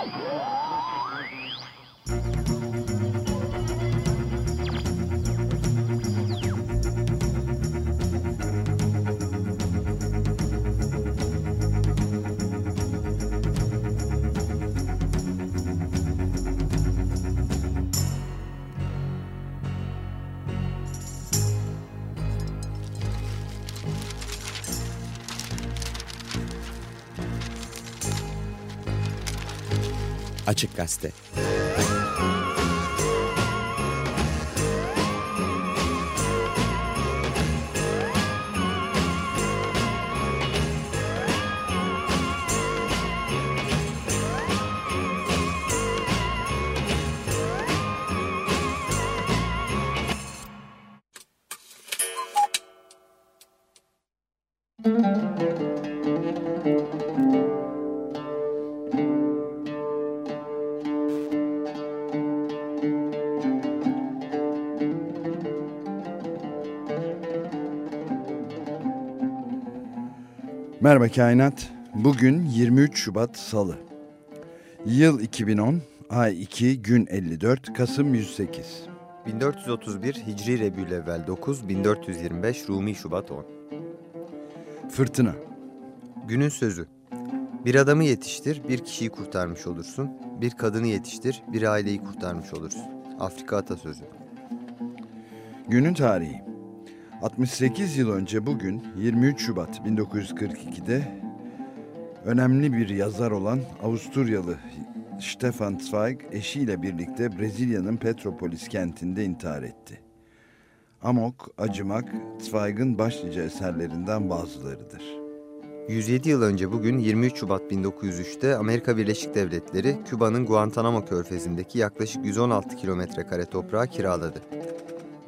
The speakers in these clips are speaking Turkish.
Oh! Açık Gazete Merhaba Kainat. Bugün 23 Şubat Salı. Yıl 2010, ay 2, gün 54, Kasım 108. 1431 Hicri Rebülevvel 9, 1425 Rumi Şubat 10. Fırtına. Günün sözü. Bir adamı yetiştir, bir kişiyi kurtarmış olursun. Bir kadını yetiştir, bir aileyi kurtarmış olursun. Afrika atasözü. Günün tarihi. 68 yıl önce bugün 23 Şubat 1942'de önemli bir yazar olan Avusturyalı Stefan Zweig eşiyle birlikte Brezilya'nın Petropolis kentinde intihar etti. Amok, Acımak, Zweig'ın başlıca eserlerinden bazılarıdır. 107 yıl önce bugün 23 Şubat 1903'te Amerika Birleşik Devletleri Küba'nın Guantanamo körfezindeki yaklaşık 116 kilometre kare toprağı kiraladı.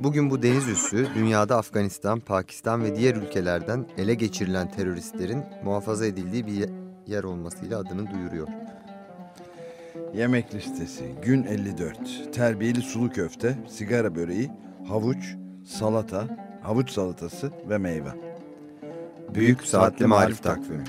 Bugün bu deniz üssü dünyada Afganistan, Pakistan ve diğer ülkelerden ele geçirilen teröristlerin muhafaza edildiği bir yer olmasıyla adını duyuruyor. Yemek listesi gün 54. Terbiyeli sulu köfte, sigara böreği, havuç, salata, havuç salatası ve meyve. Büyük Saatli Marif Takvimi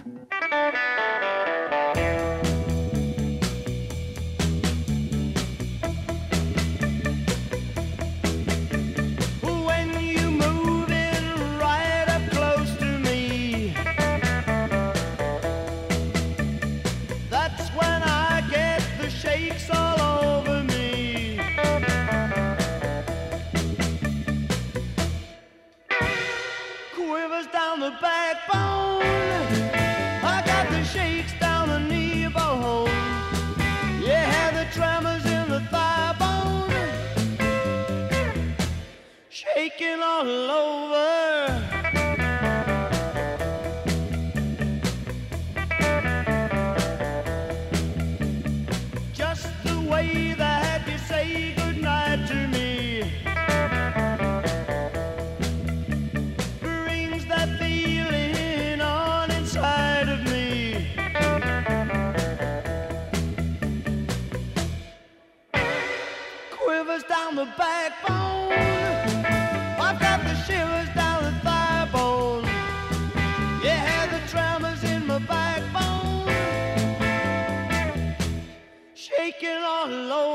take it all.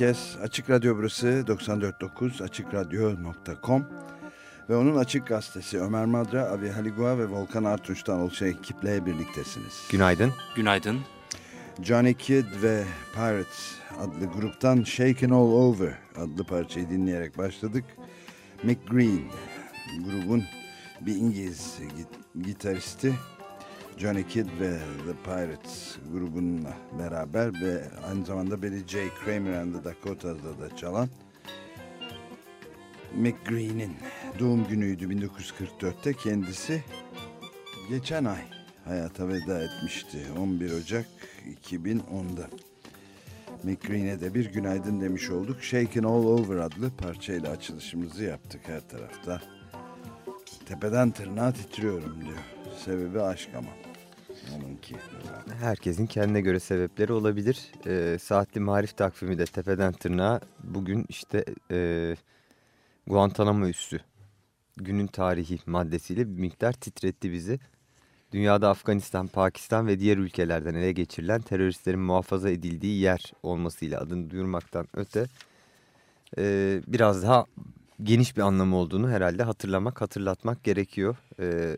Herkes. Açık Radyo burası 94.9 AçıkRadyo.com ve onun Açık Gazetesi Ömer Madra, Abi Haligua ve Volkan Artunç'tan oluşan ekiple birliktesiniz. Günaydın. Günaydın. Johnny Kidd ve Pirates adlı gruptan Shaken All Over adlı parçayı dinleyerek başladık. Mick Green grubun bir İngiliz git gitaristi Johnny Kidd ve The Pirates grubunla beraber ve aynı zamanda Billy J. Kramer and the Dakotas'da da çalan Mick Green'in doğum günüydü 1944'te kendisi geçen ay hayata veda etmişti 11 Ocak 2010'da. Mick Green'e de bir günaydın demiş olduk. Shaken All Over adlı parçayla açılışımızı yaptık her tarafta. Tepeden tırnağa titriyorum diyor. Sebebi aşk ama. Onunki. Herkesin kendine göre sebepleri olabilir. E, saatli marif takvimi de tepeden tırnağa bugün işte e, Guantanamo üssü günün tarihi maddesiyle bir miktar titretti bizi. Dünyada Afganistan, Pakistan ve diğer ülkelerden ele geçirilen teröristlerin muhafaza edildiği yer olmasıyla adını duyurmaktan öte e, biraz daha geniş bir anlamı olduğunu herhalde hatırlamak, hatırlatmak gerekiyor. E,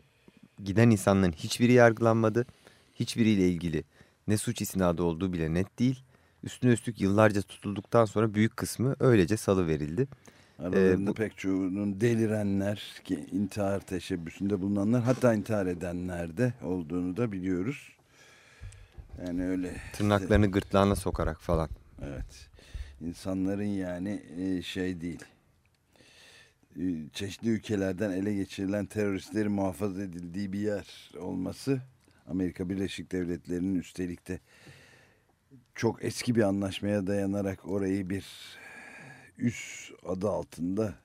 giden insanların hiçbiri yargılanmadı. Hiçbiriyle ilgili ne suç isnadı olduğu bile net değil. Üstüne üstlük yıllarca tutulduktan sonra büyük kısmı öylece salı verildi. Aralarında Ee, bu- pek çoğunun delirenler, ki intihar teşebbüsünde bulunanlar hatta intihar edenler de olduğunu da biliyoruz. Yani öyle. Tırnaklarını gırtlağına sokarak falan. Evet. İnsanların yani e, şey değil. E, Çeşitli ülkelerden ele geçirilen teröristlerin muhafaza edildiği bir yer olması Amerika Birleşik Devletleri'nin üstelik de çok eski bir anlaşmaya dayanarak orayı bir üs adı altında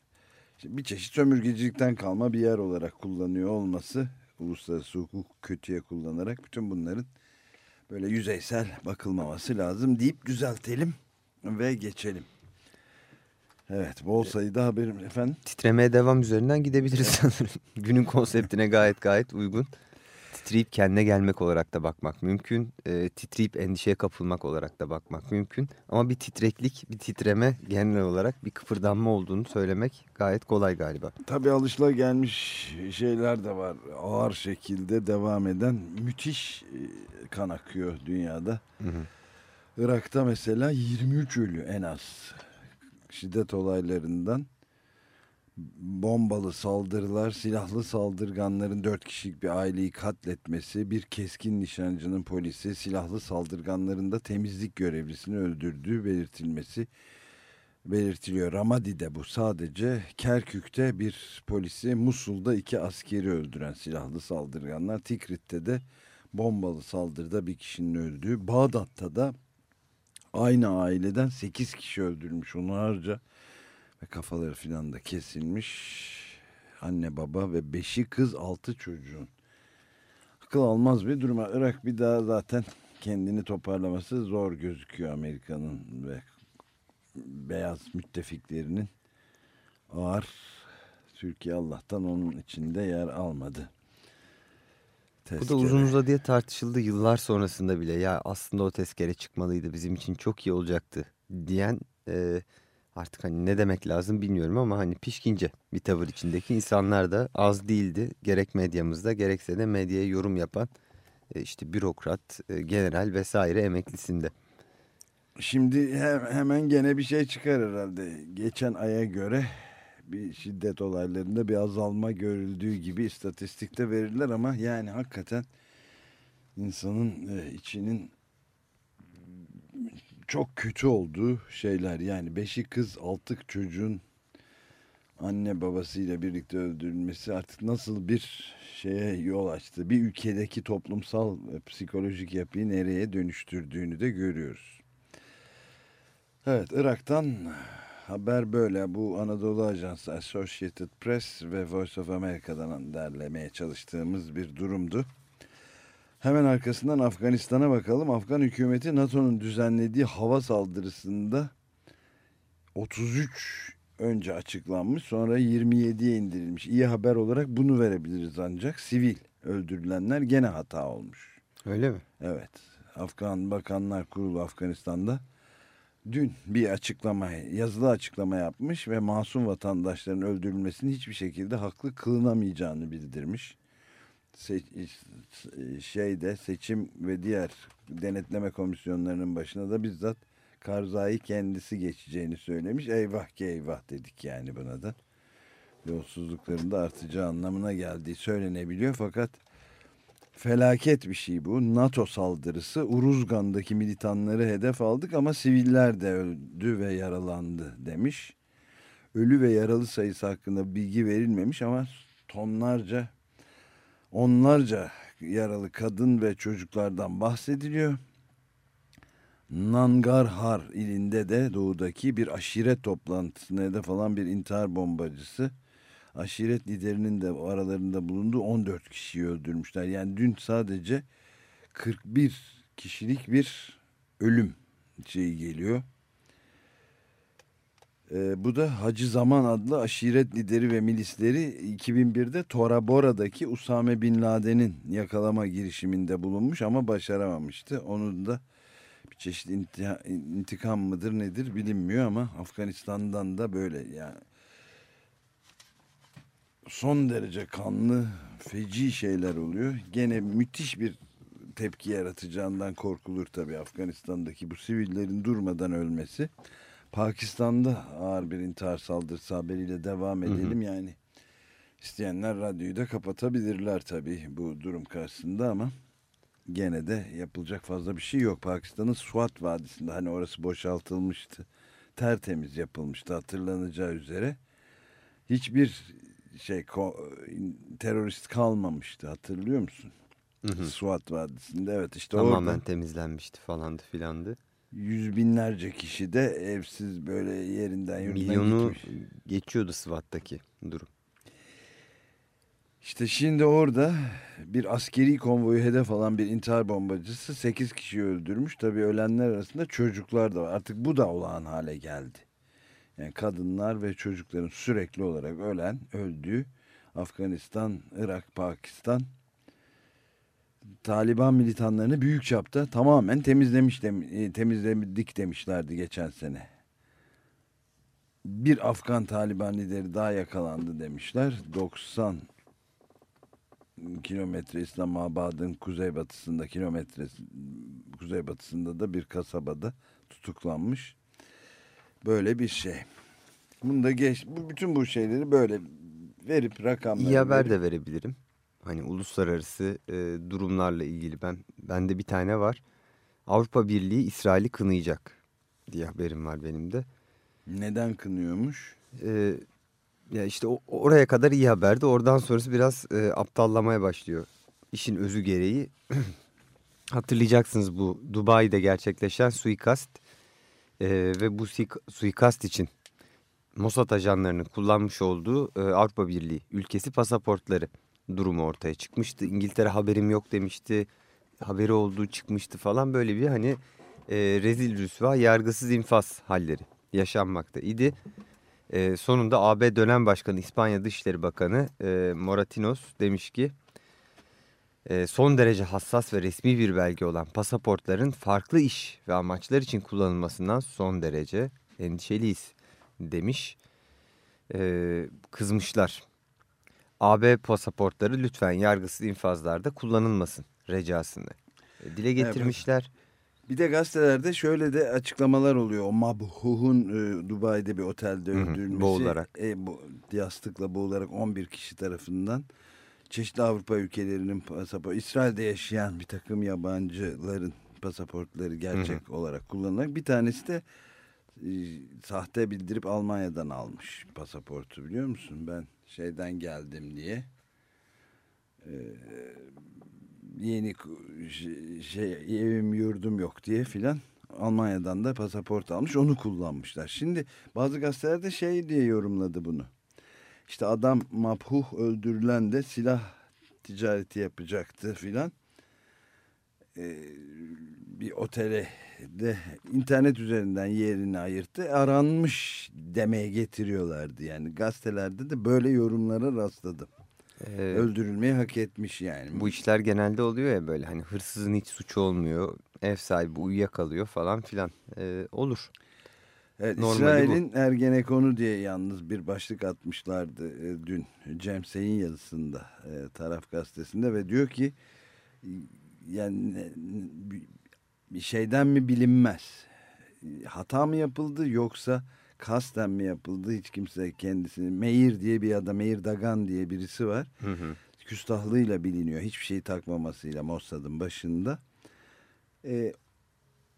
bir çeşit sömürgecilikten kalma bir yer olarak kullanıyor olması uluslararası hukuk kötüye kullanarak bütün bunların böyle yüzeysel bakılmaması lazım deyip düzeltelim ve geçelim. Evet bol sayıda haberim efendim. Titremeye devam üzerinden gidebiliriz sanırım. Günün konseptine gayet gayet uygun. Titreyip kendine gelmek olarak da bakmak mümkün. E, titreyip endişeye kapılmak olarak da bakmak mümkün. Ama bir titreklik, bir titreme genel olarak bir kıpırdanma olduğunu söylemek gayet kolay galiba. Tabii alışılagelmiş şeyler de var. Ağır şekilde devam eden müthiş e, kan akıyor dünyada. Hı hı. Irak'ta mesela 23 ölü en az şiddet olaylarından bombalı saldırılar, silahlı saldırganların dört kişilik bir aileyi katletmesi, bir keskin nişancının polisi silahlı saldırganların da temizlik görevlisini öldürdüğü belirtilmesi belirtiliyor. Ramadi'de bu sadece Kerkük'te bir polisi, Musul'da iki askeri öldüren silahlı saldırganlar, Tikrit'te de bombalı saldırıda bir kişinin öldüğü, Bağdat'ta da aynı aileden 8 kişi öldürülmüş onlarca ve kafaları filan da kesilmiş. Anne baba ve beşi kız altı çocuğun. Akıl almaz bir durum. Irak bir daha zaten kendini toparlaması zor gözüküyor Amerika'nın ve beyaz müttefiklerinin ağır Türkiye Allah'tan onun içinde yer almadı. Bu da Tezkere. uzun uzadıya tartışıldı yıllar sonrasında bile. Ya aslında o tezkere çıkmalıydı bizim için çok iyi olacaktı diyen e, artık hani ne demek lazım bilmiyorum ama hani pişkince bir tavır içindeki insanlar da az değildi. Gerek medyamızda gerekse de medyaya yorum yapan e, işte bürokrat, e, general vesaire emeklisinde. Şimdi he- hemen gene bir şey çıkar herhalde. Geçen aya göre bir şiddet olaylarında bir azalma görüldüğü gibi istatistikte verirler ama yani hakikaten insanın e, içinin çok kötü olduğu şeyler. Yani beşi kız altı çocuğun anne babasıyla birlikte öldürülmesi artık nasıl bir şeye yol açtı. Bir ülkedeki toplumsal e, psikolojik yapıyı nereye dönüştürdüğünü de görüyoruz. Evet Irak'tan haber böyle. Bu Anadolu Ajansı Associated Press ve Voice of America'dan derlemeye çalıştığımız bir durumdu. Hemen arkasından Afganistan'a bakalım. Afgan hükümeti NATO'nun düzenlediği hava saldırısında 33 önce açıklanmış sonra 27'ye indirilmiş. İyi haber olarak bunu verebiliriz ancak sivil öldürülenler gene hata olmuş. Öyle mi? Evet. Afgan Bakanlar Kurulu Afganistan'da dün bir açıklama, yazılı açıklama yapmış ve masum vatandaşların öldürülmesinin hiçbir şekilde haklı kılınamayacağını bildirmiş. Se şeyde seçim ve diğer denetleme komisyonlarının başına da bizzat Karzai kendisi geçeceğini söylemiş. Eyvah ki eyvah dedik yani buna da. Yolsuzlukların da artacağı anlamına geldiği söylenebiliyor fakat felaket bir şey bu. NATO saldırısı Uruzgan'daki militanları hedef aldık ama siviller de öldü ve yaralandı demiş. Ölü ve yaralı sayısı hakkında bilgi verilmemiş ama tonlarca onlarca yaralı kadın ve çocuklardan bahsediliyor. Nangarhar ilinde de doğudaki bir aşiret toplantısına hedef alan bir intihar bombacısı aşiret liderinin de aralarında bulunduğu 14 kişiyi öldürmüşler. Yani dün sadece 41 kişilik bir ölüm şeyi geliyor. Ee, bu da Hacı Zaman adlı aşiret lideri ve milisleri 2001'de Tora Bora'daki Usame Bin Laden'in yakalama girişiminde bulunmuş ama başaramamıştı. Onun da bir çeşit intikam mıdır nedir bilinmiyor ama Afganistan'dan da böyle yani son derece kanlı, feci şeyler oluyor. Gene müthiş bir tepki yaratacağından korkulur tabii Afganistan'daki bu sivillerin durmadan ölmesi. Pakistan'da ağır bir intihar saldırısı haberiyle devam edelim. Hı hı. Yani isteyenler radyoyu da kapatabilirler tabii bu durum karşısında ama gene de yapılacak fazla bir şey yok. Pakistan'ın Swat Vadisi'nde hani orası boşaltılmıştı. Tertemiz yapılmıştı hatırlanacağı üzere. Hiçbir şey terörist kalmamıştı hatırlıyor musun? Hı hı. Suat Vadisi'nde evet işte Tamamen orada, temizlenmişti falandı filandı. Yüz binlerce kişi de evsiz böyle yerinden yurdundan Milyonu gitmiş. geçiyordu Sıvat'taki durum. İşte şimdi orada bir askeri konvoyu hedef alan bir intihar bombacısı 8 kişiyi öldürmüş. Tabii ölenler arasında çocuklar da var. Artık bu da olağan hale geldi yani kadınlar ve çocukların sürekli olarak ölen, öldüğü Afganistan, Irak, Pakistan Taliban militanlarını büyük çapta tamamen temizlemiş dem e, temizledik demişlerdi geçen sene. Bir Afgan Taliban lideri daha yakalandı demişler. 90 kilometre İslamabad'ın kuzeybatısında kilometre kuzeybatısında da bir kasabada tutuklanmış. Böyle bir şey. Bunu da geç, bütün bu şeyleri böyle verip rakamları... İyi haber verip... de verebilirim. Hani uluslararası e, durumlarla ilgili ben bende bir tane var. Avrupa Birliği İsrail'i kınayacak diye haberim var benim de. Neden kınıyormuş? Ee, ya işte o, oraya kadar iyi haberdi. Oradan sonrası biraz e, aptallamaya başlıyor. İşin özü gereği. Hatırlayacaksınız bu Dubai'de gerçekleşen suikast e, ve bu suikast için Mossad ajanlarının kullanmış olduğu e, Avrupa Birliği ülkesi pasaportları durumu ortaya çıkmıştı. İngiltere haberim yok demişti. Haberi olduğu çıkmıştı falan böyle bir hani e, rezil rüsva yargısız infaz halleri yaşanmakta idi. E, sonunda AB dönem başkanı İspanya Dışişleri Bakanı e, Moratinos demiş ki e, son derece hassas ve resmi bir belge olan pasaportların farklı iş ve amaçlar için kullanılmasından son derece endişeliyiz demiş. E, kızmışlar. AB pasaportları lütfen yargısız infazlarda kullanılmasın recasını e, dile getirmişler. Evet. Bir de gazetelerde şöyle de açıklamalar oluyor. O Mabhuh'un e, Dubai'de bir otelde öldürülmesi. Boğularak. E, bu, yastıkla boğularak 11 kişi tarafından çeşitli Avrupa ülkelerinin pasaport, İsrail'de yaşayan bir takım yabancıların pasaportları gerçek hı hı. olarak kullanılarak bir tanesi de e, sahte bildirip Almanya'dan almış pasaportu biliyor musun? Ben şeyden geldim diye. E, yeni şey evim yurdum yok diye filan Almanya'dan da pasaport almış onu kullanmışlar. Şimdi bazı gazetelerde şey diye yorumladı bunu. İşte adam maphuh öldürülen de silah ticareti yapacaktı filan. Ee, bir otele de internet üzerinden yerini ayırttı. Aranmış demeye getiriyorlardı. Yani gazetelerde de böyle yorumlara rastladım. Ee, Öldürülmeyi hak etmiş yani. Bu işler genelde oluyor ya böyle hani hırsızın hiç suçu olmuyor. ev sahibi uyuyakalıyor falan filan. Ee, olur. Evet, İsrail'in Ergenekon'u diye yalnız bir başlık atmışlardı e, dün James Hay'in yazısında e, taraf gazetesinde ve diyor ki yani bir şeyden mi bilinmez hata mı yapıldı yoksa kasten mi yapıldı hiç kimse kendisini Meir diye bir adam Meir Dagan diye birisi var hı hı. küstahlığıyla biliniyor hiçbir şeyi takmamasıyla Mossad'ın başında e,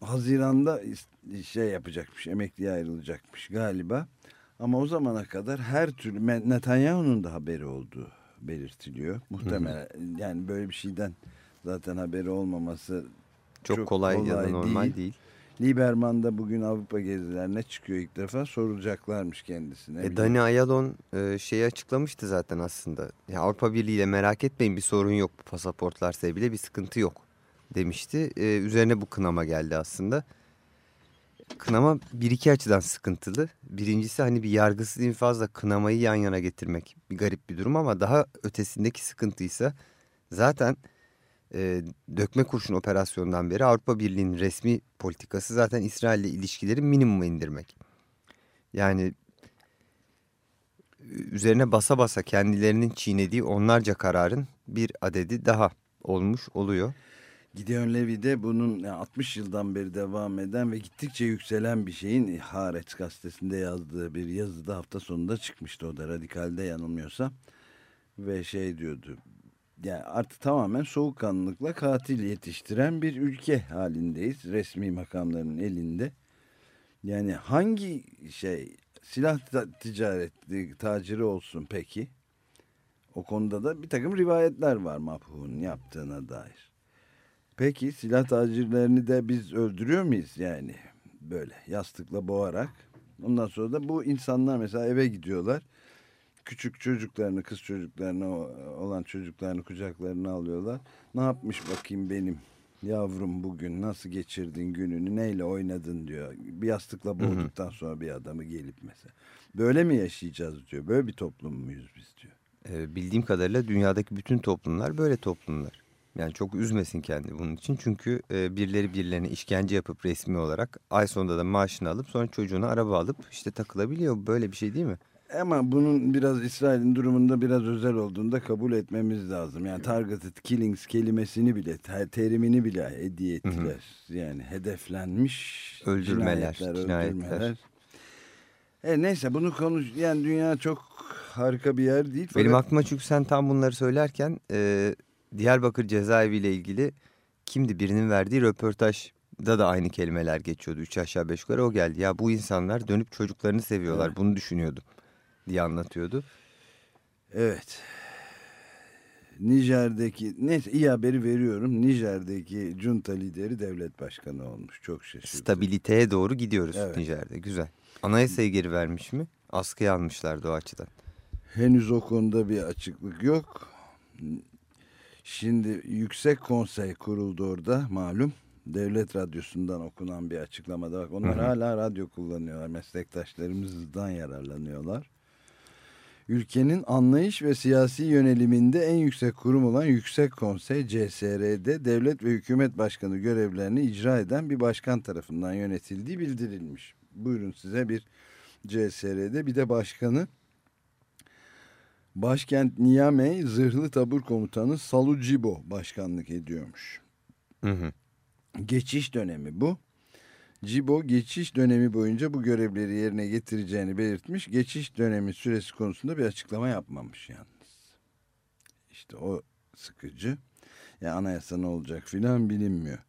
Haziran'da şey yapacakmış, emekliye ayrılacakmış galiba. Ama o zamana kadar her türlü Netanyahu'nun da haberi olduğu belirtiliyor. Muhtemelen hı hı. yani böyle bir şeyden zaten haberi olmaması çok, çok kolay, kolay ya da normal değil. değil. Lieberman da bugün Avrupa gezilerine çıkıyor ilk defa sorulacaklarmış kendisine. E, Dani Ayalon e, şeyi açıklamıştı zaten aslında. Ya, Avrupa Birliği ile merak etmeyin bir sorun yok bu pasaportlar sebebiyle bir sıkıntı yok demişti. Ee, üzerine bu kınama geldi aslında. Kınama bir iki açıdan sıkıntılı. Birincisi hani bir yargısız infazla kınamayı yan yana getirmek bir garip bir durum ama daha ötesindeki sıkıntıysa zaten e, dökme kurşun operasyonundan beri Avrupa Birliği'nin resmi politikası zaten İsrail ile ilişkileri minimuma indirmek. Yani üzerine basa basa kendilerinin çiğnediği onlarca kararın bir adedi daha olmuş oluyor. Gideon Levy de bunun 60 yıldan beri devam eden ve gittikçe yükselen bir şeyin Haaretz gazetesinde yazdığı bir yazıda hafta sonunda çıkmıştı. O da radikalde yanılmıyorsam. Ve şey diyordu yani artık tamamen soğukkanlılıkla katil yetiştiren bir ülke halindeyiz. Resmi makamların elinde. Yani hangi şey silah ticareti taciri olsun peki? O konuda da bir takım rivayetler var Maphu'nun yaptığına dair. Peki silah tacirlerini de biz öldürüyor muyuz yani böyle yastıkla boğarak? Ondan sonra da bu insanlar mesela eve gidiyorlar. Küçük çocuklarını, kız çocuklarını olan çocuklarını kucaklarına alıyorlar. Ne yapmış bakayım benim yavrum bugün nasıl geçirdin gününü neyle oynadın diyor. Bir yastıkla boğduktan sonra bir adamı gelip mesela. Böyle mi yaşayacağız diyor. Böyle bir toplum muyuz biz diyor. Ee, bildiğim kadarıyla dünyadaki bütün toplumlar böyle toplumlar. Yani çok üzmesin kendi bunun için. Çünkü e, birileri birilerine işkence yapıp resmi olarak ay sonunda da maaşını alıp sonra çocuğuna araba alıp işte takılabiliyor. Böyle bir şey değil mi? Ama bunun biraz İsrail'in durumunda biraz özel olduğunu da kabul etmemiz lazım. Yani targeted killings kelimesini bile, terimini bile hediye ettiler. Hı hı. Yani hedeflenmiş öldürmeler, cinayetler. cinayetler. öldürmeler. E, neyse bunu konuş. Yani dünya çok harika bir yer değil. Benim fakat... aklıma çünkü sen tam bunları söylerken... E, Diyarbakır cezaevi ile ilgili kimdi birinin verdiği röportajda da aynı kelimeler geçiyordu. Üç aşağı beş yukarı o geldi. Ya bu insanlar dönüp çocuklarını seviyorlar evet. bunu düşünüyordum diye anlatıyordu. Evet. Nijer'deki neyse iyi haberi veriyorum. Nijer'deki junta lideri devlet başkanı olmuş. Çok şaşırdım. Stabiliteye doğru gidiyoruz evet. Nijer'de. Güzel. Anayasayı geri vermiş mi? Askıya almışlardı o açıdan. Henüz o konuda bir açıklık yok. Şimdi Yüksek Konsey kuruldu orada malum. Devlet Radyosu'ndan okunan bir açıklamada bak. Onlar hı hı. hala radyo kullanıyorlar. Meslektaşlarımızdan yararlanıyorlar. Ülkenin anlayış ve siyasi yöneliminde en yüksek kurum olan Yüksek Konsey CSR'de devlet ve hükümet başkanı görevlerini icra eden bir başkan tarafından yönetildiği bildirilmiş. Buyurun size bir CSR'de bir de başkanı Başkent Niamey Zırhlı Tabur Komutanı Salu Cibo başkanlık ediyormuş. Hı hı. Geçiş dönemi bu. Cibo geçiş dönemi boyunca bu görevleri yerine getireceğini belirtmiş. Geçiş dönemi süresi konusunda bir açıklama yapmamış yalnız. İşte o sıkıcı. Ya anayasa ne olacak filan bilinmiyor.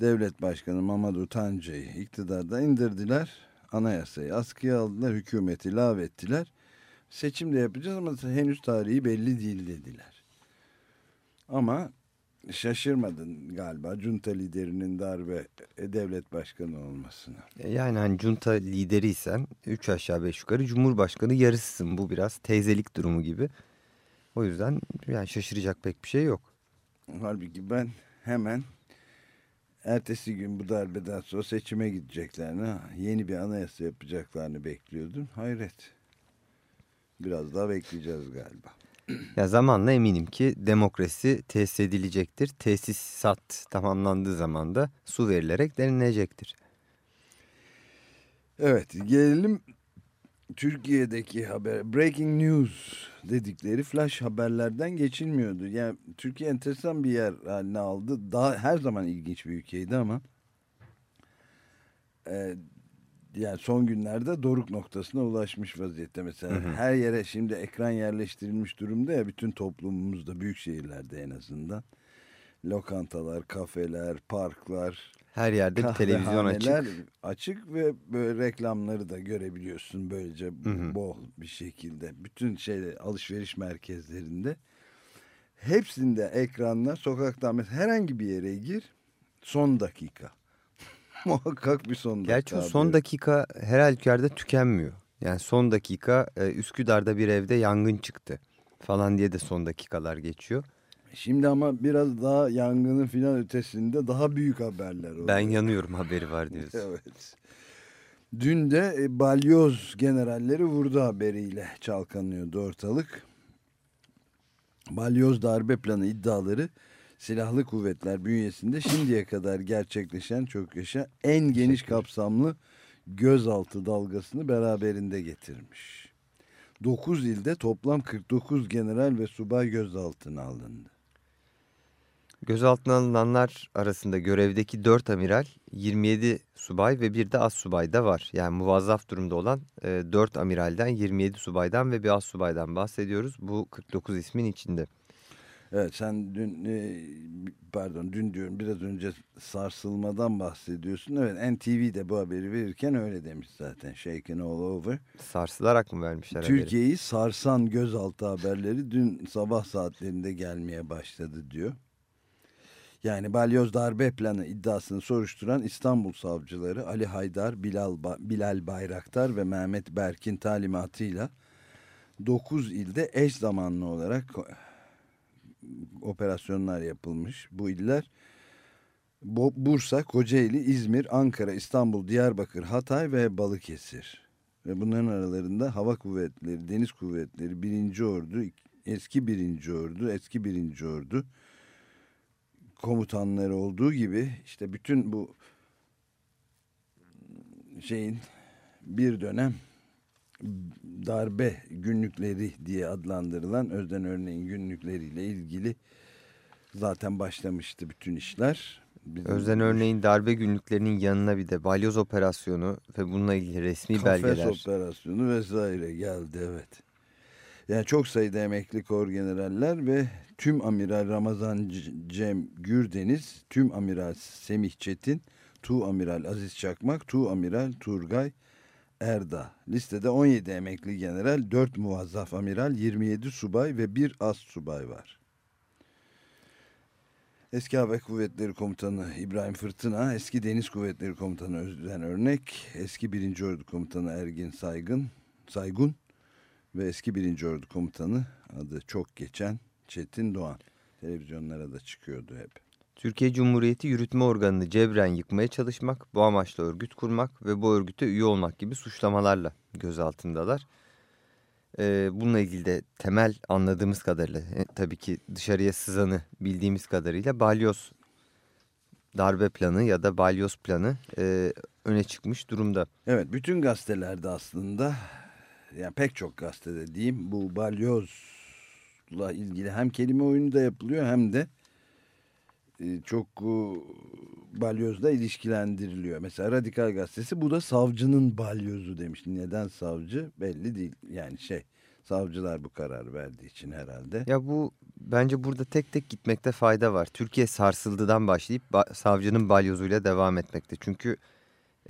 Devlet Başkanı Mamadou Tance'yi iktidarda indirdiler. Anayasayı askıya aldılar. Hükümeti lağvettiler seçim de yapacağız ama henüz tarihi belli değil dediler. Ama şaşırmadın galiba junta liderinin darbe e, devlet başkanı olmasına. E, yani hani junta lideriysen 3 aşağı 5 yukarı cumhurbaşkanı yarısısın. Bu biraz teyzelik durumu gibi. O yüzden yani şaşıracak pek bir şey yok. Halbuki ben hemen ertesi gün bu darbeden sonra seçime gideceklerini, yeni bir anayasa yapacaklarını bekliyordum. Hayret. Biraz daha bekleyeceğiz galiba. Ya zamanla eminim ki demokrasi tesis edilecektir. Tesisat tamamlandığı zaman da su verilerek denilecektir. Evet gelelim Türkiye'deki haber breaking news dedikleri flash haberlerden geçilmiyordu. Yani Türkiye enteresan bir yer haline aldı. Daha her zaman ilginç bir ülkeydi ama e, yani son günlerde doruk noktasına ulaşmış vaziyette mesela. Hı hı. Her yere şimdi ekran yerleştirilmiş durumda ya bütün toplumumuzda büyük şehirlerde en azından. Lokantalar, kafeler, parklar, her yerde bir televizyon açık. açık ve böyle reklamları da görebiliyorsun böylece hı hı. bol bir şekilde. Bütün şeyde alışveriş merkezlerinde. Hepsinde ekranlar sokaktan mesela herhangi bir yere gir son dakika. Muhakkak bir son dakika. Gerçi o son dakika her halükarda tükenmiyor. Yani son dakika e, Üsküdar'da bir evde yangın çıktı falan diye de son dakikalar geçiyor. Şimdi ama biraz daha yangının filan ötesinde daha büyük haberler oluyor. Ben yanıyorum haberi var diyorsun. evet. Dün de e, balyoz generalleri vurdu haberiyle çalkanıyordu ortalık. Balyoz darbe planı iddiaları silahlı kuvvetler bünyesinde şimdiye kadar gerçekleşen çok yaşa en geniş kapsamlı gözaltı dalgasını beraberinde getirmiş. 9 ilde toplam 49 general ve subay gözaltına alındı. Gözaltına alınanlar arasında görevdeki 4 amiral, 27 subay ve bir de az subay da var. Yani muvazzaf durumda olan e, 4 amiralden, 27 subaydan ve bir az subaydan bahsediyoruz. Bu 49 ismin içinde. Evet sen dün e, pardon dün diyorum biraz önce sarsılmadan bahsediyorsun. Evet NTV de bu haberi verirken öyle demiş zaten shaken all over. Sarsılarak mı vermişler Türkiye'yi sarsan gözaltı haberleri dün sabah saatlerinde gelmeye başladı diyor. Yani balyoz darbe planı iddiasını soruşturan İstanbul savcıları Ali Haydar, Bilal, ba Bilal Bayraktar ve Mehmet Berk'in talimatıyla 9 ilde eş zamanlı olarak operasyonlar yapılmış. Bu iller Bursa, Kocaeli, İzmir, Ankara, İstanbul, Diyarbakır, Hatay ve Balıkesir. Ve bunların aralarında hava kuvvetleri, deniz kuvvetleri, birinci ordu, eski birinci ordu, eski birinci ordu, komutanları olduğu gibi işte bütün bu şeyin bir dönem darbe günlükleri diye adlandırılan Özden Örneğin günlükleriyle ilgili zaten başlamıştı bütün işler. Bizim Özden Örneğin darbe günlüklerinin yanına bir de balyoz operasyonu ve bununla ilgili resmi Kafes belgeler. Kafes operasyonu vesaire geldi evet. Yani çok sayıda emekli kor generaller ve tüm amiral Ramazan Cem Gürdeniz, tüm amiral Semih Çetin, tu amiral Aziz Çakmak, tu amiral Turgay Erda. Listede 17 emekli general, 4 muvazzaf amiral, 27 subay ve 1 az subay var. Eski Hava Kuvvetleri Komutanı İbrahim Fırtına, eski Deniz Kuvvetleri Komutanı Özden Örnek, eski 1. Ordu Komutanı Ergin Saygın, Saygun ve eski 1. Ordu Komutanı adı çok geçen Çetin Doğan. Televizyonlara da çıkıyordu hep. Türkiye Cumhuriyeti yürütme organını cebren yıkmaya çalışmak, bu amaçla örgüt kurmak ve bu örgüte üye olmak gibi suçlamalarla gözaltındalar. Ee, bununla ilgili de temel anladığımız kadarıyla, e, tabii ki dışarıya sızanı bildiğimiz kadarıyla balyoz darbe planı ya da balyoz planı e, öne çıkmış durumda. Evet, bütün gazetelerde aslında, yani pek çok gazetede diyeyim, bu balyozla ilgili hem kelime oyunu da yapılıyor hem de çok e, balyozla ilişkilendiriliyor. Mesela Radikal Gazetesi bu da savcının balyozu demiş. Neden savcı belli değil. Yani şey savcılar bu karar verdiği için herhalde. Ya bu bence burada tek tek gitmekte fayda var. Türkiye sarsıldıdan başlayıp ba savcının balyozuyla devam etmekte. Çünkü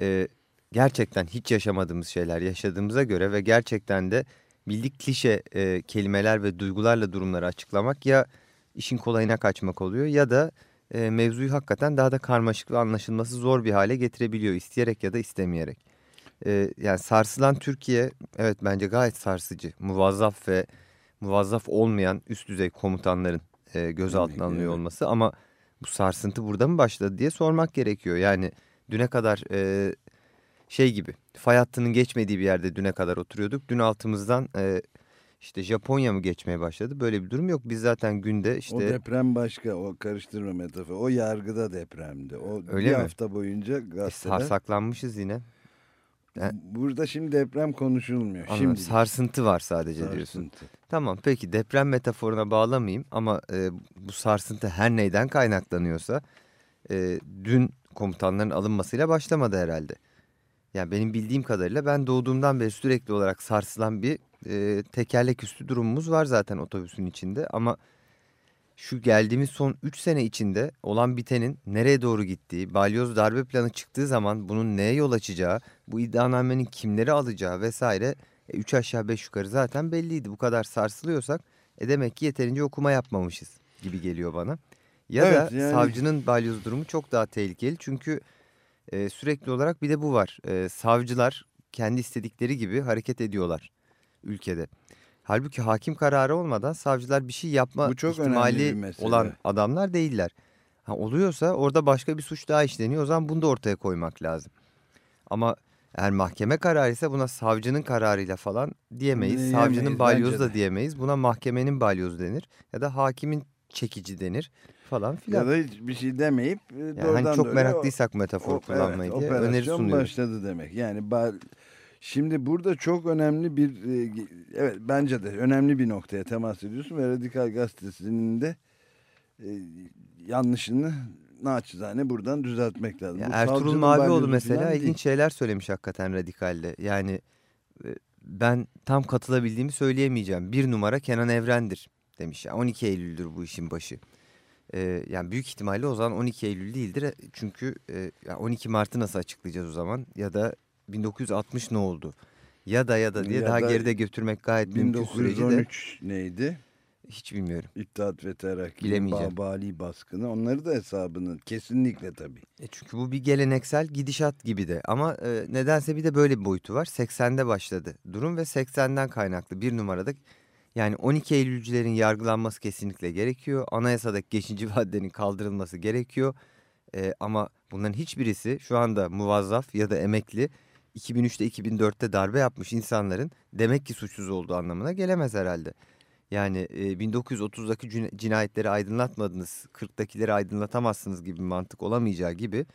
e, gerçekten hiç yaşamadığımız şeyler yaşadığımıza göre ve gerçekten de bildik klişe e, kelimeler ve duygularla durumları açıklamak ya işin kolayına kaçmak oluyor ya da e, mevzuyu hakikaten daha da karmaşık ve anlaşılması zor bir hale getirebiliyor isteyerek ya da istemeyerek. E, yani sarsılan Türkiye evet bence gayet sarsıcı. Muvazzaf ve muvazzaf olmayan üst düzey komutanların e, gözaltına alınıyor olması ama bu sarsıntı burada mı başladı diye sormak gerekiyor. Yani düne kadar e, şey gibi fay hattının geçmediği bir yerde düne kadar oturuyorduk. Dün altımızdan e, işte Japonya mı geçmeye başladı? Böyle bir durum yok. Biz zaten günde işte... O deprem başka. O karıştırma metafor. O yargıda depremdi. O Öyle bir mi? hafta boyunca E, gazeteler... sarsaklanmışız yine. Yani- Burada şimdi deprem konuşulmuyor. Anladım. Şimdi Sarsıntı var sadece diyorsun. sarsıntı. Tamam peki deprem metaforuna bağlamayayım ama e, bu sarsıntı her neyden kaynaklanıyorsa e, dün komutanların alınmasıyla başlamadı herhalde. Yani benim bildiğim kadarıyla ben doğduğumdan beri sürekli olarak sarsılan bir e, tekerlek üstü durumumuz var zaten otobüsün içinde. Ama şu geldiğimiz son 3 sene içinde olan bitenin nereye doğru gittiği, balyoz darbe planı çıktığı zaman bunun neye yol açacağı, bu iddianamenin kimleri alacağı vesaire 3 aşağı 5 yukarı zaten belliydi. Bu kadar sarsılıyorsak e demek ki yeterince okuma yapmamışız gibi geliyor bana. Ya Evet, da yani- savcının balyoz durumu çok daha tehlikeli çünkü e, sürekli olarak bir de bu var. E, savcılar kendi istedikleri gibi hareket ediyorlar ülkede. Halbuki hakim kararı olmadan savcılar bir şey yapma Bu çok ihtimali olan adamlar değiller. Ha, oluyorsa orada başka bir suç daha işleniyor. O zaman bunu da ortaya koymak lazım. Ama eğer mahkeme kararı ise buna savcının kararıyla falan diyemeyiz. Diyemeyiz, Savcının balyozu da diyemeyiz. Buna mahkemenin balyozu denir. Ya da hakimin çekici denir falan filan. Ya da hiçbir şey demeyip e, Yani doğrudan hani çok doğruya meraklıysak metafor o- kullanmayı evet, diye öneri sunuyorum. başladı demek. Yani şimdi burada çok önemli bir e, evet bence de önemli bir noktaya temas ediyorsun ve Radikal Gazetesi'nin de e, yanlışını naçizane buradan düzeltmek lazım. Ya Bu Ertuğrul Mavioğlu mesela ilginç şeyler söylemiş hakikaten radikalde. Yani e, ben tam katılabildiğimi söyleyemeyeceğim. Bir numara Kenan Evren'dir demiş. Yani 12 Eylül'dür bu işin başı. E, yani büyük ihtimalle o zaman 12 Eylül değildir. Çünkü e, ya 12 Mart'ı nasıl açıklayacağız o zaman? Ya da 1960 ne oldu? Ya da ya da diye Ya daha da geride götürmek gayet mümkün süreci de 1913 neydi? hiç bilmiyorum. İttihat ve Terakki, Bilemeyeceğim. Babali baskını onları da hesabını kesinlikle tabii. E çünkü bu bir geleneksel gidişat gibi de ama e, nedense bir de böyle bir boyutu var. 80'de başladı durum ve 80'den kaynaklı bir numarada yani 12 Eylülcülerin yargılanması kesinlikle gerekiyor. Anayasadaki 5. maddenin kaldırılması gerekiyor. E, ama bunların hiçbirisi şu anda muvazzaf ya da emekli 2003'te 2004'te darbe yapmış insanların demek ki suçsuz olduğu anlamına gelemez herhalde. Yani e, 1930'daki cina- cinayetleri aydınlatmadınız, 40'takileri aydınlatamazsınız gibi mantık olamayacağı gibi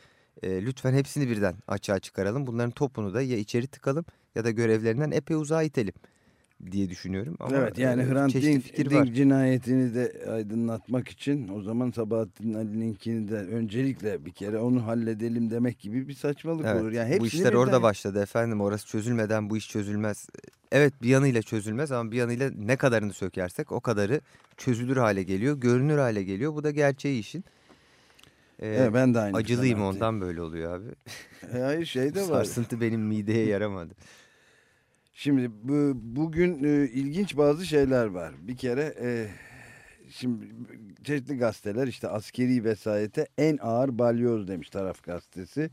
e, lütfen hepsini birden açığa çıkaralım. Bunların topunu da ya içeri tıkalım ya da görevlerinden epey uzağa itelim diye düşünüyorum. Ama evet yani e, Hrant çeşitli Dink, Dink var. cinayetini de aydınlatmak için o zaman Sabahattin Ali'ninkini de öncelikle bir kere onu halledelim demek gibi bir saçmalık Evet, olur. Yani bu işler orada başladı efendim. Orası çözülmeden bu iş çözülmez. Evet bir yanıyla çözülmez ama bir yanıyla ne kadarını sökersek o kadarı çözülür hale geliyor, görünür hale geliyor. Bu da gerçeği işin. Ee, Evet, ben de aynı acılıyım ondan böyle oluyor abi. E, Hayır şey de var. Sarsıntı benim mideye yaramadı. Şimdi bu, bugün e, ilginç bazı şeyler var. Bir kere e, şimdi çeşitli gazeteler işte askeri vesayete en ağır balyoz demiş taraf gazetesi.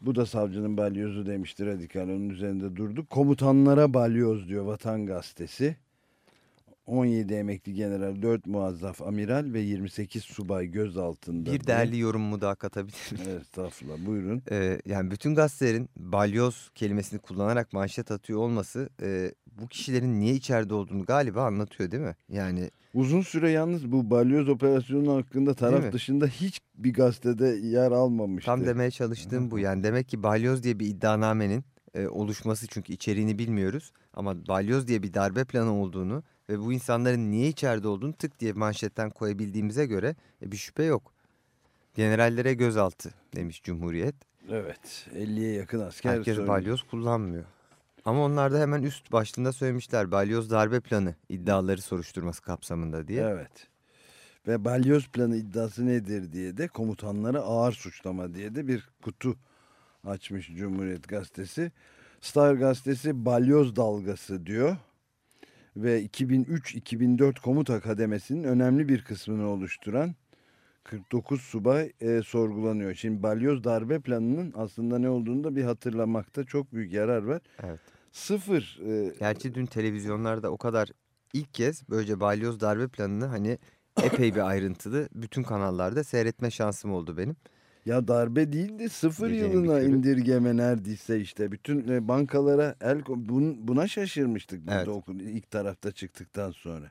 Bu da savcının balyozu demişti radikal onun üzerinde durdu. Komutanlara balyoz diyor Vatan Gazetesi. 17 emekli general, 4 muazzaf amiral ve 28 subay gözaltında. Bir değerli yorumumu daha katabilir miyim? Evet, estağfurullah buyurun. Ee, yani bütün gazetelerin balyoz kelimesini kullanarak manşet atıyor olması e, bu kişilerin niye içeride olduğunu galiba anlatıyor değil mi? Yani Uzun süre yalnız bu balyoz operasyonu hakkında taraf dışında hiç bir gazetede yer almamıştı. Tam demeye çalıştığım bu. Yani demek ki balyoz diye bir iddianamenin e, oluşması çünkü içeriğini bilmiyoruz. Ama balyoz diye bir darbe planı olduğunu ve bu insanların niye içeride olduğunu tık diye manşetten koyabildiğimize göre e, bir şüphe yok. Generallere gözaltı demiş Cumhuriyet. Evet 50'ye yakın asker Herkes söyledi. balyoz kullanmıyor. Ama onlar da hemen üst başlığında söylemişler balyoz darbe planı iddiaları soruşturması kapsamında diye. Evet. Ve balyoz planı iddiası nedir diye de komutanlara ağır suçlama diye de bir kutu açmış Cumhuriyet Gazetesi. Star Gazetesi balyoz dalgası diyor. Ve 2003-2004 komuta kademesinin önemli bir kısmını oluşturan 49 subay e, sorgulanıyor. Şimdi balyoz darbe planının aslında ne olduğunu da bir hatırlamakta çok büyük yarar var. Evet. Sıfır e, Gerçi dün televizyonlarda o kadar ilk kez böylece balyoz darbe planını hani epey bir ayrıntılı bütün kanallarda seyretme şansım oldu benim. Ya darbe değil de sıfır Gecenin yılına körü. indirgeme neredeyse işte. Bütün e, bankalara el bun- buna şaşırmıştık Evet. okul ilk tarafta çıktıktan sonra.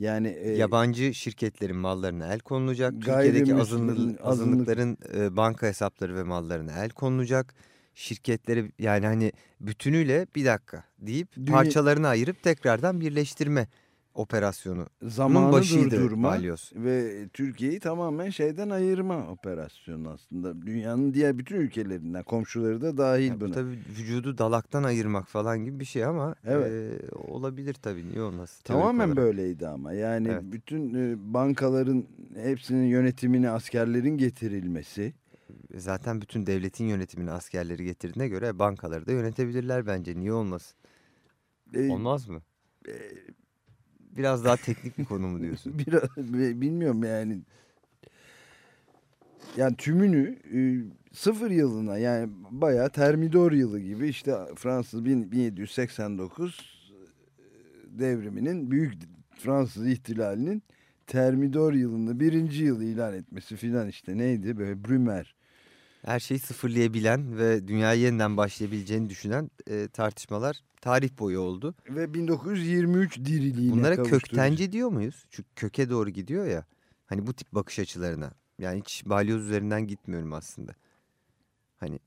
Yani e, Yabancı şirketlerin mallarına el konulacak. Türkiye'deki azınlı, azınlık- azınlıkların e, banka hesapları ve mallarına el konulacak. Şirketleri yani hani bütünüyle bir dakika deyip Dünya- parçalarını ayırıp tekrardan birleştirme operasyonu. zamanı başıydı durdurma balyoz. ve Türkiye'yi tamamen şeyden ayırma operasyonu aslında. Dünyanın diğer bütün ülkelerinden komşuları da dahil Yani bu buna. tabii vücudu dalaktan ayırmak falan gibi bir şey ama Evet. e, olabilir tabii niye olmasın. Tamamen olarak. böyleydi ama yani Evet. bütün e, bankaların hepsinin yönetimine askerlerin getirilmesi. Zaten bütün devletin yönetimini askerleri getirdiğine göre bankaları da yönetebilirler bence niye olmasın. e, Olmaz mı? Biraz daha teknik bir konu mu diyorsun? Biraz bi- bilmiyorum yani. Yani tümünü e, sıfır yılına yani bayağı Termidor yılı gibi işte Fransız bin- 1789 e, devriminin büyük Fransız ihtilalinin Termidor yılını birinci yılı ilan etmesi filan işte neydi böyle Brümer. Her şeyi sıfırlayabilen ve dünyaya yeniden başlayabileceğini düşünen e, tartışmalar tarih boyu oldu. Ve 1923 diriliğine Bunlara köktenci diyor muyuz? Çünkü köke doğru gidiyor ya. Hani bu tip bakış açılarına. Yani hiç balyoz üzerinden gitmiyorum aslında. Hani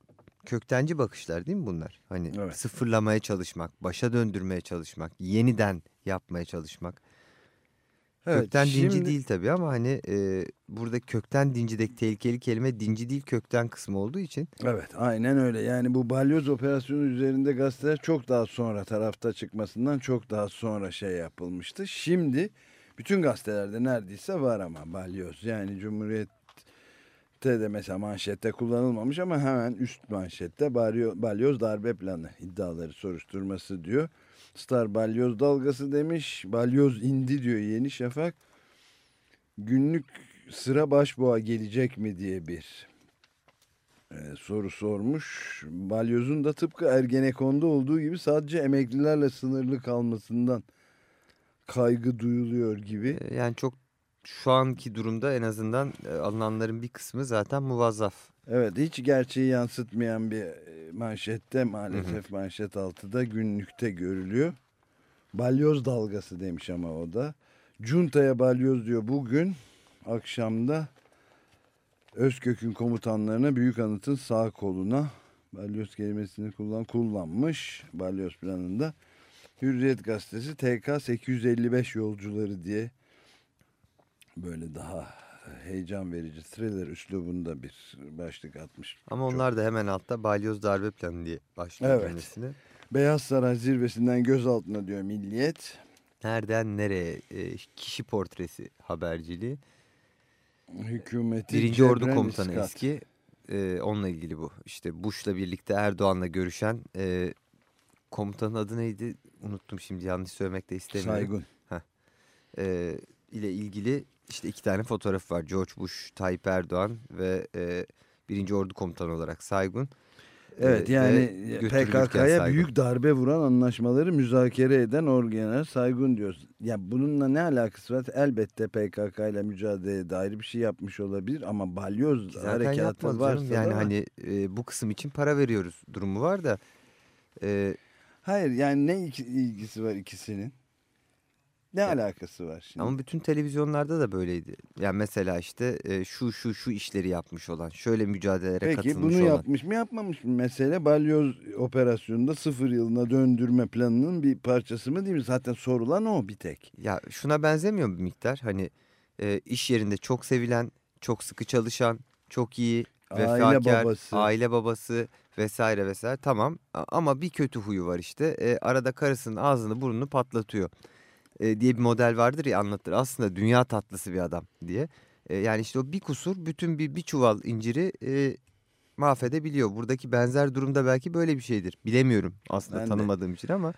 köktenci bakışlar değil mi bunlar? Hani Evet. sıfırlamaya çalışmak, başa döndürmeye çalışmak, yeniden yapmaya çalışmak. Evet, kökten dinci şimdi- değil tabii ama hani e, burada kökten dincideki tehlikeli kelime dinci değil kökten kısmı olduğu için Evet aynen öyle. Yani bu balyoz operasyonu üzerinde gazeteler çok daha sonra tarafta çıkmasından çok daha sonra şey yapılmıştı. Şimdi bütün gazetelerde neredeyse var ama balyoz. Yani Cumhuriyet'te de mesela manşette kullanılmamış ama hemen üst manşette balyo- balyoz darbe planı iddiaları soruşturması diyor. Star balyoz dalgası demiş. Balyoz indi diyor Yeni Şafak. Günlük sıra başboğa gelecek mi diye bir e, soru sormuş. Balyoz'un da tıpkı Ergenekon'da olduğu gibi sadece emeklilerle sınırlı kalmasından kaygı duyuluyor gibi. e, yani çok şu anki durumda en azından e, alınanların bir kısmı zaten muvazzaf. Evet hiç gerçeği yansıtmayan bir e, manşette maalesef manşet altıda günlükte görülüyor. Balyoz dalgası demiş ama o da. Cunta'ya balyoz diyor bugün akşamda Özkök'ün komutanlarına Büyük Anıt'ın sağ koluna balyoz kelimesini kullan kullanmış balyoz planında. Hürriyet gazetesi TK 855 yolcuları diye böyle daha heyecan verici thriller üslubunda bir başlık atmış. Ama Çok- onlar da hemen altta balyoz darbe planı diye başlıyor Evet. cümlesine. Beyaz Saray zirvesinden gözaltına diyor Milliyet. Nereden nereye e, kişi portresi haberciliği. Hükümeti Birinci Ordu cebren Komutanı iskat. eski. E, onunla ilgili bu. İşte Bush'la birlikte Erdoğan'la görüşen e, komutanın adı neydi? Unuttum şimdi yanlış söylemek de istemiyorum. Saygun. e, ile ilgili işte iki tane fotoğraf var. George Bush, Tayyip Erdoğan ve e, birinci Ordu Komutanı olarak Saygun. Evet E, yani ve götürülürken PKK'ya büyük darbe vuran anlaşmaları müzakere eden Orgeneral Saygun diyoruz. Ya bununla ne alakası var? Elbette PKK ile mücadeleye dair bir şey yapmış olabilir ama balyoz Zaten harekatı varsa canım. Yani da hani e, bu kısım için para veriyoruz durumu var da. E, Hayır yani ne ilgisi var ikisinin? Ne alakası var şimdi? ama bütün televizyonlarda da böyleydi. Yani mesela işte e, şu şu şu işleri yapmış olan, şöyle mücadelelere Peki katılmış bunu olan. yapmış mı yapmamış mı? Mesele balyoz operasyonunda sıfır yılına döndürme planının bir parçası mı değil mi? Zaten sorulan o bir tek. Ya şuna benzemiyor bir miktar? Hani e, iş yerinde çok sevilen, çok sıkı çalışan, çok iyi, Aile vefakar, babası. aile babası vesaire vesaire tamam ama bir kötü huyu var işte E, arada karısının ağzını burnunu patlatıyor E, diye bir model vardır ya anlatır aslında dünya tatlısı bir adam diye E, yani işte o bir kusur bütün bir, bir çuval inciri e, mahvedebiliyor buradaki benzer durumda belki böyle bir şeydir bilemiyorum aslında Ben de. tanımadığım için ama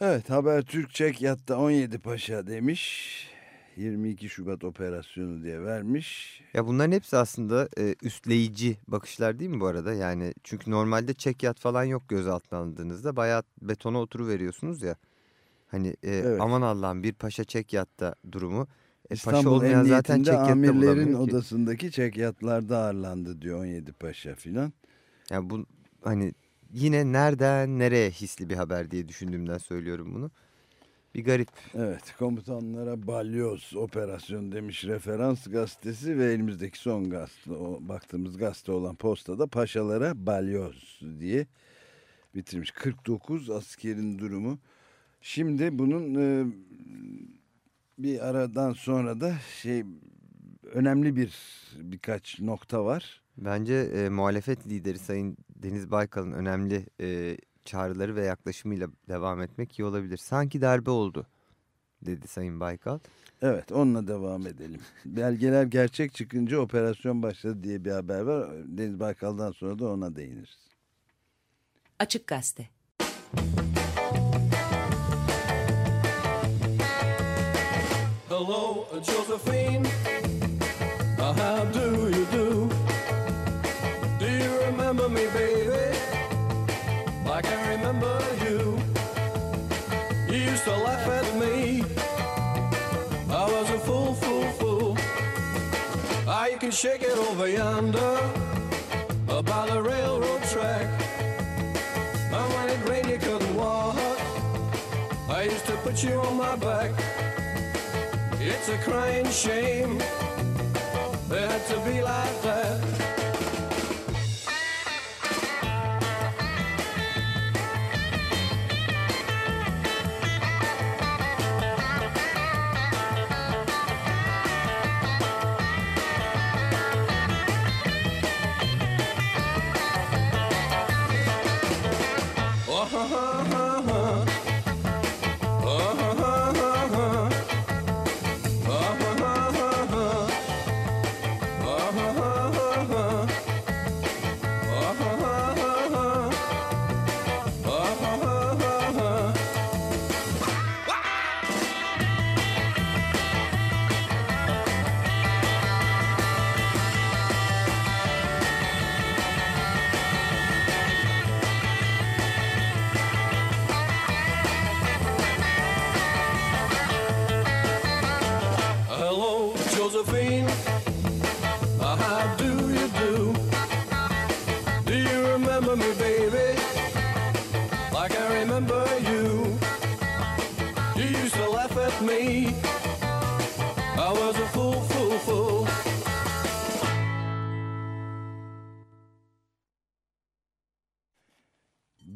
Evet Habertürk Çekyat'ta 17 Paşa demiş. 22 Şubat operasyonu diye vermiş. Ya bunların hepsi aslında e, üstleyici bakışlar değil mi bu arada? Yani çünkü normalde çek yat falan yok gözaltına alındığınızda bayağı betona oturuveriyorsunuz ya. Hani e, Evet. aman Allah'ım bir paşa çek yatta durumu E, paşa İstanbul olmayan zaten çekyatta amirlerin odasındaki çekyatlarda ağırlandı diyor 17 Paşa filan. Yani bu hani yine nereden nereye hisli bir haber diye düşündüğümden söylüyorum bunu. Bir garip. Evet komutanlara balyoz operasyon demiş referans gazetesi ve elimizdeki son gazete o baktığımız gazete olan postada paşalara balyoz diye bitirmiş. 49 askerin durumu. Şimdi bunun e, bir aradan sonra da şey önemli bir birkaç nokta var. Bence e, muhalefet lideri Sayın Deniz Baykal'ın önemli e, çağrıları ve yaklaşımıyla devam etmek iyi olabilir. Sanki darbe oldu dedi Sayın Baykal. Evet onunla devam edelim. Belgeler gerçek çıkınca operasyon başladı diye bir haber var. Deniz Baykal'dan sonra da ona değiniriz. Açık Gazete Hello, Josephine. How do you do? Do you remember me, baby? Like I remember you. You used to laugh at me. I was a fool, fool, fool. Ah, you can shake it over yonder, by the railroad track. And when it rained, you couldn't walk. I used to put you on my back. It's a crying shame. It had to be like that.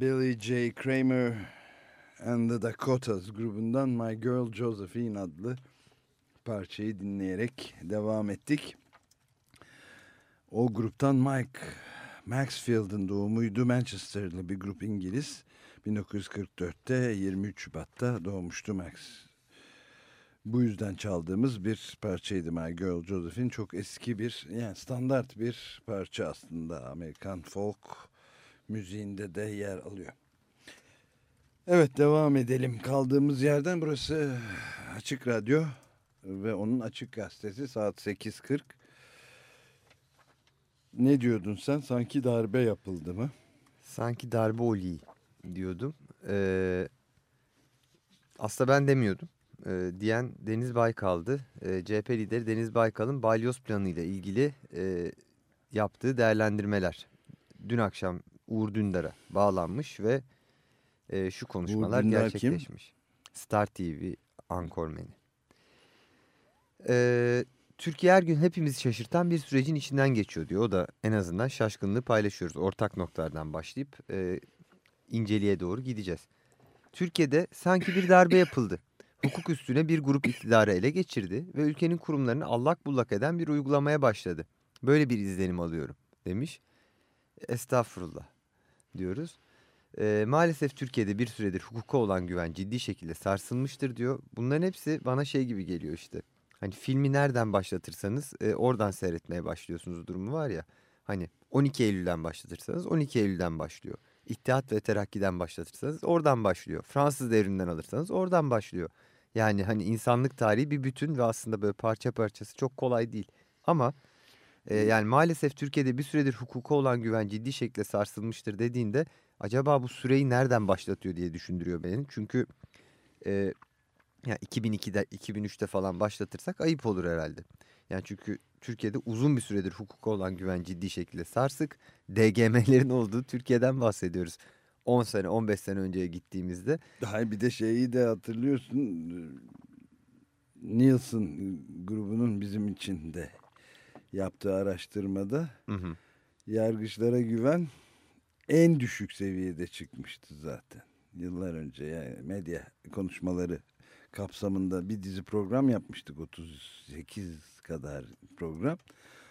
Billy J. Kramer and the Dakotas grubundan My Girl Josephine adlı parçayı dinleyerek devam ettik. O gruptan Mike Maxfield'ın doğumuydu. Manchester'lı bir grup İngiliz. 1944'te 23 Şubat'ta doğmuştu Max. Bu yüzden çaldığımız bir parçaydı My Girl Josephine. Çok eski bir yani standart bir parça aslında Amerikan folk müziğinde de yer alıyor. Evet devam edelim. Kaldığımız yerden burası Açık Radyo ve onun Açık Gazetesi saat 8.40. Ne diyordun sen? Sanki darbe yapıldı mı? Sanki darbe oli diyordum. Ee, aslında ben demiyordum. Ee, diyen Deniz Baykal'dı. Ee, CHP lideri Deniz Baykal'ın balyoz planı ile ilgili e, yaptığı değerlendirmeler. Dün akşam Uğur Dündar'a bağlanmış ve e, şu konuşmalar Dündar kim? gerçekleşmiş. Star TV ankormeni. Ee, Türkiye her gün hepimizi şaşırtan bir sürecin içinden geçiyor diyor. O da en azından şaşkınlığı paylaşıyoruz. Ortak noktalardan başlayıp e, inceliğe doğru gideceğiz. Türkiye'de sanki bir darbe yapıldı. Hukuk üstüne bir grup iktidarı ele geçirdi ve ülkenin kurumlarını allak bullak eden bir uygulamaya başladı. Böyle bir izlenim alıyorum demiş. Estağfurullah diyoruz. E, maalesef Türkiye'de bir süredir hukuka olan güven ciddi şekilde sarsılmıştır diyor. Bunların hepsi bana şey gibi geliyor işte. Hani filmi nereden başlatırsanız e, oradan seyretmeye başlıyorsunuz durumu var ya. Hani 12 Eylül'den başlatırsanız 12 Eylül'den başlıyor. İttihat ve Terakki'den başlatırsanız oradan başlıyor. Fransız devriminden alırsanız oradan başlıyor. Yani hani insanlık tarihi bir bütün ve aslında böyle parça parçası çok kolay değil. Ama e, yani maalesef Türkiye'de bir süredir hukuka olan güven ciddi şekilde sarsılmıştır dediğinde acaba bu süreyi nereden başlatıyor diye düşündürüyor beni. Çünkü e, Yani 2002'de 2003'te falan başlatırsak ayıp olur herhalde. Yani çünkü Türkiye'de uzun bir süredir hukuka olan güven ciddi şekilde sarsık. DGM'lerin olduğu Türkiye'den bahsediyoruz. 10 sene 15 sene önceye gittiğimizde Daha bir de şeyi de hatırlıyorsun. Nielsen grubunun bizim için de yaptığı araştırmada hı hı, yargıçlara güven en düşük seviyede çıkmıştı zaten. Yıllar önce yani medya konuşmaları kapsamında bir dizi program yapmıştık 38 kadar program.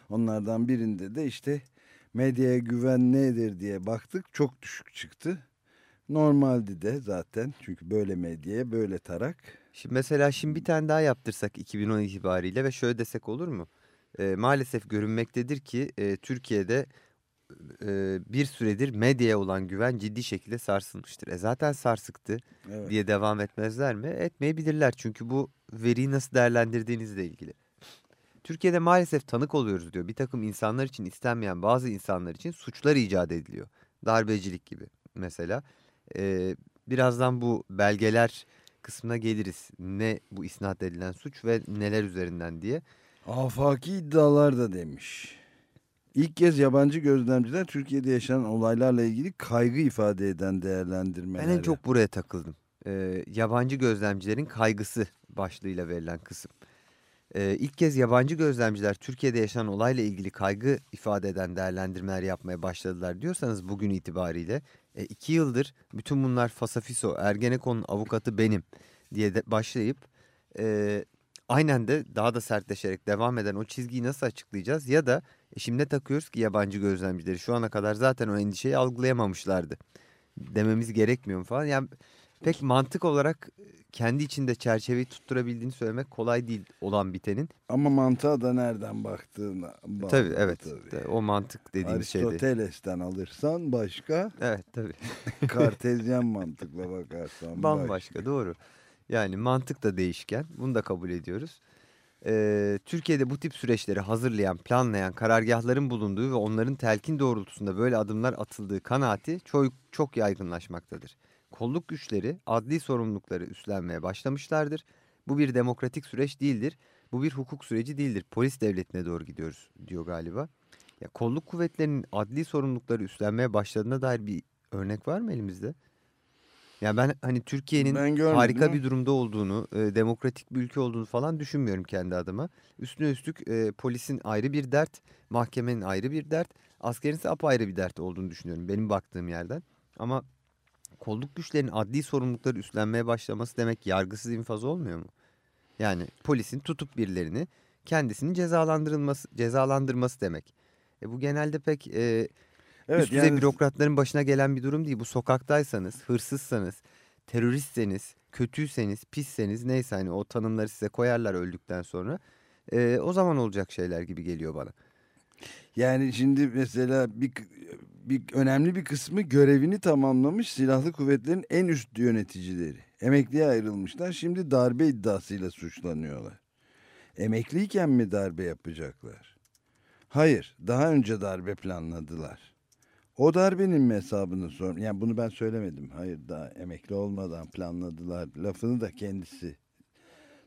Onlardan birinde de işte medyaya güven nedir diye baktık çok düşük çıktı. Normaldi de zaten çünkü böyle medyaya böyle tarak. Şimdi mesela şimdi bir tane daha yaptırsak 2010 itibariyle ve şöyle desek olur mu? Ee, maalesef görünmektedir ki e, Türkiye'de e, bir süredir medyaya olan güven ciddi şekilde sarsılmıştır. E zaten sarsıktı Evet. diye devam etmezler mi? Etmeyebilirler çünkü bu veriyi nasıl değerlendirdiğinizle ilgili. Türkiye'de maalesef tanık oluyoruz diyor. Bir takım insanlar için istenmeyen bazı insanlar için suçlar icat ediliyor. Darbecilik gibi mesela. Ee, birazdan bu belgeler kısmına geliriz. Ne bu isnat edilen suç ve neler üzerinden diye. Afaki iddialar da demiş. İlk kez yabancı gözlemciler Türkiye'de yaşanan olaylarla ilgili kaygı ifade eden değerlendirmeler. Ben en çok buraya takıldım. Ee, yabancı gözlemcilerin kaygısı başlığıyla verilen kısım. Ee, ilk kez yabancı gözlemciler Türkiye'de yaşanan olayla ilgili kaygı ifade eden değerlendirmeler yapmaya başladılar diyorsanız bugün itibariyle e, iki yıldır bütün bunlar Fasafiso, Ergenekon'un avukatı benim diye de başlayıp e, aynen de daha da sertleşerek devam eden o çizgiyi nasıl açıklayacağız? Ya da e, şimdi takıyoruz ki yabancı gözlemcileri şu ana kadar zaten o endişeyi algılayamamışlardı dememiz gerekmiyor mu falan. Yani pek mantık olarak e, kendi içinde çerçeveyi tutturabildiğini söylemek kolay değil olan bitenin. Ama mantığa da nereden baktığına bağlı. tabii evet tabii. de- o mantık dediğimiz şeyde. Aristoteles'ten alırsan başka, Evet tabii kartezyen mantıkla bakarsan bambaşka doğru. Yani mantık da değişken bunu da kabul ediyoruz. Ee, Türkiye'de bu tip süreçleri hazırlayan, planlayan karargahların bulunduğu ve onların telkin doğrultusunda böyle adımlar atıldığı kanaati çok, çok yaygınlaşmaktadır. Kolluk güçleri adli sorumlulukları üstlenmeye başlamışlardır. Bu bir demokratik süreç değildir. Bu bir hukuk süreci değildir. Polis devletine doğru gidiyoruz diyor galiba. Ya kolluk kuvvetlerinin adli sorumlulukları üstlenmeye başladığına dair bir örnek var mı elimizde? Ya ben hani Türkiye'nin harika bir durumda olduğunu, e, demokratik bir ülke olduğunu falan düşünmüyorum kendi adıma. Üstüne üstlük e, polisin ayrı bir dert, mahkemenin ayrı bir dert, askerin ise apayrı bir dert olduğunu düşünüyorum benim baktığım yerden. Ama kolluk güçlerinin adli sorumlulukları üstlenmeye başlaması demek yargısız infaz olmuyor mu? Yani polisin tutup birilerini kendisinin cezalandırılması, cezalandırması demek. E bu genelde pek e, Evet, üst düzey yani- bürokratların başına gelen bir durum değil. Bu sokaktaysanız, hırsızsanız, teröristseniz, kötüyseniz, pisseniz neyse hani o tanımları size koyarlar öldükten sonra. E, o zaman olacak şeyler gibi geliyor bana. Yani şimdi mesela bir, bir önemli bir kısmı görevini tamamlamış silahlı kuvvetlerin en üst yöneticileri. Emekliye ayrılmışlar. Şimdi darbe iddiasıyla suçlanıyorlar. Emekliyken mi darbe yapacaklar? Hayır, daha önce darbe planladılar. O darbenin mi hesabını sor. Yani bunu ben söylemedim. Hayır, daha emekli olmadan planladılar. Lafını da kendisi.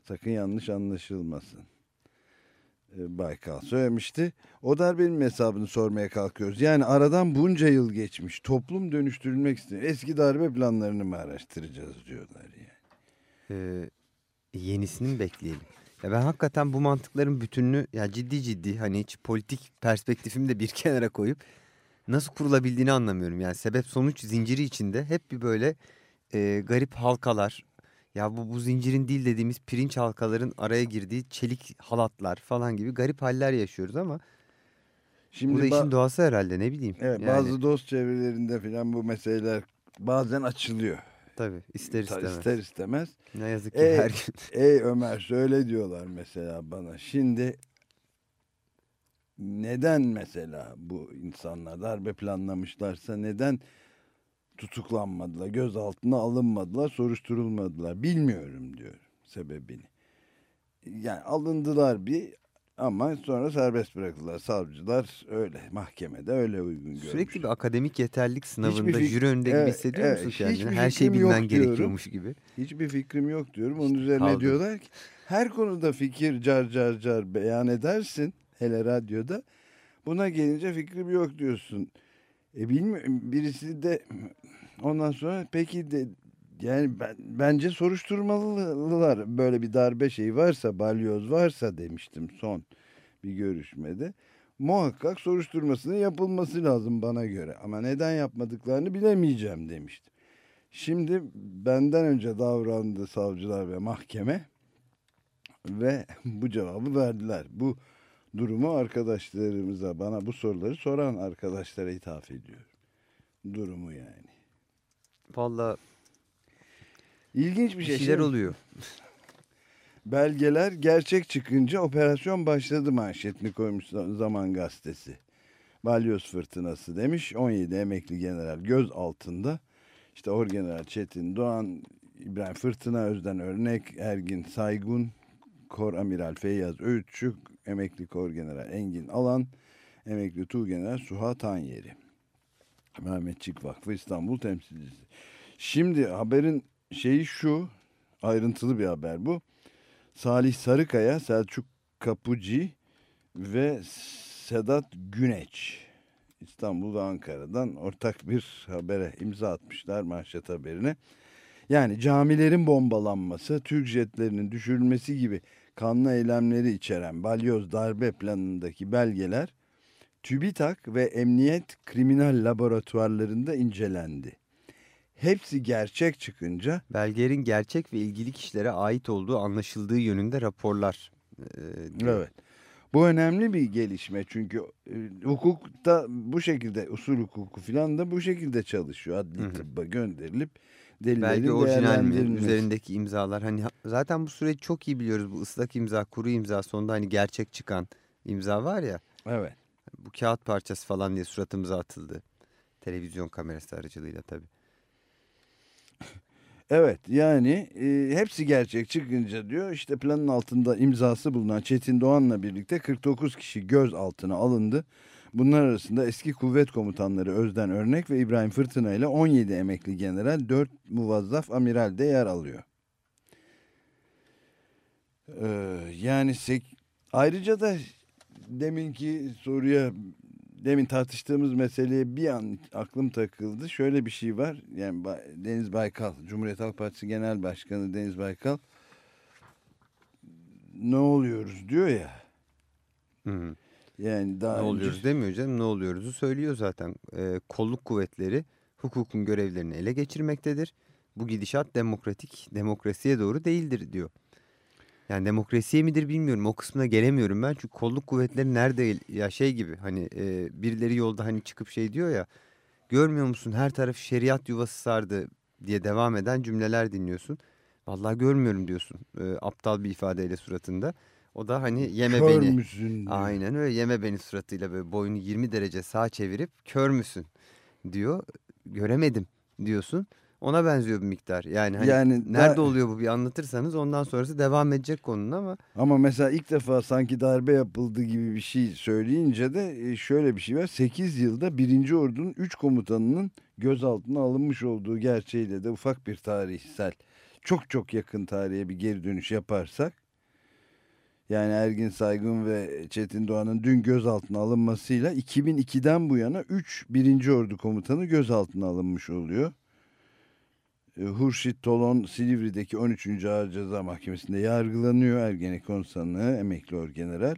Sakın yanlış anlaşılmasın. E, Baykal söylemişti. O darbenin hesabını sormaya kalkıyoruz. Yani aradan bunca yıl geçmiş. Toplum dönüştürülmek istiyor. Eski darbe planlarını mı araştıracağız diyorlar yani. E, yenisini bekleyelim? Ya ben hakikaten bu mantıkların bütününü ya ciddi ciddi hani hiç politik perspektifimi de bir kenara koyup nasıl kurulabildiğini anlamıyorum. Yani sebep sonuç zinciri içinde hep bir böyle e, garip halkalar ya bu bu zincirin değil dediğimiz pirinç halkaların araya girdiği çelik halatlar falan gibi garip haller yaşıyoruz ama Şimdi bu da işin doğası herhalde ne bileyim. evet, Yani bazı dost çevrelerinde falan bu meseleler bazen açılıyor. tabii ister istemez. İster istemez. Ne yazık ki Ee, her gün. Ey Ömer söyle diyorlar mesela bana. Şimdi neden mesela bu insanlar darbe planlamışlarsa neden tutuklanmadılar, gözaltına alınmadılar, soruşturulmadılar bilmiyorum diyor sebebini. Yani alındılar bir Ama sonra serbest bırakıldılar. Savcılar öyle. Mahkemede öyle uygun görmüş. Sürekli bir akademik yeterlilik sınavında fik- jüri önünde Evet, gibi hissediyor evet. musun kendini? Her yok bilmen gerekiyormuş gibi. Hiçbir fikrim yok diyorum. Onun üzerine kaldın. diyorlar ki her konuda fikir car car car beyan edersin. Hele radyoda. Buna gelince fikrim yok diyorsun. E bilmiyorum birisi de ondan sonra peki de yani ben, bence soruşturmalılar böyle bir darbe şeyi varsa balyoz varsa demiştim son bir görüşmede. Muhakkak soruşturmasının yapılması lazım bana göre ama neden yapmadıklarını bilemeyeceğim demiştim. Şimdi benden önce davrandı savcılar ve mahkeme ve bu cevabı verdiler. Bu durumu arkadaşlarımıza bana bu soruları soran arkadaşlara ithaf ediyorum. Durumu yani. Valla İlginç bir şey. şeyler Şimdi oluyor. Belgeler gerçek çıkınca operasyon başladı manşetini koymuş Zaman Gazetesi. Balyoz fırtınası demiş 17 emekli general göz altında. İşte Orgeneral Çetin Doğan, İbrahim Fırtına Özden Örnek, Ergin Saygun, Kor Amiral Feyyaz Öğütçü, emekli Kor General Engin Alan, emekli Tuğgeneral Suha Tanyeri. Mehmetçik Vakfı İstanbul temsilcisi. Şimdi haberin şeyi şu, ayrıntılı bir haber bu. Salih Sarıkaya, Selçuk Kapıcı ve Sedat Güneç İstanbul ve Ankara'dan ortak bir habere imza atmışlar manşet haberine. Yani camilerin bombalanması, Türk jetlerinin düşürülmesi gibi kanlı eylemleri içeren balyoz darbe planındaki belgeler TÜBİTAK ve Emniyet Kriminal Laboratuvarlarında incelendi. Hepsi gerçek çıkınca Belgelerin gerçek ve ilgili kişilere ait olduğu anlaşıldığı yönünde raporlar. e, diyor. Evet. Bu önemli bir gelişme çünkü e, hukukta bu şekilde usul hukuku falan da bu şekilde çalışıyor. Adli tıbba gönderilip Belge orijinal mi? Üzerindeki imzalar. Hani ha- zaten bu süreci çok iyi biliyoruz. Bu ıslak imza, kuru imza sonunda hani gerçek çıkan imza var ya. Evet. Bu kağıt parçası falan diye suratımıza atıldı. Televizyon kamerası aracılığıyla tabii. Evet yani e, hepsi gerçek çıkınca diyor işte planın altında imzası bulunan Çetin Doğan'la birlikte 49 kişi gözaltına alındı. Bunlar arasında eski kuvvet komutanları Özden Örnek ve İbrahim Fırtına ile 17 emekli general 4 muvazzaf amiral de yer alıyor. Ee, yani sek- ayrıca da deminki soruya demin tartıştığımız meseleye bir an aklım takıldı. Şöyle bir şey var. Yani Deniz Baykal, Cumhuriyet Halk Partisi Genel Başkanı Deniz Baykal ne oluyoruz diyor ya. Hı hı. Yani daha Ne önce- oluyoruz demiyor canım. Ne oluyoruzu söylüyor zaten. Ee, kolluk kuvvetleri hukukun görevlerini ele geçirmektedir. Bu gidişat demokratik, demokrasiye doğru değildir diyor. Yani demokrasiye midir bilmiyorum. O kısmına gelemiyorum ben. Çünkü kolluk kuvvetleri nerede ya şey gibi hani e, birileri yolda hani çıkıp şey diyor ya. Görmüyor musun her taraf şeriat yuvası sardı diye devam eden cümleler dinliyorsun. Vallahi görmüyorum diyorsun. e, aptal bir ifadeyle suratında. O da hani yeme Kör beni. müsün diyor. Aynen öyle yeme beni suratıyla böyle boynu 20 derece sağa çevirip kör müsün diyor. Göremedim diyorsun. Ona benziyor bir miktar. Yani, hani Yani nerede da- oluyor bu bir anlatırsanız ondan sonrası devam edecek konunun ama Ama mesela ilk defa sanki darbe yapıldı gibi bir şey söyleyince de e, şöyle bir şey var. 8 yılda 1. Ordu'nun 3 komutanının gözaltına alınmış olduğu gerçeğiyle de ufak bir tarihsel çok çok yakın tarihe bir geri dönüş yaparsak yani Ergin Saygun ve Çetin Doğan'ın dün gözaltına alınmasıyla 2002'den bu yana 3 1. Ordu komutanı gözaltına alınmış oluyor. E, Hurşit Tolon Silivri'deki 13. Ağır Ceza Mahkemesi'nde yargılanıyor Ergenekon sanığı emekli orgeneral.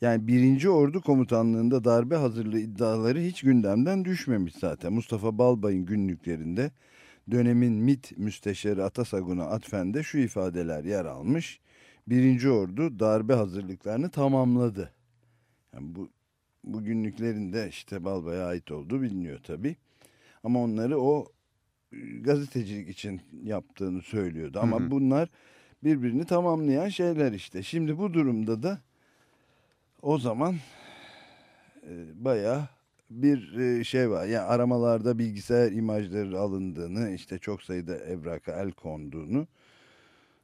Yani 1. Ordu Komutanlığı'nda darbe hazırlığı iddiaları hiç gündemden düşmemiş zaten. Mustafa Balbay'ın günlüklerinde dönemin MİT müsteşarı Atasagun'a atfen de şu ifadeler yer almış. 1. Ordu darbe hazırlıklarını tamamladı. Yani bu, bu günlüklerinde işte Balbay'a ait olduğu biliniyor tabii. Ama onları o gazetecilik için yaptığını söylüyordu. Ama Hı hı. bunlar birbirini tamamlayan şeyler işte. Şimdi bu durumda da o zaman e, bayağı bir e, şey var. Yani aramalarda bilgisayar imajları alındığını, işte çok sayıda evraka el konduğunu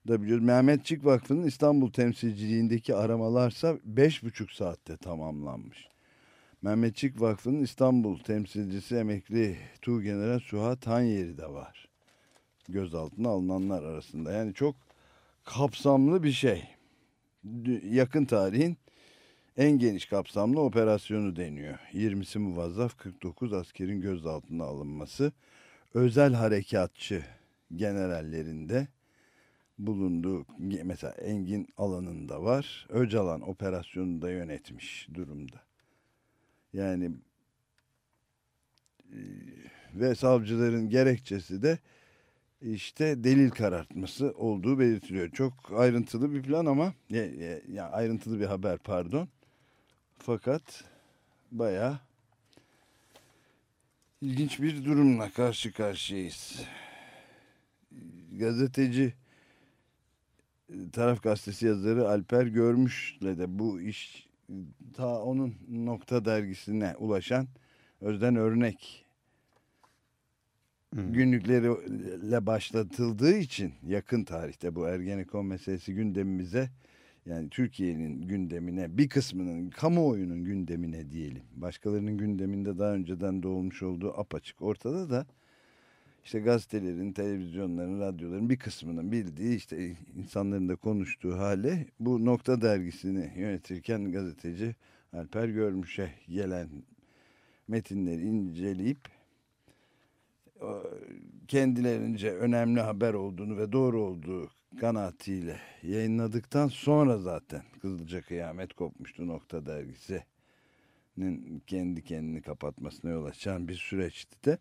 da biliyoruz. Mehmetçik Vakfı'nın İstanbul temsilciliğindeki aramalarsa 5,5 saatte tamamlanmış. Mehmetçik Vakfı'nın İstanbul temsilcisi emekli Tuğgeneral Suha Tanyeri de var. Gözaltına alınanlar arasında. Yani çok kapsamlı bir şey. Yakın tarihin en geniş kapsamlı operasyonu deniyor. 20'si muvazzaf 49 askerin gözaltına alınması. Özel harekatçı generallerinde bulunduğu mesela Engin alanında var. Öcalan operasyonunu da yönetmiş durumda. Yani e, ve savcıların gerekçesi de işte delil karartması olduğu belirtiliyor. Çok ayrıntılı bir plan ama ya, ya, ya ayrıntılı bir haber pardon. Fakat bayağı ilginç bir durumla karşı karşıyayız. Gazeteci Taraf Gazetesi yazarı Alper Görmüş'le de bu iş ta onun nokta dergisine ulaşan Özden Örnek Hmm. günlükleriyle başlatıldığı için yakın tarihte bu Ergenekon meselesi gündemimize yani Türkiye'nin gündemine bir kısmının kamuoyunun gündemine diyelim. Başkalarının gündeminde daha önceden doğmuş olduğu apaçık. Ortada da işte gazetelerin, televizyonların, radyoların bir kısmının bildiği işte insanların da konuştuğu hale bu nokta dergisini yönetirken gazeteci Alper Görmüş'e gelen metinleri inceleyip kendilerince önemli haber olduğunu ve doğru olduğu kanaatiyle yayınladıktan sonra zaten Kızılca Kıyamet kopmuştu Nokta Dergisi'nin kendi kendini kapatmasına yol açan bir süreçti de.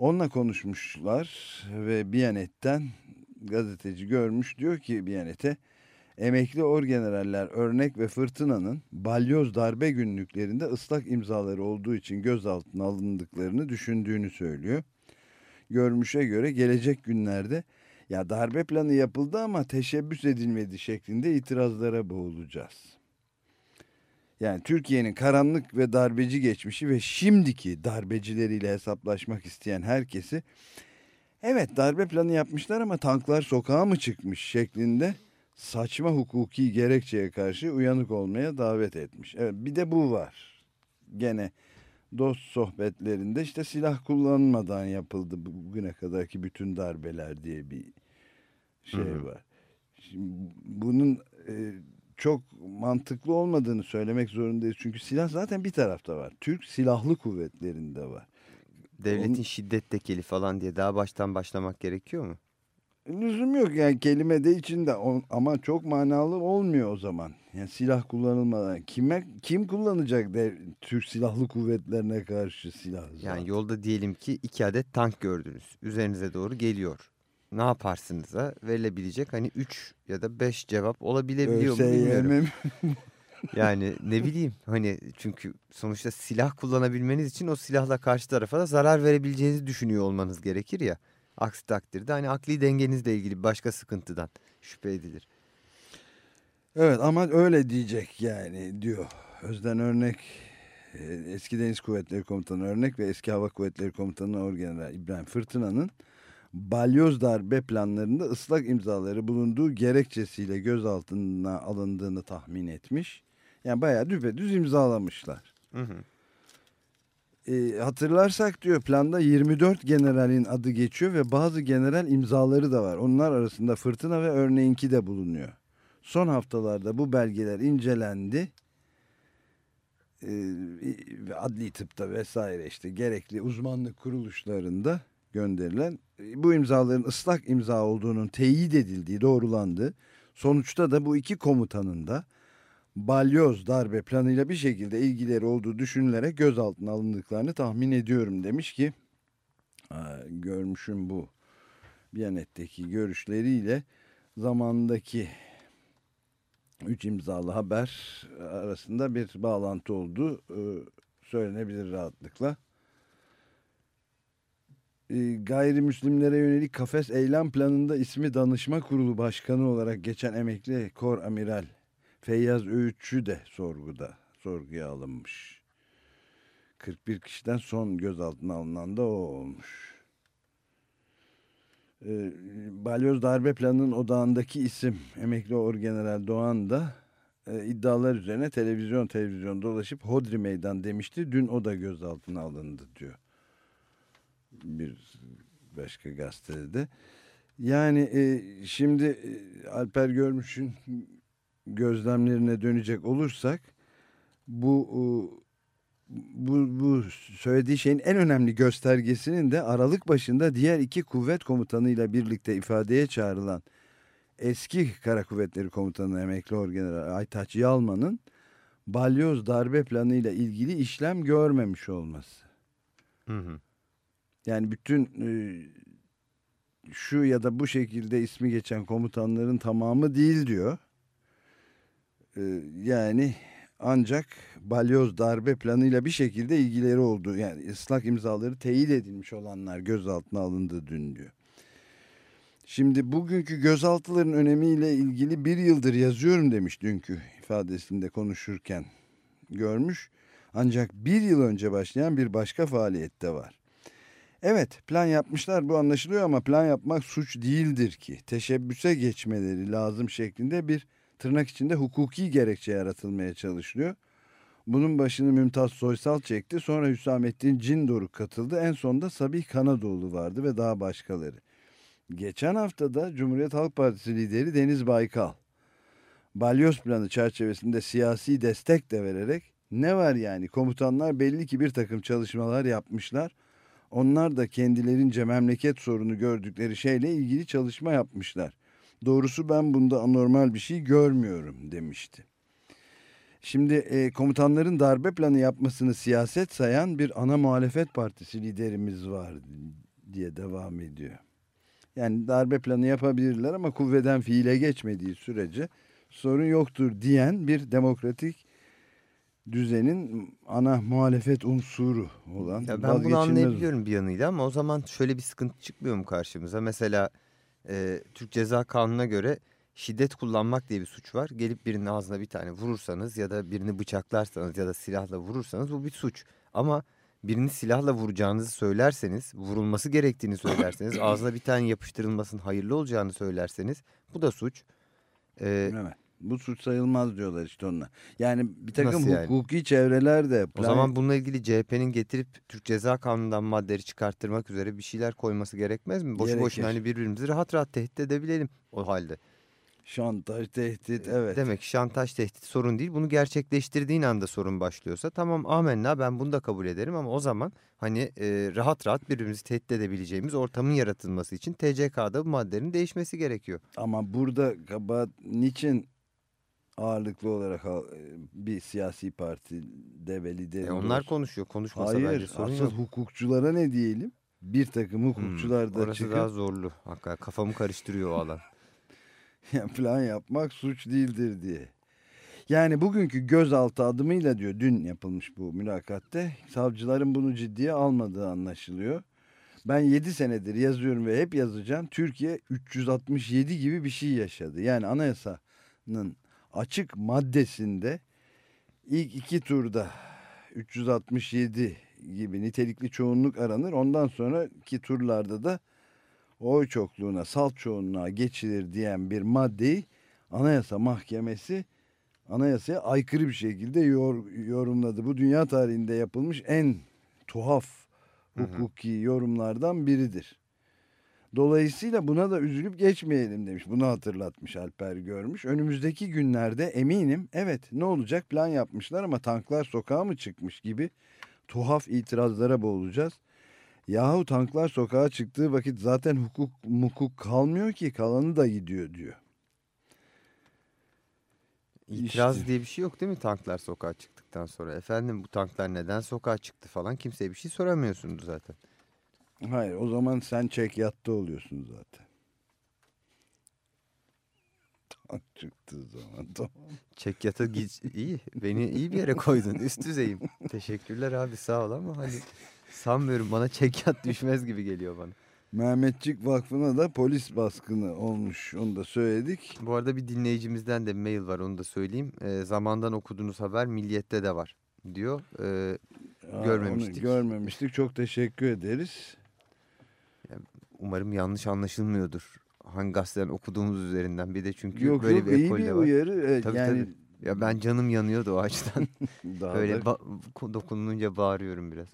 Onunla konuşmuşlar ve Biyanet'ten gazeteci görmüş diyor ki Biyanet'e emekli orgeneraller Örnek ve Fırtına'nın balyoz darbe günlüklerinde ıslak imzaları olduğu için gözaltına alındıklarını düşündüğünü söylüyor. Görmüşe göre gelecek günlerde ya darbe planı yapıldı ama teşebbüs edilmedi şeklinde itirazlara boğulacağız. Yani Türkiye'nin karanlık ve darbeci geçmişi ve şimdiki darbecileriyle hesaplaşmak isteyen herkesi evet darbe planı yapmışlar ama tanklar sokağa mı çıkmış şeklinde saçma hukuki gerekçeye karşı uyanık olmaya davet etmiş. Evet bir de bu var. Gene dost sohbetlerinde işte silah kullanmadan yapıldı bugüne kadarki bütün darbeler diye bir şey Hı hı. var. Şimdi bunun e, çok mantıklı olmadığını söylemek zorundayız. Çünkü silah zaten bir tarafta var. Türk Silahlı Kuvvetleri'nde var. Devletin Onun- şiddet tekeli falan diye daha baştan başlamak gerekiyor mu? Lüzum yok yani kelime de içinde ama çok manalı olmuyor o zaman. Yani silah kullanılmadan kime kim kullanacak dev, Türk Silahlı Kuvvetlerine karşı silah? Yani zaten? yolda diyelim ki iki adet tank gördünüz. Üzerinize doğru geliyor. Ne yaparsınıza verilebilecek hani 3 ya da 5 cevap olabilebiliyor mu bilmiyorum. Yani ne bileyim hani çünkü sonuçta silah kullanabilmeniz için o silahla karşı tarafa da zarar verebileceğinizi düşünüyor olmanız gerekir ya. Aksi takdirde hani akli dengenizle ilgili başka sıkıntıdan şüphe edilir. Evet ama öyle diyecek yani diyor. Özden Örnek e, eski Deniz Kuvvetleri Komutanı Örnek ve eski Hava Kuvvetleri Komutanı Orgeneral İbrahim Fırtına'nın balyoz darbe planlarında ıslak imzaları bulunduğu gerekçesiyle gözaltına alındığını tahmin etmiş. Yani bayağı düpedüz imzalamışlar. Hı hı. E, hatırlarsak diyor planda 24 generalin adı geçiyor ve bazı general imzaları da var. Onlar arasında Fırtına ve örneğinki de bulunuyor. Son haftalarda bu belgeler incelendi. E, adli tıpta vesaire işte gerekli uzmanlık kuruluşlarında gönderilen e, bu imzaların ıslak imza olduğunun teyit edildiği doğrulandı. Sonuçta da bu iki komutanın da balyoz darbe planıyla bir şekilde ilgileri olduğu düşünülerek gözaltına alındıklarını tahmin ediyorum demiş ki "Aa, görmüşüm bu Biyanet'teki görüşleriyle zamandaki üç imzalı haber arasında bir bağlantı olduğu e, söylenebilir rahatlıkla. E, Gayrimüslimlere yönelik kafes eylem planında ismi danışma kurulu başkanı olarak geçen emekli kor amiral Feyyaz Öğütçü de sorguda, sorguya alınmış. 41 kişiden son gözaltına alınan da o olmuş. e, balyoz darbe planının odağındaki isim emekli orgeneral Doğan da e, iddialar üzerine televizyon televizyon dolaşıp Hodri Meydan demişti. Dün o da gözaltına alındı diyor. Bir başka gazetede. Yani e, şimdi e, Alper Görmüş'ün gözlemlerine dönecek olursak bu e, bu, bu söylediği şeyin en önemli göstergesinin de Aralık başında diğer iki kuvvet komutanıyla birlikte ifadeye çağrılan eski Kara Kuvvetleri Komutanı emekli orgeneral Aytaç Yalman'ın balyoz darbe planıyla ilgili işlem görmemiş olması. Hı hı. Yani bütün şu ya da bu şekilde ismi geçen komutanların tamamı değil diyor. Yani ancak balyoz darbe planıyla bir şekilde ilgileri oldu. Yani ıslak imzaları teyit edilmiş olanlar gözaltına alındı dün diyor. Şimdi bugünkü gözaltıların önemiyle ilgili bir yıldır yazıyorum demiş dünkü ifadesinde konuşurken görmüş. Ancak bir yıl önce başlayan bir başka faaliyette var. Evet plan yapmışlar bu anlaşılıyor ama plan yapmak suç değildir ki. Teşebbüse geçmeleri lazım şeklinde bir tırnak içinde hukuki gerekçe yaratılmaya çalışılıyor. Bunun başını Mümtaz Soysal çekti. Sonra Hüsamettin Cindoruk katıldı. En sonunda Sabih Kanadoğlu vardı ve daha başkaları. Geçen hafta da Cumhuriyet Halk Partisi lideri Deniz Baykal. Balyoz planı çerçevesinde siyasi destek de vererek ne var yani komutanlar belli ki bir takım çalışmalar yapmışlar. Onlar da kendilerince memleket sorunu gördükleri şeyle ilgili çalışma yapmışlar. Doğrusu ben bunda anormal bir şey görmüyorum demişti. Şimdi e, komutanların darbe planı yapmasını siyaset sayan bir ana muhalefet partisi liderimiz var diye devam ediyor. Yani darbe planı yapabilirler ama kuvveden fiile geçmediği sürece sorun yoktur diyen bir demokratik düzenin ana muhalefet unsuru olan Ya ben bunu anlayabiliyorum bir yanıyla ama o zaman şöyle bir sıkıntı çıkmıyor mu karşımıza? Mesela e, Türk Ceza Kanunu'na göre şiddet kullanmak diye bir suç var. Gelip birinin ağzına bir tane vurursanız ya da birini bıçaklarsanız ya da silahla vurursanız bu bir suç. Ama birini silahla vuracağınızı söylerseniz, vurulması gerektiğini söylerseniz, ağzına bir tane yapıştırılmasının hayırlı olacağını söylerseniz bu da suç. E, Evet. Bu suç sayılmaz diyorlar işte onlar. Yani bir takım Nasıl yani? hukuki çevreler de o zaman bununla ilgili CHP'nin getirip Türk Ceza Kanunu'ndan maddeleri çıkarttırmak üzere bir şeyler koyması gerekmez mi? Boşu boşuna Gerekir. hani birbirimizi rahat rahat tehdit edebilelim o halde. şantaj, tehdit evet. Demek şantaj tehdit sorun değil. Bunu gerçekleştirdiğin anda sorun başlıyorsa tamam amenna ben bunu da kabul ederim ama o zaman hani e, rahat rahat birbirimizi tehdit edebileceğimiz ortamın yaratılması için TCK'da bu maddenin değişmesi gerekiyor. Ama burada kabahat niçin ağırlıklı olarak ha- bir siyasi parti de ve lideri E, onlar konuşuyor. Konuşmasa Hayır bence sorun asıl yok. hukukçulara ne diyelim? Bir takım Hmm, hukukçular da orası çıkıp daha zorlu. Hakikaten kafamı karıştırıyor o alan. ya plan yapmak suç değildir diye. Yani bugünkü gözaltı adımıyla diyor dün yapılmış bu mülakatte savcıların bunu ciddiye almadığı anlaşılıyor. Ben 7 senedir yazıyorum ve hep yazacağım. Türkiye 367 gibi bir şey yaşadı. Yani anayasanın açık maddesinde ilk iki turda 367 gibi nitelikli çoğunluk aranır. Ondan sonraki turlarda da oy çokluğuna, salt çoğunluğa geçilir diyen bir maddeyi Anayasa Mahkemesi anayasaya aykırı bir şekilde yor- yorumladı. Bu dünya tarihinde yapılmış en tuhaf hukuki yorumlardan biridir. Dolayısıyla buna da üzülüp geçmeyelim demiş. Bunu hatırlatmış Alper Görmüş. Önümüzdeki günlerde eminim evet ne olacak plan yapmışlar ama tanklar sokağa mı çıkmış gibi tuhaf itirazlara boğulacağız. Yahu tanklar sokağa çıktığı vakit zaten hukuk mukuk kalmıyor ki kalanı da gidiyor diyor. İtiraz İşte. diye bir şey yok değil mi tanklar sokağa çıktıktan sonra? Efendim bu tanklar neden sokağa çıktı falan kimseye bir şey soramıyorsunuz zaten. Hayır o zaman sen çek yatta oluyorsun zaten. Tank çıktığı zaman tamam. Çek yata iyi. Beni iyi bir yere koydun. Üst düzeyim. Teşekkürler abi sağ ol ama hani sanmıyorum bana çek yat düşmez gibi geliyor bana. Mehmetçik Vakfı'na da polis baskını olmuş onu da söyledik. Bu arada bir dinleyicimizden de mail var onu da söyleyeyim. Ee, zamandan okuduğunuz haber Milliyet'te de var diyor. Aa, Görmemiştik. Görmemiştik çok teşekkür ederiz. Umarım yanlış anlaşılmıyordur. Hangi gazeteden okuduğumuz üzerinden bir de çünkü Yok böyle yok bir ekol de var. uyarı. Evet, Tabii, yani Ya ben canım yanıyordu o açıdan. Böyle ba- dokunulunca bağırıyorum biraz.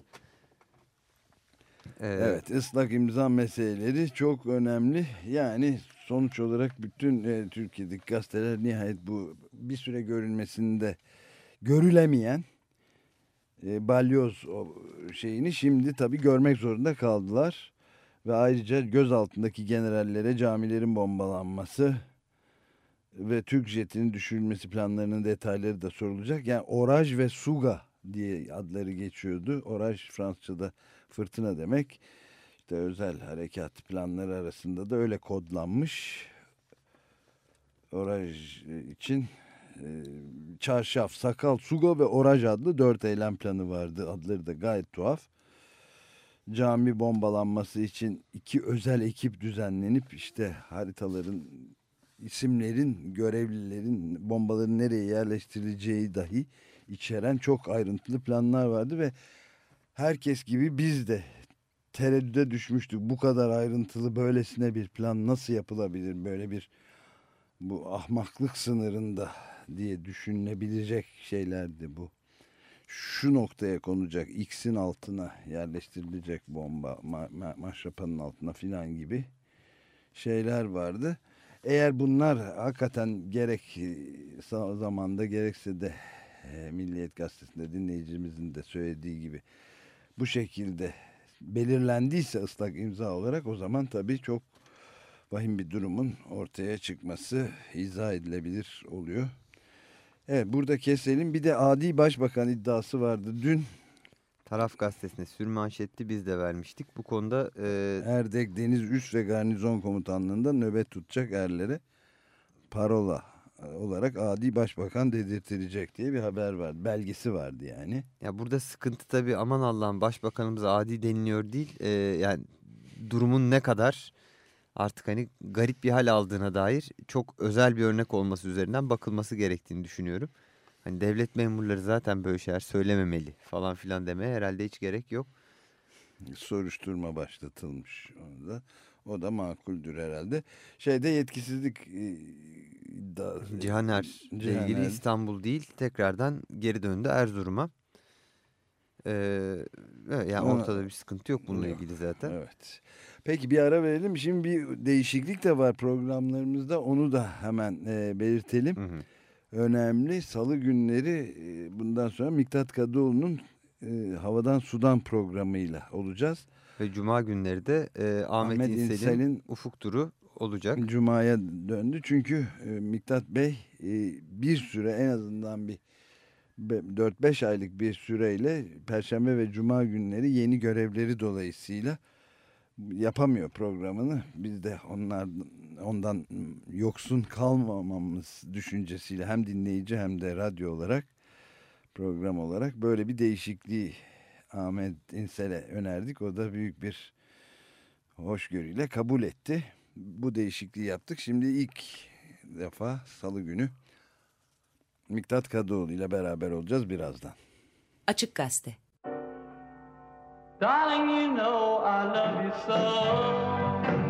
Ee, Evet ıslak imza meseleleri çok önemli. Yani sonuç olarak bütün e, Türkiye'deki gazeteler nihayet bu bir süre görülmesinde görülemeyen e, balyoz o şeyini şimdi tabii görmek zorunda kaldılar. Ve ayrıca gözaltındaki generallere camilerin bombalanması ve Türk jetinin düşürülmesi planlarının detayları da sorulacak. Yani Oraj ve Suga diye adları geçiyordu. Oraj Fransızca'da fırtına demek. İşte özel harekat planları arasında da öyle kodlanmış. Oraj için e, çarşaf, sakal, suga ve oraj adlı dört eylem planı vardı. Adları da gayet tuhaf. Cami bombalanması için iki özel ekip düzenlenip işte haritaların, isimlerin, görevlilerin bombaların nereye yerleştirileceği dahi içeren çok ayrıntılı planlar vardı ve herkes gibi biz de tereddüde düşmüştük. Bu kadar ayrıntılı böylesine bir plan nasıl yapılabilir? Böyle bir bu ahmaklık sınırında diye düşünülebilecek şeylerdi bu. Şu noktaya konacak X'in altına yerleştirilecek bomba ma ma maşrapanın altına filan gibi şeyler vardı. Eğer bunlar hakikaten gerek e, zamanda gerekse de e, Milliyet Gazetesi'nde dinleyicimizin de söylediği gibi bu şekilde belirlendiyse ıslak imza olarak o zaman tabii çok vahim bir durumun ortaya çıkması izah edilebilir oluyor. Evet burada keselim. Bir de adi başbakan iddiası vardı. Dün Taraf gazetesine sürmanşetli biz de vermiştik. Bu konuda e, Erdek Deniz Üs ve Garnizon Komutanlığı'nda nöbet tutacak erlere parola olarak adi başbakan dedirtilecek diye bir haber vardı. Belgesi vardı yani. ya burada sıkıntı tabii aman Allah'ım başbakanımız adi deniliyor değil. E, yani durumun ne kadar artık hani garip bir hal aldığına dair çok özel bir örnek olması üzerinden bakılması gerektiğini düşünüyorum. Hani devlet memurları zaten böyle şeyler söylememeli falan filan demeye herhalde hiç gerek yok. soruşturma başlatılmış orada. O da makuldür herhalde. Şeyde yetkisizlik e, iddiası. Cihaner ile ilgili Cihaner. İstanbul değil tekrardan geri döndü Erzurum'a. Ee, yani Ona- ortada bir sıkıntı yok bununla Yok, ilgili zaten. Evet. Peki bir ara verelim. Şimdi bir değişiklik de var programlarımızda. Onu da hemen e, belirtelim. Hı hı. Önemli. Salı günleri e, bundan sonra Miktat Kadıoğlu'nun e, Havadan Sudan programıyla olacağız. Ve cuma günleri de e, Ahmet, Ahmet İnsel'in İnsel'in ufuk turu olacak. Cuma'ya döndü. Çünkü e, Miktat Bey e, bir süre en azından bir be- 4-5 aylık bir süreyle Perşembe ve Cuma günleri yeni görevleri dolayısıyla yapamıyor programını. Biz de onlar ondan yoksun kalmamamız düşüncesiyle hem dinleyici hem de radyo olarak program olarak böyle bir değişikliği Ahmet İnsel'e önerdik. O da büyük bir hoşgörüyle kabul etti. Bu değişikliği yaptık. Şimdi ilk defa salı günü Miktat Kadıoğlu ile beraber olacağız birazdan. Açık Gazete. Darling, you know I love you so.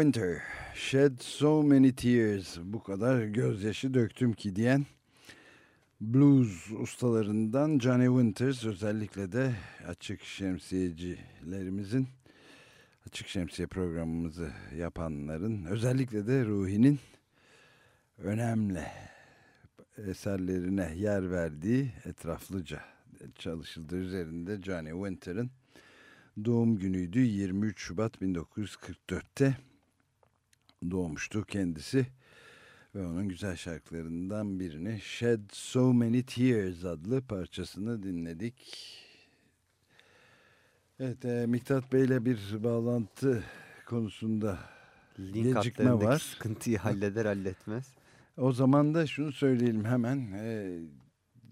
Winter, Shed So Many Tears, bu kadar gözyaşı döktüm ki diyen blues ustalarından Johnny Winters özellikle de açık şemsiyecilerimizin açık şemsiye programımızı yapanların özellikle de Ruhi'nin önemli eserlerine yer verdiği etraflıca çalışıldığı üzerinde Johnny Winter'ın doğum günüydü. 23 Şubat 1944'te doğmuştu kendisi ve onun güzel şarkılarından birini Shed So Many Tears adlı parçasını dinledik. Evet e, Miktat Bey'le bir bağlantı konusunda Link gecikme var. sıkıntıyı halleder halletmez. O zaman da şunu söyleyelim hemen. e,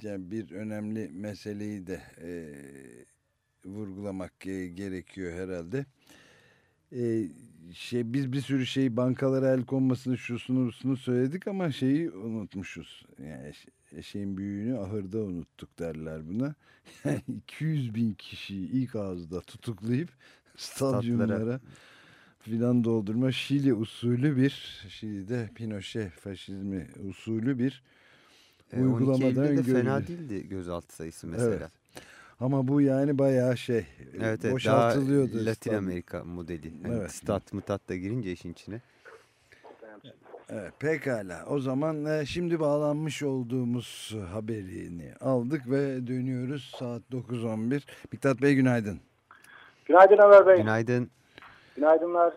yani bir önemli meseleyi de e, vurgulamak e, gerekiyor herhalde. E, şey biz bir sürü şey bankalara el konmasını şusunu busunu söyledik ama şeyi unutmuşuz. Yani eş- eşeğin büyüğünü ahırda unuttuk derler buna. Yani 200 bin kişiyi ilk ağızda tutuklayıp stadyumlara filan doldurma Şili usulü bir Şili'de Pinochet faşizmi usulü bir E, 12 uygulamadan Eylül'de de fena değildi gözaltı sayısı mesela. Evet. Ama bu yani bayağı şey Evet, evet daha boşaltılıyordu. Latin stadyum. Amerika modeli. Hani Evet. stat mutat da girince işin içine. Evet, pekala. O zaman e, şimdi bağlanmış olduğumuz haberini aldık ve dönüyoruz saat 9.11. Miktat Bey günaydın. Günaydın Ömer Bey. Günaydın. Günaydınlar.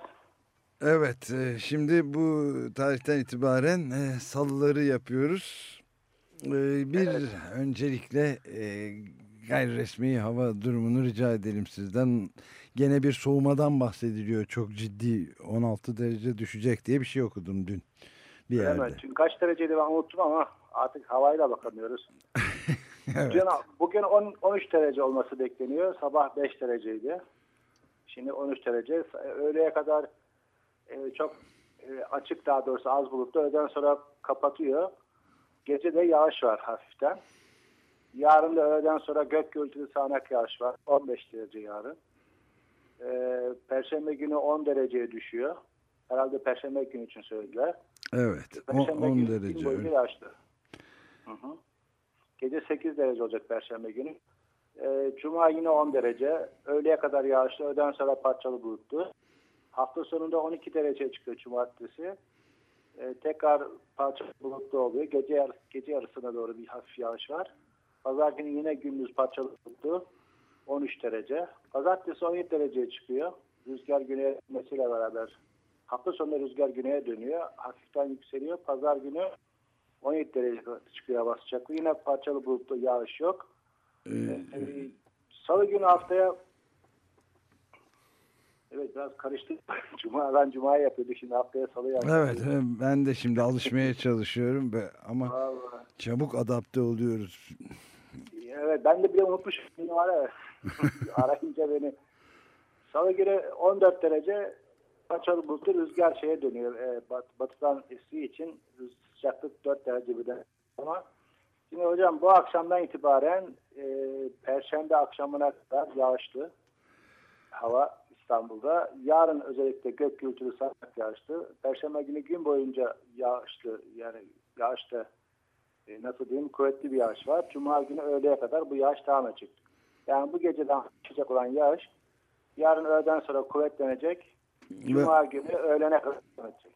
Evet, e, şimdi bu tarihten itibaren e, salıları yapıyoruz. Bir öncelikle e, gayri resmi hava durumunu rica edelim sizden. Gene bir soğumadan bahsediliyor. Çok ciddi 16 derece düşecek diye bir şey okudum dün bir yerde. Hemen. Çünkü kaç dereceydi ben unuttum ama artık havayla bakamıyoruz. Evet. Bugün, bugün 10, 13 derece olması bekleniyor. Sabah 5 dereceydi. Şimdi 13 derece. Öğleye kadar e, çok e, açık daha doğrusu az bulutlu. Öğleden sonra kapatıyor. Gece de yağış var hafiften. Yarın da öğleden sonra gök gürültülü sağanak yağış var. 15 derece yarın. E, Perşembe günü 10 dereceye düşüyor. Herhalde Perşembe günü için söylediler. Evet, Perşembe 10 günü gün derece. boyunca yağışlı. Hı hı. Gece 8 derece olacak Perşembe günü. Ee, Cuma yine 10 derece. Öğleye kadar yağışlı. Öğleden sonra parçalı bulutlu. Hafta sonunda 12 dereceye çıkıyor Cumartesi. Ee, tekrar parçalı bulutlu oluyor. Gece, yarısı, gece yarısına doğru bir hafif yağış var. Pazar günü yine gündüz parçalı bulutlu. 13 derece. Pazartesi 17 dereceye çıkıyor. Rüzgar güneye dönmesiyle beraber. Hafta sonunda rüzgar güneye dönüyor. Hafiften yükseliyor. Pazar günü 17 derece çıkıyor hava sıcaklığı. Yine parçalı bulutlu yağış yok. Ee, Ee, Salı günü haftaya Evet biraz karıştı. Cuma'dan Cuma'ya yapıyorduk. Şimdi haftaya salı yapıyoruz. Evet, ben de şimdi alışmaya çalışıyorum ama Vallahi. çabuk adapte oluyoruz. Evet ben de bile unutmuşum. Ya, arayınca beni. Salı günü 14 derece parçalı bulutlu rüzgar şeye dönüyor. E, bat, batıdan estiği için sıcaklık 4 derece birden. Ama şimdi hocam bu akşamdan itibaren e, Perşembe akşamına kadar yağışlı hava İstanbul'da. Yarın özellikle gök gürültülü sağanak yağışlı. Perşembe günü gün boyunca yağışlı yani yağışta e, nasıl diyeyim kuvvetli bir yağış var. Cuma günü öğleye kadar bu yağış devam edecek. Yani bu geceden başlayacak olan yağış yarın öğleden sonra kuvvetlenecek. Cuma günü öğlene kadar devam edecek.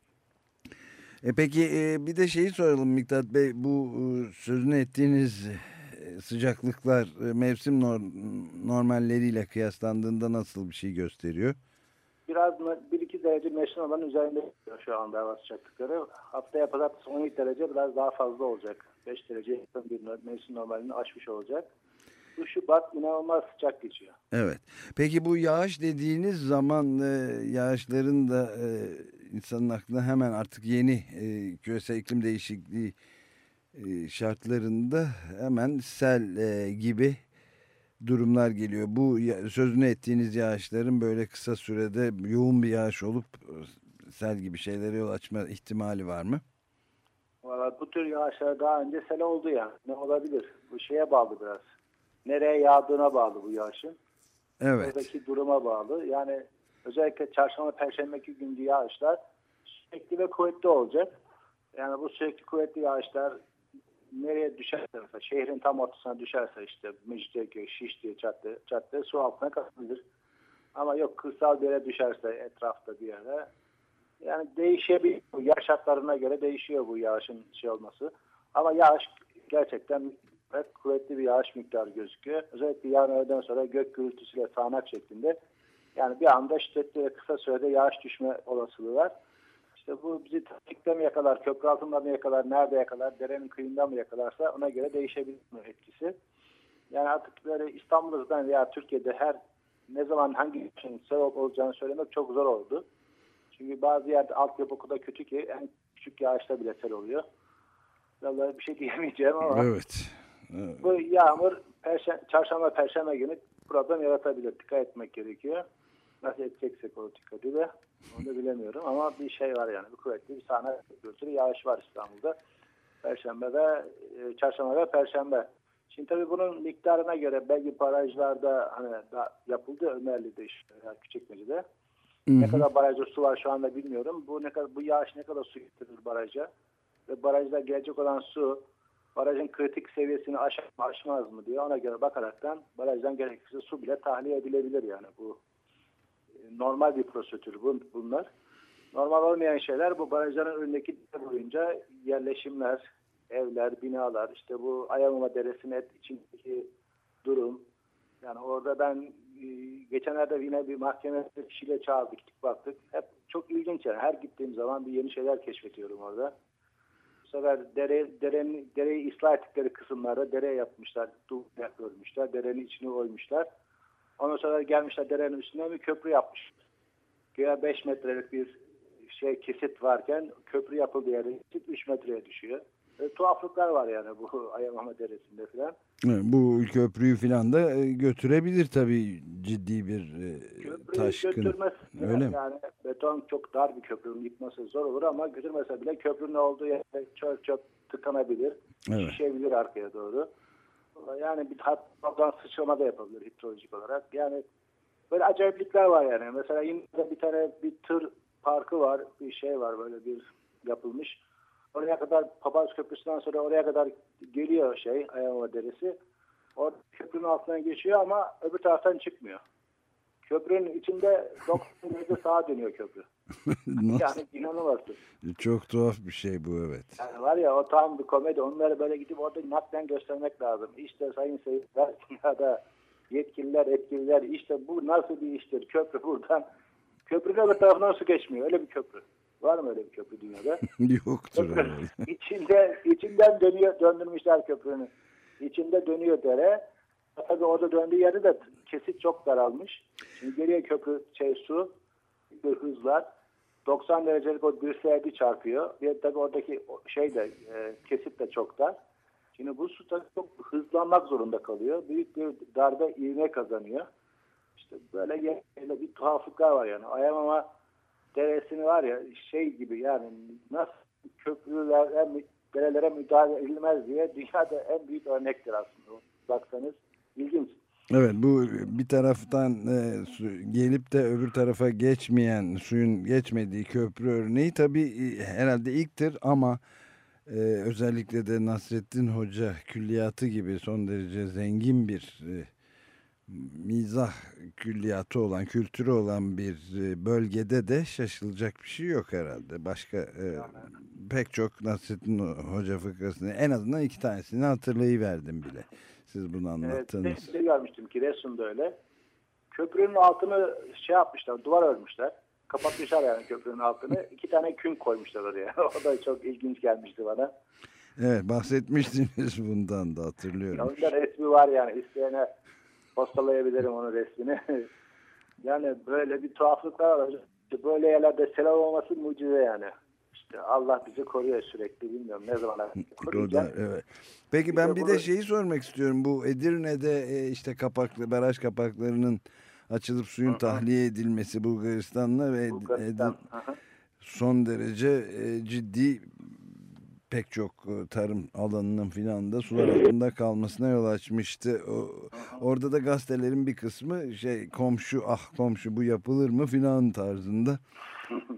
E peki e, bir de şeyi soralım Miktat Bey. Bu e, sözünü ettiğiniz e, sıcaklıklar e, mevsim nor- normalleriyle kıyaslandığında nasıl bir şey gösteriyor? Biraz 1-2 derece mevsim olanın üzerinde şu anda hava sıcaklıkları. Haftaya pazartesi 12 derece biraz daha fazla olacak. 5 derece yakın bir mevsim normalini aşmış olacak. Bu Şubat inanılmaz sıcak geçiyor. Evet. Peki bu yağış dediğiniz zaman e, yağışların da e, insanın aklına hemen artık yeni e, küresel iklim değişikliği e, şartlarında hemen sel e, gibi durumlar geliyor. Bu sözünü ettiğiniz yağışların böyle kısa sürede yoğun bir yağış olup e, sel gibi şeylere yol açma ihtimali var mı? Valla bu tür yağışlar daha önce sel oldu ya. Ne olabilir? Bu şeye bağlı biraz. Nereye yağdığına bağlı bu yağışın. Evet. Oradaki duruma bağlı. Yani özellikle çarşamba, perşembe iki günkü yağışlar sürekli ve kuvvetli olacak. Yani bu sürekli kuvvetli yağışlar nereye düşerse mesela şehrin tam ortasına düşerse işte Mecidiyeköy, Şişli, Cadde, Cadde su altına kalabilir. Ama yok kırsal bir yere düşerse etrafta bir yere yani değişebilir. Yağış şartlarına göre değişiyor bu yağışın şey olması. Ama yağış gerçekten evet, kuvvetli bir yağış miktarı gözüküyor. Özellikle yarın öğleden sonra gök gürültüsüyle sağanak şeklinde. Yani bir anda şiddetli ve kısa sürede yağış düşme olasılığı var. İşte bu bizi trafikte mi yakalar, köprü altında mı yakalar, nerede yakalar, derenin kıyında mı yakalarsa ona göre değişebilir mi etkisi. Yani artık böyle İstanbul'dan veya Türkiye'de her ne zaman hangi için sebep olacağını söylemek çok zor oldu. Çünkü bazı yerde altyapı o kadar kötü ki en küçük yağışta bile sel oluyor. Vallahi bir şey diyemeyeceğim ama Evet. Evet. bu yağmur perşembe, çarşamba perşembe günü problem yaratabilir. Dikkat etmek gerekiyor. Nasıl edeceksek o dikkati de onu da bilemiyorum ama bir şey var yani bir kuvvetli bir sahne götürü yağış var İstanbul'da. Perşembe ve e, çarşamba ve perşembe. Şimdi tabii bunun miktarına göre belki barajlarda hani da yapıldı Ömerli'de işte veya Küçükmece'de. Ne kadar barajda su var şu anda bilmiyorum. Bu ne kadar bu yağış ne kadar su getirir baraja? Ve barajda gelecek olan su barajın kritik seviyesini aşar mı aşmaz mı diye ona göre bakaraktan barajdan gerekirse su bile tahliye edilebilir yani bu normal bir prosedür bu, bunlar. Normal olmayan şeyler bu barajların önündeki boyunca yerleşimler, evler, binalar, işte bu Ayamama Deresi'nin içindeki durum. Yani orada ben e, geçenlerde yine bir mahkeme kişiyle çağırdık, gittik baktık. Hep çok ilginç yani. Her gittiğim zaman bir yeni şeyler keşfediyorum orada. Bu sefer dere, derenin, dereyi ıslah ettikleri kısımlarda dere yapmışlar, duvar örmüşler, derenin içini oymuşlar. Ondan sonra gelmişler derenin üstüne bir köprü yapmış. Güya 5 metrelik bir şey kesit varken köprü yapıldığı yerde kesit 3 metreye düşüyor. E, tuhaflıklar var yani bu Ayamama Deresi'nde falan. Bu köprüyü falan da e, götürebilir tabii ciddi bir e, Köprüyü taşkın. götürmesi Öyle mi? yani beton çok dar bir köprünün yıkması zor olur ama götürmese bile köprünün olduğu yerde çöl çöp tıkanabilir. Evet. Şişebilir arkaya doğru. Yani bir hatta sıçrama da yapabilir hidrolojik olarak. Yani böyle acayiplikler var yani. Mesela yine bir tane bir tır parkı var. Bir şey var böyle bir yapılmış. Oraya kadar Papaz Köprüsü'nden sonra oraya kadar geliyor şey Ayamama Deresi. Orada köprünün altından geçiyor ama öbür taraftan çıkmıyor. Köprünün içinde 90 derece sağa dönüyor köprü. Nasıl? Yani inanılmaz. Çok tuhaf bir şey bu evet. Yani var ya o tam bir komedi. Onları böyle gidip orada naklen göstermek lazım. İşte sayın seyirciler dünyada yetkililer, etkililer işte bu nasıl bir iştir? Köprü buradan. Köprünün öbür tarafından su geçmiyor. Öyle bir köprü. Var mı öyle bir köprü dünyada? Yoktur Köprü herhalde. içinde, içinden dönüyor, döndürmüşler köprünü. İçinde dönüyor dere. Tabii orada döndüğü yerde de kesit çok daralmış. Şimdi geriye köprü şey su bir hızlar 90 derecelik o dirseğe bir çarpıyor. Bir tabii oradaki şey de e, kesit de çok dar. Şimdi bu su çok hızlanmak zorunda kalıyor. Büyük bir darbe ivme kazanıyor. İşte böyle yerlerde bir tuhaflıklar var yani. Ayamama deresini var ya şey gibi yani nasıl köprülere, derelere müdahale edilmez diye dünyada en büyük örnektir aslında. Baksanız ilginç. Evet bu bir taraftan e, su, gelip de öbür tarafa geçmeyen suyun geçmediği köprü örneği tabii e, herhalde ilktir ama e, özellikle de Nasrettin Hoca külliyatı gibi son derece zengin bir e, mizah külliyatı olan, kültürü olan bir e, bölgede de şaşılacak bir şey yok herhalde. Başka e, pek çok Nasrettin Hoca fıkrasını en azından iki tanesini hatırlayıverdim bile. Siz bunu Evet, anlattınız. bir görmüştüm ki Resun'da öyle. Köprünün altını şey yapmışlar, duvar örmüşler. Kapatmışlar yani köprünün altını. İki tane kün koymuşlar oraya. o da çok ilginç gelmişti bana. Evet bahsetmiştiniz bundan da hatırlıyorum. Onda resmi var yani. İsteyene postalayabilirim onun resmini. yani böyle bir tuhaflıklar var. Böyle yerlerde sel olması mucize yani. İşte Allah bizi koruyor sürekli bilmiyorum ne zaman koruyacak. evet. Peki Bir ben de bir de şeyi sormak istiyorum. Bu Edirne'de e, işte kapaklı baraj kapaklarının açılıp suyun tahliye edilmesi Bulgaristan'la ve Bulgaristan. Son derece e, ciddi pek çok e, tarım alanının filan da sular altında kalmasına yol açmıştı. O, orada da gazetelerin bir kısmı şey komşu ah komşu bu yapılır mı filan tarzında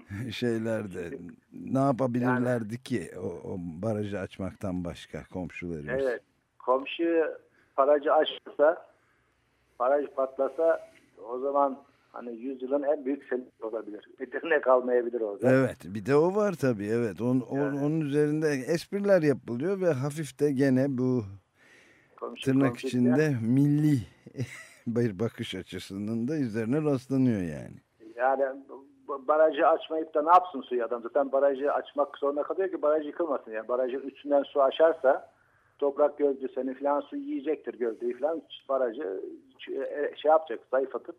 şeylerde ne yapabilirlerdi ki o, o barajı açmaktan başka komşularımız. Evet. Komşu barajı açsa, baraj patlasa o zaman hani yüzyılın en büyük seli olabilir. Edirne kalmayabilir orada. Evet bir de o var tabii evet on, on- Yani. onun üzerinde espriler yapılıyor ve hafif de gene bu Komşu, tırnak komşu içinde diye. milli bir bakış açısının da üzerine rastlanıyor yani. Yani barajı açmayıp da ne yapsın suyu adam? Zaten barajı açmak zorunda kalıyor ki baraj yıkılmasın. Yani barajın üstünden su aşarsa toprak gözlü seni falan su yiyecektir gözlüğü falan barajı e, şey yapacak zayıflatıp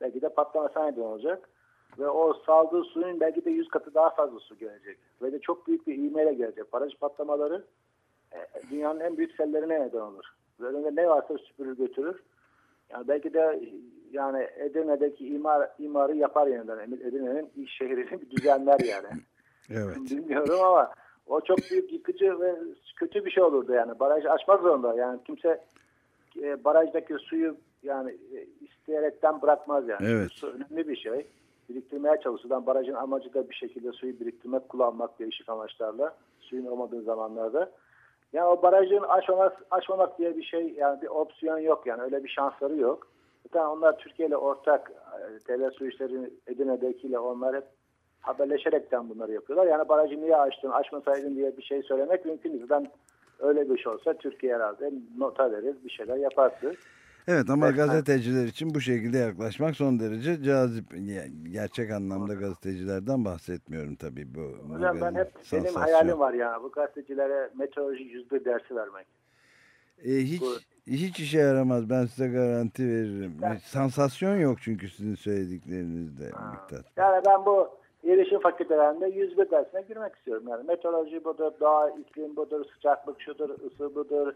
belki de patlamasına neden olacak. Ve o saldığı suyun belki de yüz katı daha fazla su gelecek. Ve de çok büyük bir ivmeyle gelecek. Baraj patlamaları e, dünyanın en büyük sellerine neden olur. Üzerinde ne varsa süpürür götürür. Yani belki de yani Edirne'deki imar imarı yapar yeniden. Edirne'nin iş şehrini bir düzenler yani. Evet. Bilmiyorum ama o çok büyük yıkıcı ve kötü bir şey olurdu yani. Barajı açmak zorunda. Yani kimse e, barajdaki suyu yani e, isteyerekten bırakmaz yani. Evet. Su önemli bir şey. Biriktirmeye çalışılan barajın amacı da bir şekilde suyu biriktirmek, kullanmak değişik amaçlarla. Suyun olmadığı zamanlarda. Yani o barajın açmamak, açmamak diye bir şey yani bir opsiyon yok yani öyle bir şansları yok. Zaten onlar Türkiye ile ortak e, devlet su işleri Edirne'dekiyle onlar hep haberleşerekten bunları yapıyorlar. Yani barajı niye açtın, açmasaydın diye bir şey söylemek mümkün değil. Zaten öyle bir şey olsa Türkiye herhalde nota verir, bir şeyler yapardı. Evet ama gazeteciler için bu şekilde yaklaşmak son derece cazip. Ya- Gerçek anlamda gazetecilerden bahsetmiyorum tabii bu. bu Hocam ben hep gazete- benim sansasyon. hayalim var yani bu gazetecilere meteoroloji yüzde dersi vermek. E, hiç Bu- hiç işe yaramaz ben size garanti veririm. Ben- Sansasyon yok çünkü sizin söylediklerinizde Miktat. Yani ben bu iletişim fakültelerinde yüz bir dersine girmek istiyorum. Yani meteoroloji budur, doğa, iklim budur, sıcaklık şudur, ısı budur.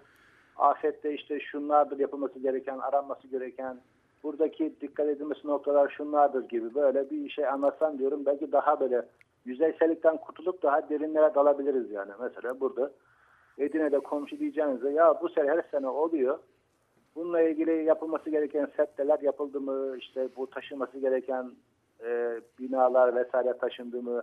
Afette işte şunlardır yapılması gereken, aranması gereken. Buradaki dikkat edilmesi noktalar şunlardır gibi böyle bir şey anlatsan diyorum. Belki daha böyle yüzeysellikten kurtulup daha derinlere dalabiliriz yani. Mesela burada Edirne'de komşu diyeceğinizde ya bu sene her sene oluyor. Bununla ilgili yapılması gereken setteler yapıldı mı? İşte bu taşınması gereken e, binalar vesaire taşındı mı?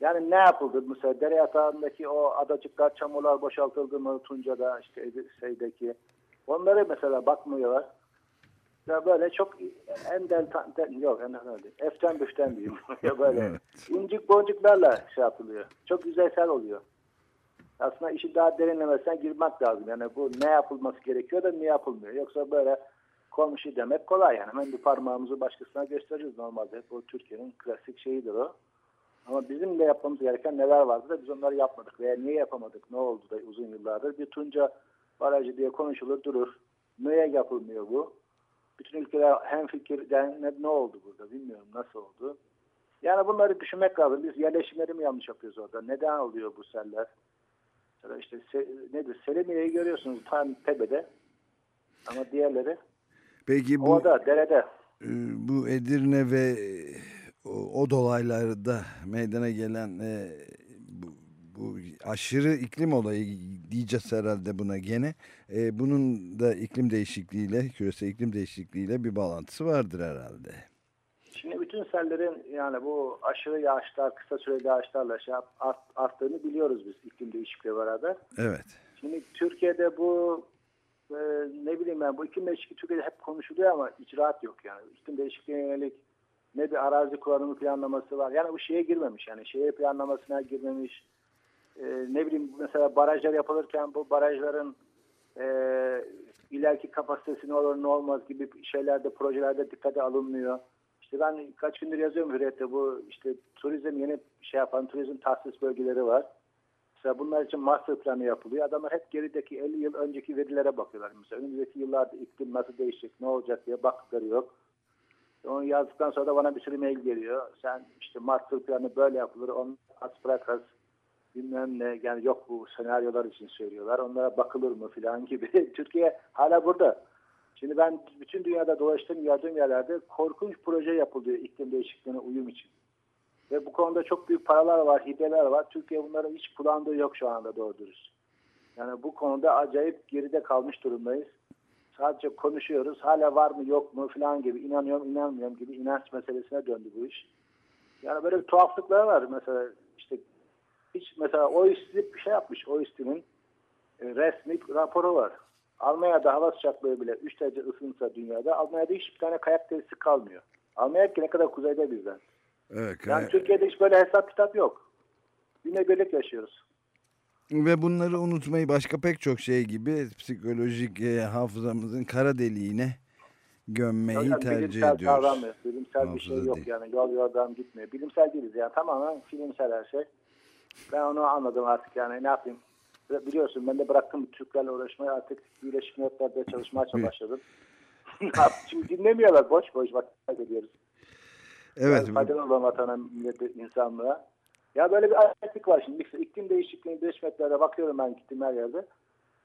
Yani ne yapıldı? Mesela dere yatağındaki o adacıklar, çamurlar boşaltıldı mı Tunca'da, işte şeydeki. Onları mesela bakmıyorlar. Ya böyle çok endel, ten, yok endel değil. Eften büften diyeyim. ya böyle Evet. incik boncuklarla şey yapılıyor. Çok yüzeysel oluyor. Aslında işi daha derinlemesine girmek lazım. Yani bu ne yapılması gerekiyor da ne yapılmıyor. Yoksa böyle komşu demek kolay yani. Hemen bir parmağımızı başkasına gösteririz normalde. Bu Türkiye'nin klasik şeyidir o. Ama bizim de yapmamız gereken neler vardı da biz onları yapmadık. Veya niye yapamadık, ne oldu da uzun yıllardır. Bir Tunca Barajı diye konuşulur durur. Niye yapılmıyor bu? Bütün ülkeler hem fikirden ne, ne oldu burada bilmiyorum nasıl oldu. Yani bunları düşünmek lazım. Biz yerleşimleri mi yanlış yapıyoruz orada? Neden oluyor bu seller? Mesela işte se, nedir? Selimiye'yi görüyorsunuz tam tepede. Ama diğerleri Peki bu orada, derede. e, bu Edirne ve o, dolaylarda meydana gelen e, bu, bu aşırı iklim olayı diyeceğiz herhalde buna gene. E, bunun da iklim değişikliğiyle, küresel iklim değişikliğiyle bir bağlantısı vardır herhalde. Şimdi bütün sellerin yani bu aşırı yağışlar, kısa süreli yağışlarla şey art, arttığını biliyoruz biz iklim değişikliği beraber. Evet. Şimdi Türkiye'de bu e, ne bileyim ben bu iklim değişikliği Türkiye'de hep konuşuluyor ama icraat yok yani. İklim değişikliğine yönelik ne bir arazi kullanımı planlaması var. Yani bu şeye girmemiş yani şehir planlamasına girmemiş. E, ne bileyim mesela barajlar yapılırken bu barajların e, ileriki kapasitesi ne olur ne olmaz gibi şeylerde projelerde dikkate alınmıyor. İşte ben kaç gündür yazıyorum Hürriyet'te bu işte turizm yeni şey yapan turizm tahsis bölgeleri var. Mesela bunlar için master planı yapılıyor. Adamlar hep gerideki 50 yıl önceki verilere bakıyorlar. Mesela önümüzdeki yıllarda iklim nasıl değişecek, ne olacak diye baktıkları yok. Onu yazdıktan sonra da bana bir sürü mail geliyor. Sen işte master planı böyle yapılır, onu as bırakırız. bilmem ne yani yok bu senaryolar için söylüyorlar. Onlara bakılır mı filan gibi. Türkiye hala burada. Şimdi ben bütün dünyada dolaştığım gördüğüm yerlerde korkunç proje yapılıyor iklim değişikliğine uyum için. Ve bu konuda çok büyük paralar var, hibeler var. Türkiye bunların hiç kullandığı yok şu anda doğru dürüst. Yani bu konuda acayip geride kalmış durumdayız. Sadece konuşuyoruz. Hala var mı yok mu falan gibi inanıyorum inanmıyorum gibi inanç meselesine döndü bu iş. Yani böyle bir tuhaflıklar var. Mesela işte hiç mesela OİSİD bir şey yapmış. OİSİD'in e, resmi raporu var. Almanya'da hava sıcaklığı bile 3 derece ısınsa dünyada Almanya'da hiçbir tane kayak tesisi kalmıyor. Almanya ki ne kadar kuzeyde bizden. Evet, Yani Türkiye'de hiç böyle hesap kitap yok. Günebirlik yaşıyoruz. Ve bunları unutmayı başka pek çok şey gibi psikolojik e, hafızamızın kara deliğine gömmeyi Yani tercih bilimsel ediyoruz. kavramıyor. Bilimsel bir şey Hafıza yok değil. yani. Yol yordan gitmiyor. Bilimsel değiliz yani. Tamamen filmsel her şey. Ben onu anladım artık yani. Ne yapayım? Biliyorsun ben de bıraktım Türklerle uğraşmayı artık Birleşik Milletler'de çalışmaya başladım. Şimdi dinlemiyorlar. Boş boş vakit kaybediyoruz. Evet. Yani faydalı vatana, millete, insanlığa. Ya böyle bir afetlik var şimdi. İklim değişikliği Milletler'de bakıyorum ben gittim her yerde.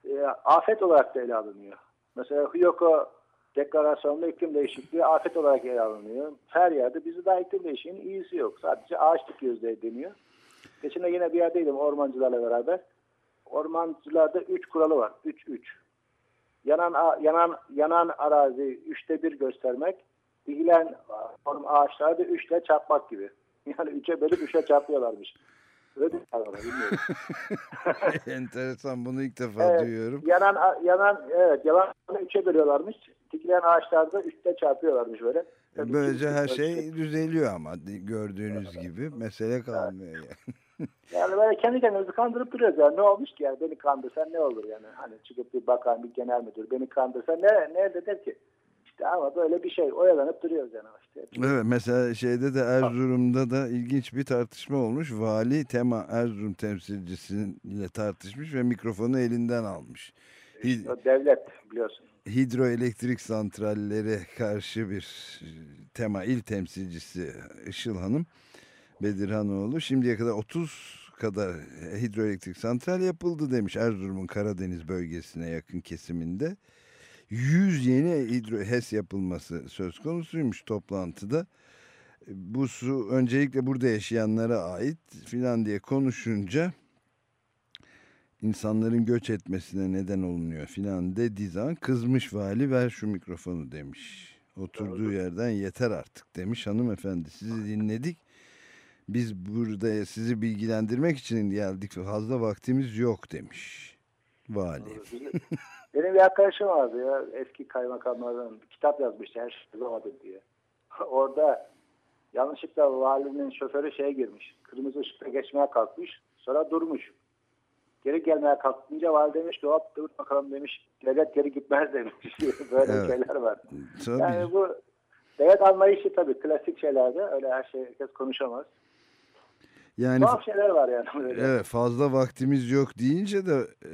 E, afet olarak da ele alınıyor. Mesela Hyoko deklarasyonunda iklim değişikliği afet olarak ele alınıyor. Her yerde bizde daha iklim değişikliğinin iyisi yok. Sadece ağaç dikiyoruz diye deniyor. Geçen yine bir yerdeydim ormancılarla beraber. Ormancılarda 3 kuralı var. 3-3. Yanan, yanan, yanan arazi üçte bir göstermek, dikilen ağaçları da üçle çarpmak gibi. Yani üçe bölüp üçe çarpıyorlarmış. Öyle kavram, bilmiyorum. Enteresan bunu ilk defa Evet, duyuyorum. Yanan, yanan, evet, yalanı üçe bölüyorlarmış. Dikilen ağaçlarda üçte çarpıyorlarmış böyle. Tabii Böylece ki- her şey düzeliyor ama gördüğünüz gibi mesele kalmıyor. Yani. Yani böyle kendi kendimizi kandırıp duruyoruz yani. Ne olmuş ki yani beni kandırsan ne olur yani. Hani çıkıp bir bakan bir genel müdür beni kandırsa ne, ne elde der ki? İşte ama böyle bir şey oyalanıp duruyoruz yani işte. Evet mesela şeyde de Erzurum'da da ilginç bir tartışma olmuş. Vali Tema Erzurum temsilcisiyle tartışmış ve mikrofonu elinden almış. Hi- O devlet biliyorsun. hidroelektrik santrallere karşı bir e, tema il temsilcisi Işıl Hanım Bedirhanoğlu şimdiye kadar 30 kadar hidroelektrik santral yapıldı demiş Erzurum'un Karadeniz bölgesine yakın kesiminde. 100 yeni hidro HES yapılması söz konusuymuş toplantıda. Bu su öncelikle burada yaşayanlara ait filan diye konuşunca insanların göç etmesine neden olunuyor filan dediği zaman kızmış vali ver şu mikrofonu demiş. Oturduğu yerden yeter artık demiş hanımefendi sizi dinledik. Biz burada sizi bilgilendirmek için geldik fazla vaktimiz yok demiş vali. Benim bir arkadaşım vardı ya eski kaymakamlardan kitap yazmıştı her şey olamadı diye. Orada yanlışlıkla valinin şoförü şeye girmiş. Kırmızı ışıkta geçmeye kalkmış. Sonra durmuş. Geri gelmeye kalkınca vali demiş ki hop dur bakalım demiş. Devlet geri gitmez demiş. Böyle Evet. şeyler var. Tabii. Yani bu devlet anlayışı tabii klasik şeylerde. Öyle her şey herkes konuşamaz. Yani Tuhaf şeyler var yani. Böyle. Evet fazla vaktimiz yok deyince de e,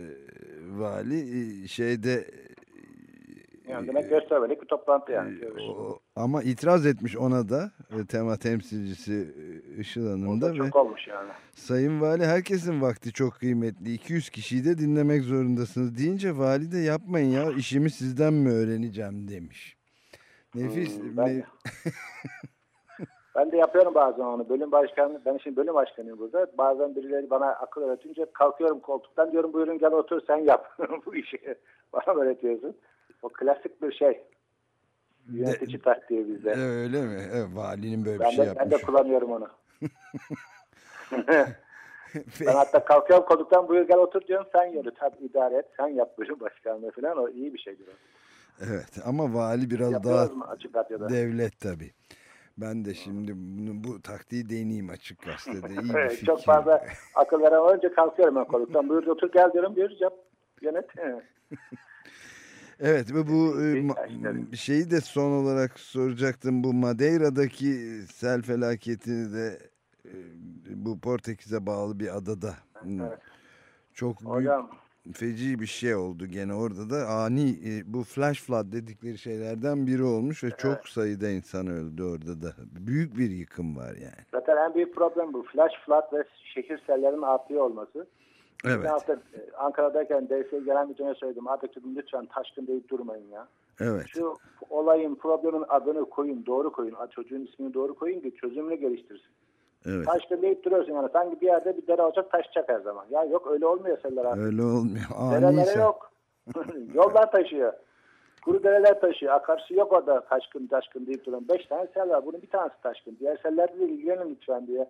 vali e, şeyde e, Yani demek göstermelik bir toplantı yani. e, o- ama itiraz etmiş ona da e, tema temsilcisi Işıl Hanım da ve çok olmuş yani. Sayın Vali herkesin vakti çok kıymetli 200 kişiyi de dinlemek zorundasınız deyince vali de yapmayın ya işimi sizden mi öğreneceğim demiş. Nefis Hmm, ben- Ben de yapıyorum bazen onu. Bölüm başkanı, ben şimdi bölüm başkanıyım burada. Bazen birileri bana akıl öğretince kalkıyorum koltuktan diyorum buyurun gel otur sen yap bu işi. Bana öğretiyorsun. O klasik bir şey. Yönetici taktiği bizde. E, öyle mi? Evet, valinin böyle bir ben, şey de, ben de yapmış. kullanıyorum onu. ben hatta kalkıyorum koltuktan buyur gel otur diyorum sen yürüt hadi idare et sen yap bölüm başkanlığı falan o iyi bir şeydir. o. Evet ama vali biraz daha Yapıyoruz radyoda? devlet tabii. Ben de şimdi bunu, bu taktiği deneyeyim açık gazetede. İyi Evet, fikir. Çok fazla akıl veren önce kalkıyorum ben koltuktan. Buyur otur gel diyorum. Buyur yap. Yönet. Evet ve bu e, şeyi de son olarak soracaktım. Bu Madeira'daki sel felaketini de e, bu Portekiz'e bağlı bir adada. Evet. Çok büyük Hocam feci bir şey oldu gene orada da ani e, bu flash flood dedikleri şeylerden biri olmuş ve çok sayıda insan öldü orada da. Büyük bir yıkım var yani. Zaten en büyük problem bu. Flash flood ve şehir sellerinin artıyor olması. Evet. Bir hafta Ankara'dayken DSİ Genel Müdürü'ne söyledim. Artık dedim lütfen taşkın deyip durmayın ya. Evet. Şu olayın, problemin adını koyun, doğru koyun. Çocuğun ismini doğru koyun ki çözümünü geliştirsin. Evet. Taşkın deyip duruyorsun yani. Sanki bir yerde bir dere olacak taşacak her zaman. Ya yok öyle olmuyor seller artık. Öyle olmuyor. Sel- yok. Yollar taşıyor. Kuru dereler taşıyor. Akarsu yok orada taşkın taşkın deyip duran. Beş tane sel var. Bunun bir tanesi taşkın. Diğer sellerde de ilgilenin lütfen diye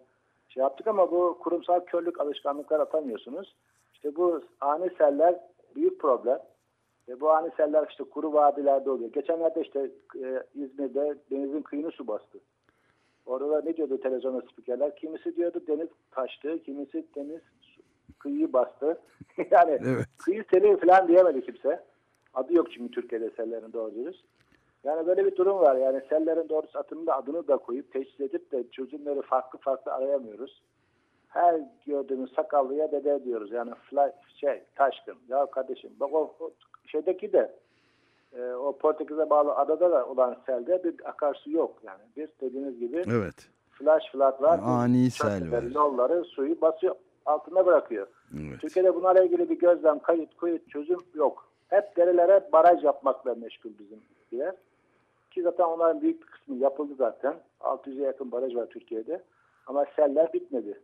şey yaptık ama bu kurumsal körlük alışkanlıklar atamıyorsunuz. İşte bu ani seller büyük problem. Ve bu ani seller işte kuru vadilerde oluyor. Geçenlerde işte e, İzmir'de denizin kıyını su bastı. Orada da ne diyordu televizyonda spikerler? Kimisi diyordu deniz taştı, kimisi deniz kıyıyı bastı. yani Evet. kıyı seli falan diyemedi kimse. Adı yok çünkü Türkiye'de sellerin doğru dürüst. Yani böyle bir durum var. Yani sellerin doğrusu adını da, adını da koyup teşhis edip de çözümleri farklı farklı arayamıyoruz. Her gördüğümüz sakallıya dede diyoruz. Yani fly, şey taşkın. Ya kardeşim bak o, o şeydeki de e, o Portekiz'e bağlı adada da olan selde bir akarsu yok. Yani bir dediğiniz gibi Evet. flash flood var. Ani sel var. Yolları suyu basıyor altına bırakıyor. Evet. Türkiye'de bunlarla ilgili bir gözlem, kayıt, kuyut, çözüm yok. Hep derelere baraj yapmakla meşgul bizimkiler. Ki zaten onların büyük bir kısmı yapıldı zaten. 600'e yakın baraj var Türkiye'de. Ama seller bitmedi.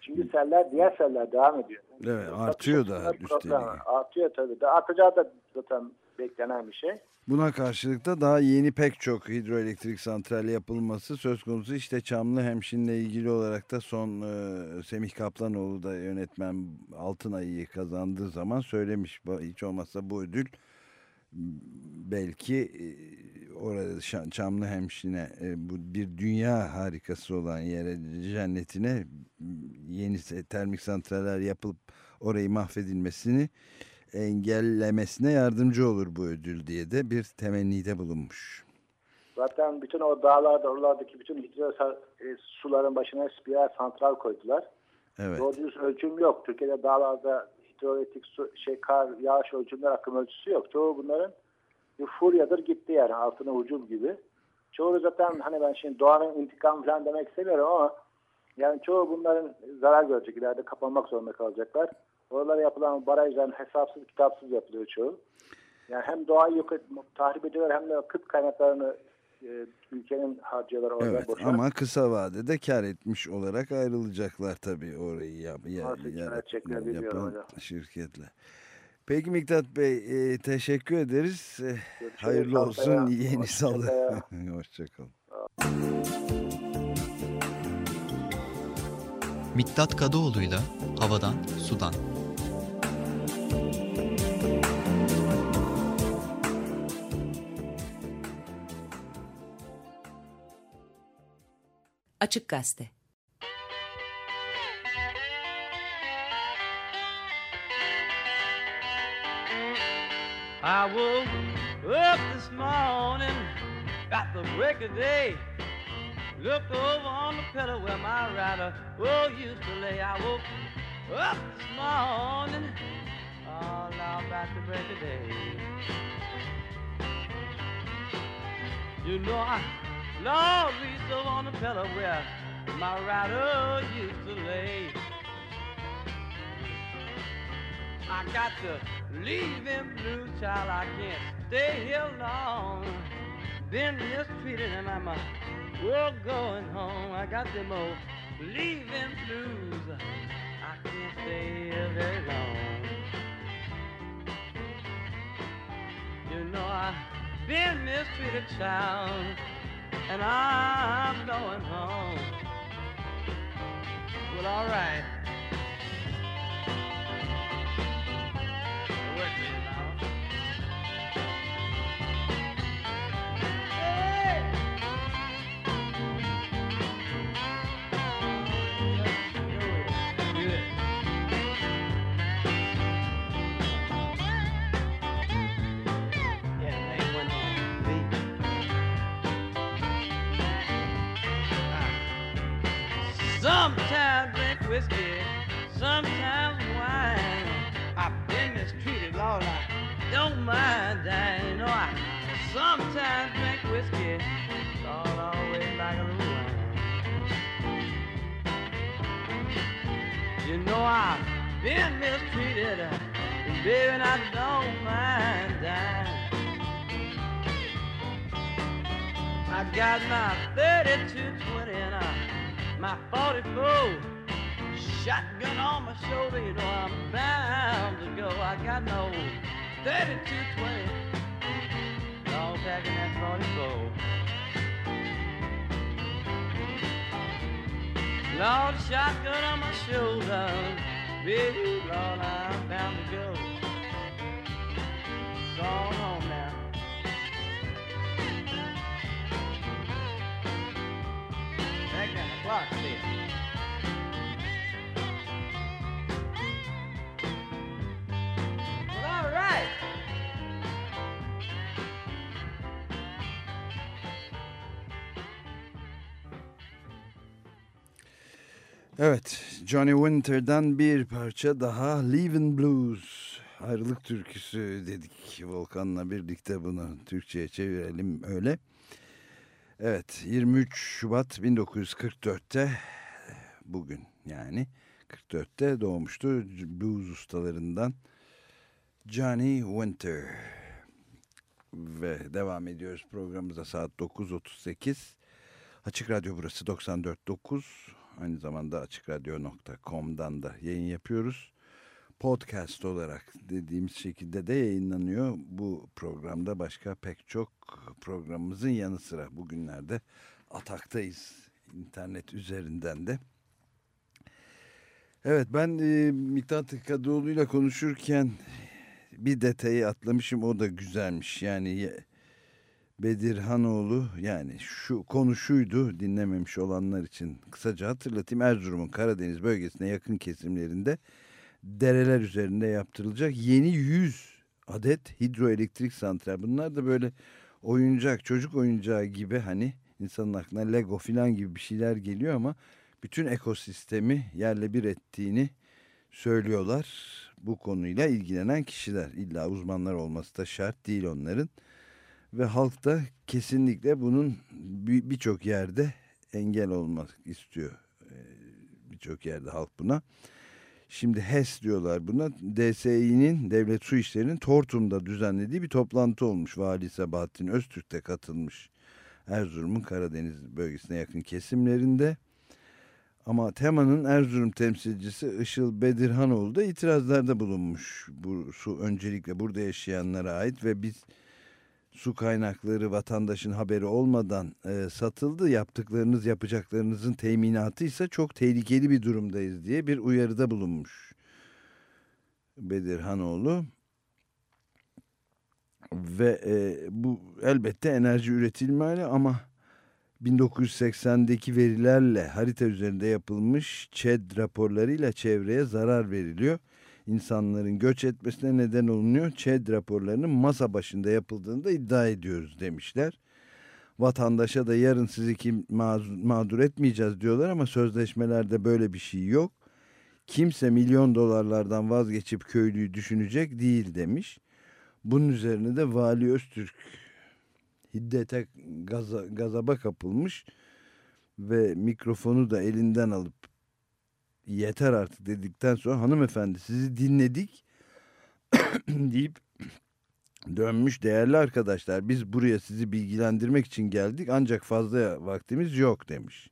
Çünkü seller, diğer seller devam ediyor. Evet, artıyor da üstelik. Artıyor tabii. Artacağı da zaten beklenen bir şey. Buna karşılık da daha yeni pek çok hidroelektrik santrali yapılması söz konusu. İşte Çamlı Hemşin'le ilgili olarak da son e, Semih Kaplanoğlu da yönetmen Altın kazandığı zaman söylemiş. Hiç olmazsa bu ödül belki e, orada Çamlı Hemşin'e e, bu bir dünya harikası olan yere cennetine yeni termik santraller yapılıp orayı mahvedilmesini engellemesine yardımcı olur bu ödül diye de bir temennide bulunmuş. Zaten bütün o dağlarda, oralardaki bütün hidro e, suların başına birer santral koydular. Evet. Doğru düz ölçüm yok. Türkiye'de dağlarda hidroelektrik su, şey, kar, yağış ölçümler, akım ölçüsü yok. Çoğu bunların bir furyadır gitti yani altına hücum gibi. Çoğu zaten hani ben şimdi doğanın intikamı falan demek istemiyorum ama yani çoğu bunların zarar görecek. ileride kapanmak zorunda kalacaklar. Oralara yapılan barajların hesapsız kitapsız yapılıyor çoğu. Yani hem doğayı yok et, tahrip ediyorlar hem de kıt kaynaklarını e, ülkenin harcıyorlar orada Evet boşa. ama kısa vadede kar etmiş olarak ayrılacaklar tabii orayı yap, ya, bilmiyorum yapan şirketle. Peki Miktat Bey e, teşekkür ederiz. E, hayırlı olsun haftaya. yeni Hoşça salı. kalın. Hoşçakalın. Miktat Kadıoğlu'yla Havadan Sudan. Açık Gazete. I woke up this morning at the break of day. Looked over on the pillow where my rider oh used to lay. I woke up this morning all out at the break of day. You know I Lord reached over on the pillow where my rider used to lay. I got to leave him blue, child. I can't stay here long. Been mistreated and I'm a well going home. I got them old leaving blues. I can't stay here very long. You know I've been mistreated, child, and I'm going home. Well, all right. Work whiskey, sometimes wine. I've been mistreated, Lord, I don't mind dying. You know, I sometimes drink whiskey. All always like a little wine. You know, I've been mistreated. uh, And baby, I don't mind dying. I got my 3220 and uh, my 44 shotgun on my shoulder. You know I'm bound to go. I got no 3220. All packing that 44. Lord, shotgun on my shoulder. Baby, Lord, I'm bound to go. On home Evet, Johnny Winter'dan bir parça daha Leaving Blues. Ayrılık türküsü dedik Volkan'la birlikte bunu Türkçe'ye çevirelim öyle. Evet, 23 Şubat 1944'te bugün yani 44'te doğmuştu blues ustalarından Johnny Winter. Ve devam ediyoruz programımıza saat 9.38. Açık Radyo burası 94.9. Aynı zamanda açıkradyo.com'dan da yayın yapıyoruz. Podcast olarak dediğimiz şekilde de yayınlanıyor. Bu programda başka pek çok programımızın yanı sıra bugünlerde ataktayız internet üzerinden de. Evet ben e, Miktat Kadıoğlu'yla konuşurken bir detayı atlamışım o da güzelmiş. Yani Bedirhanoğlu yani şu konu şuydu dinlememiş olanlar için kısaca hatırlatayım. Erzurum'un Karadeniz bölgesine yakın kesimlerinde dereler üzerinde yaptırılacak yeni 100 adet hidroelektrik santral. Bunlar da böyle oyuncak çocuk oyuncağı gibi hani insanın aklına Lego filan gibi bir şeyler geliyor ama bütün ekosistemi yerle bir ettiğini söylüyorlar. Bu konuyla ilgilenen kişiler illa uzmanlar olması da şart değil onların ve halk da kesinlikle bunun bir- birçok yerde engel olmak istiyor. Ee, Birçok yerde halk buna. Şimdi HES diyorlar buna. DSİ'nin Devlet Su İşleri'nin Tortum'da düzenlediği bir toplantı olmuş. Vali Sabahattin Öztürk de katılmış. Erzurum'un Karadeniz bölgesine yakın kesimlerinde. Ama temanın Erzurum temsilcisi Işıl Bedirhanoğlu da itirazlarda bulunmuş. Bu su öncelikle burada yaşayanlara ait ve biz su kaynakları vatandaşın haberi olmadan e, satıldı. Yaptıklarınız yapacaklarınızın teminatı ise çok tehlikeli bir durumdayız diye bir uyarıda bulunmuş. Bedirhanoğlu ve e, bu elbette enerji üretilmeli ama 1980'deki verilerle harita üzerinde yapılmış ÇED raporlarıyla çevreye zarar veriliyor. İnsanların göç etmesine neden olunuyor. ÇED raporlarının masa başında yapıldığını da iddia ediyoruz demişler. Vatandaşa da yarın sizi kim mağdur, etmeyeceğiz diyorlar ama sözleşmelerde böyle bir şey yok. Kimse milyon dolarlardan vazgeçip köylüyü düşünecek değil demiş. Bunun üzerine de Vali Öztürk hiddete gaza, gazaba kapılmış ve mikrofonu da elinden alıp yeter artık dedikten sonra hanımefendi sizi dinledik deyip dönmüş değerli arkadaşlar biz buraya sizi bilgilendirmek için geldik ancak fazla vaktimiz yok demiş.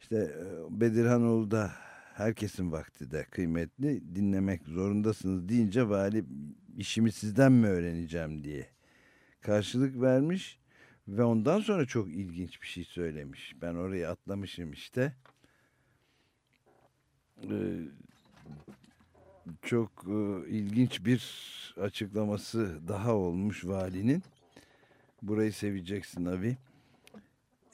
İşte e, Bedirhanoğlu da herkesin vakti de kıymetli dinlemek zorundasınız deyince vali işimi sizden mi öğreneceğim diye karşılık vermiş ve ondan sonra çok ilginç bir şey söylemiş. Ben orayı atlamışım işte. Ee, çok e, ilginç bir açıklaması daha olmuş valinin. Burayı seveceksin abi.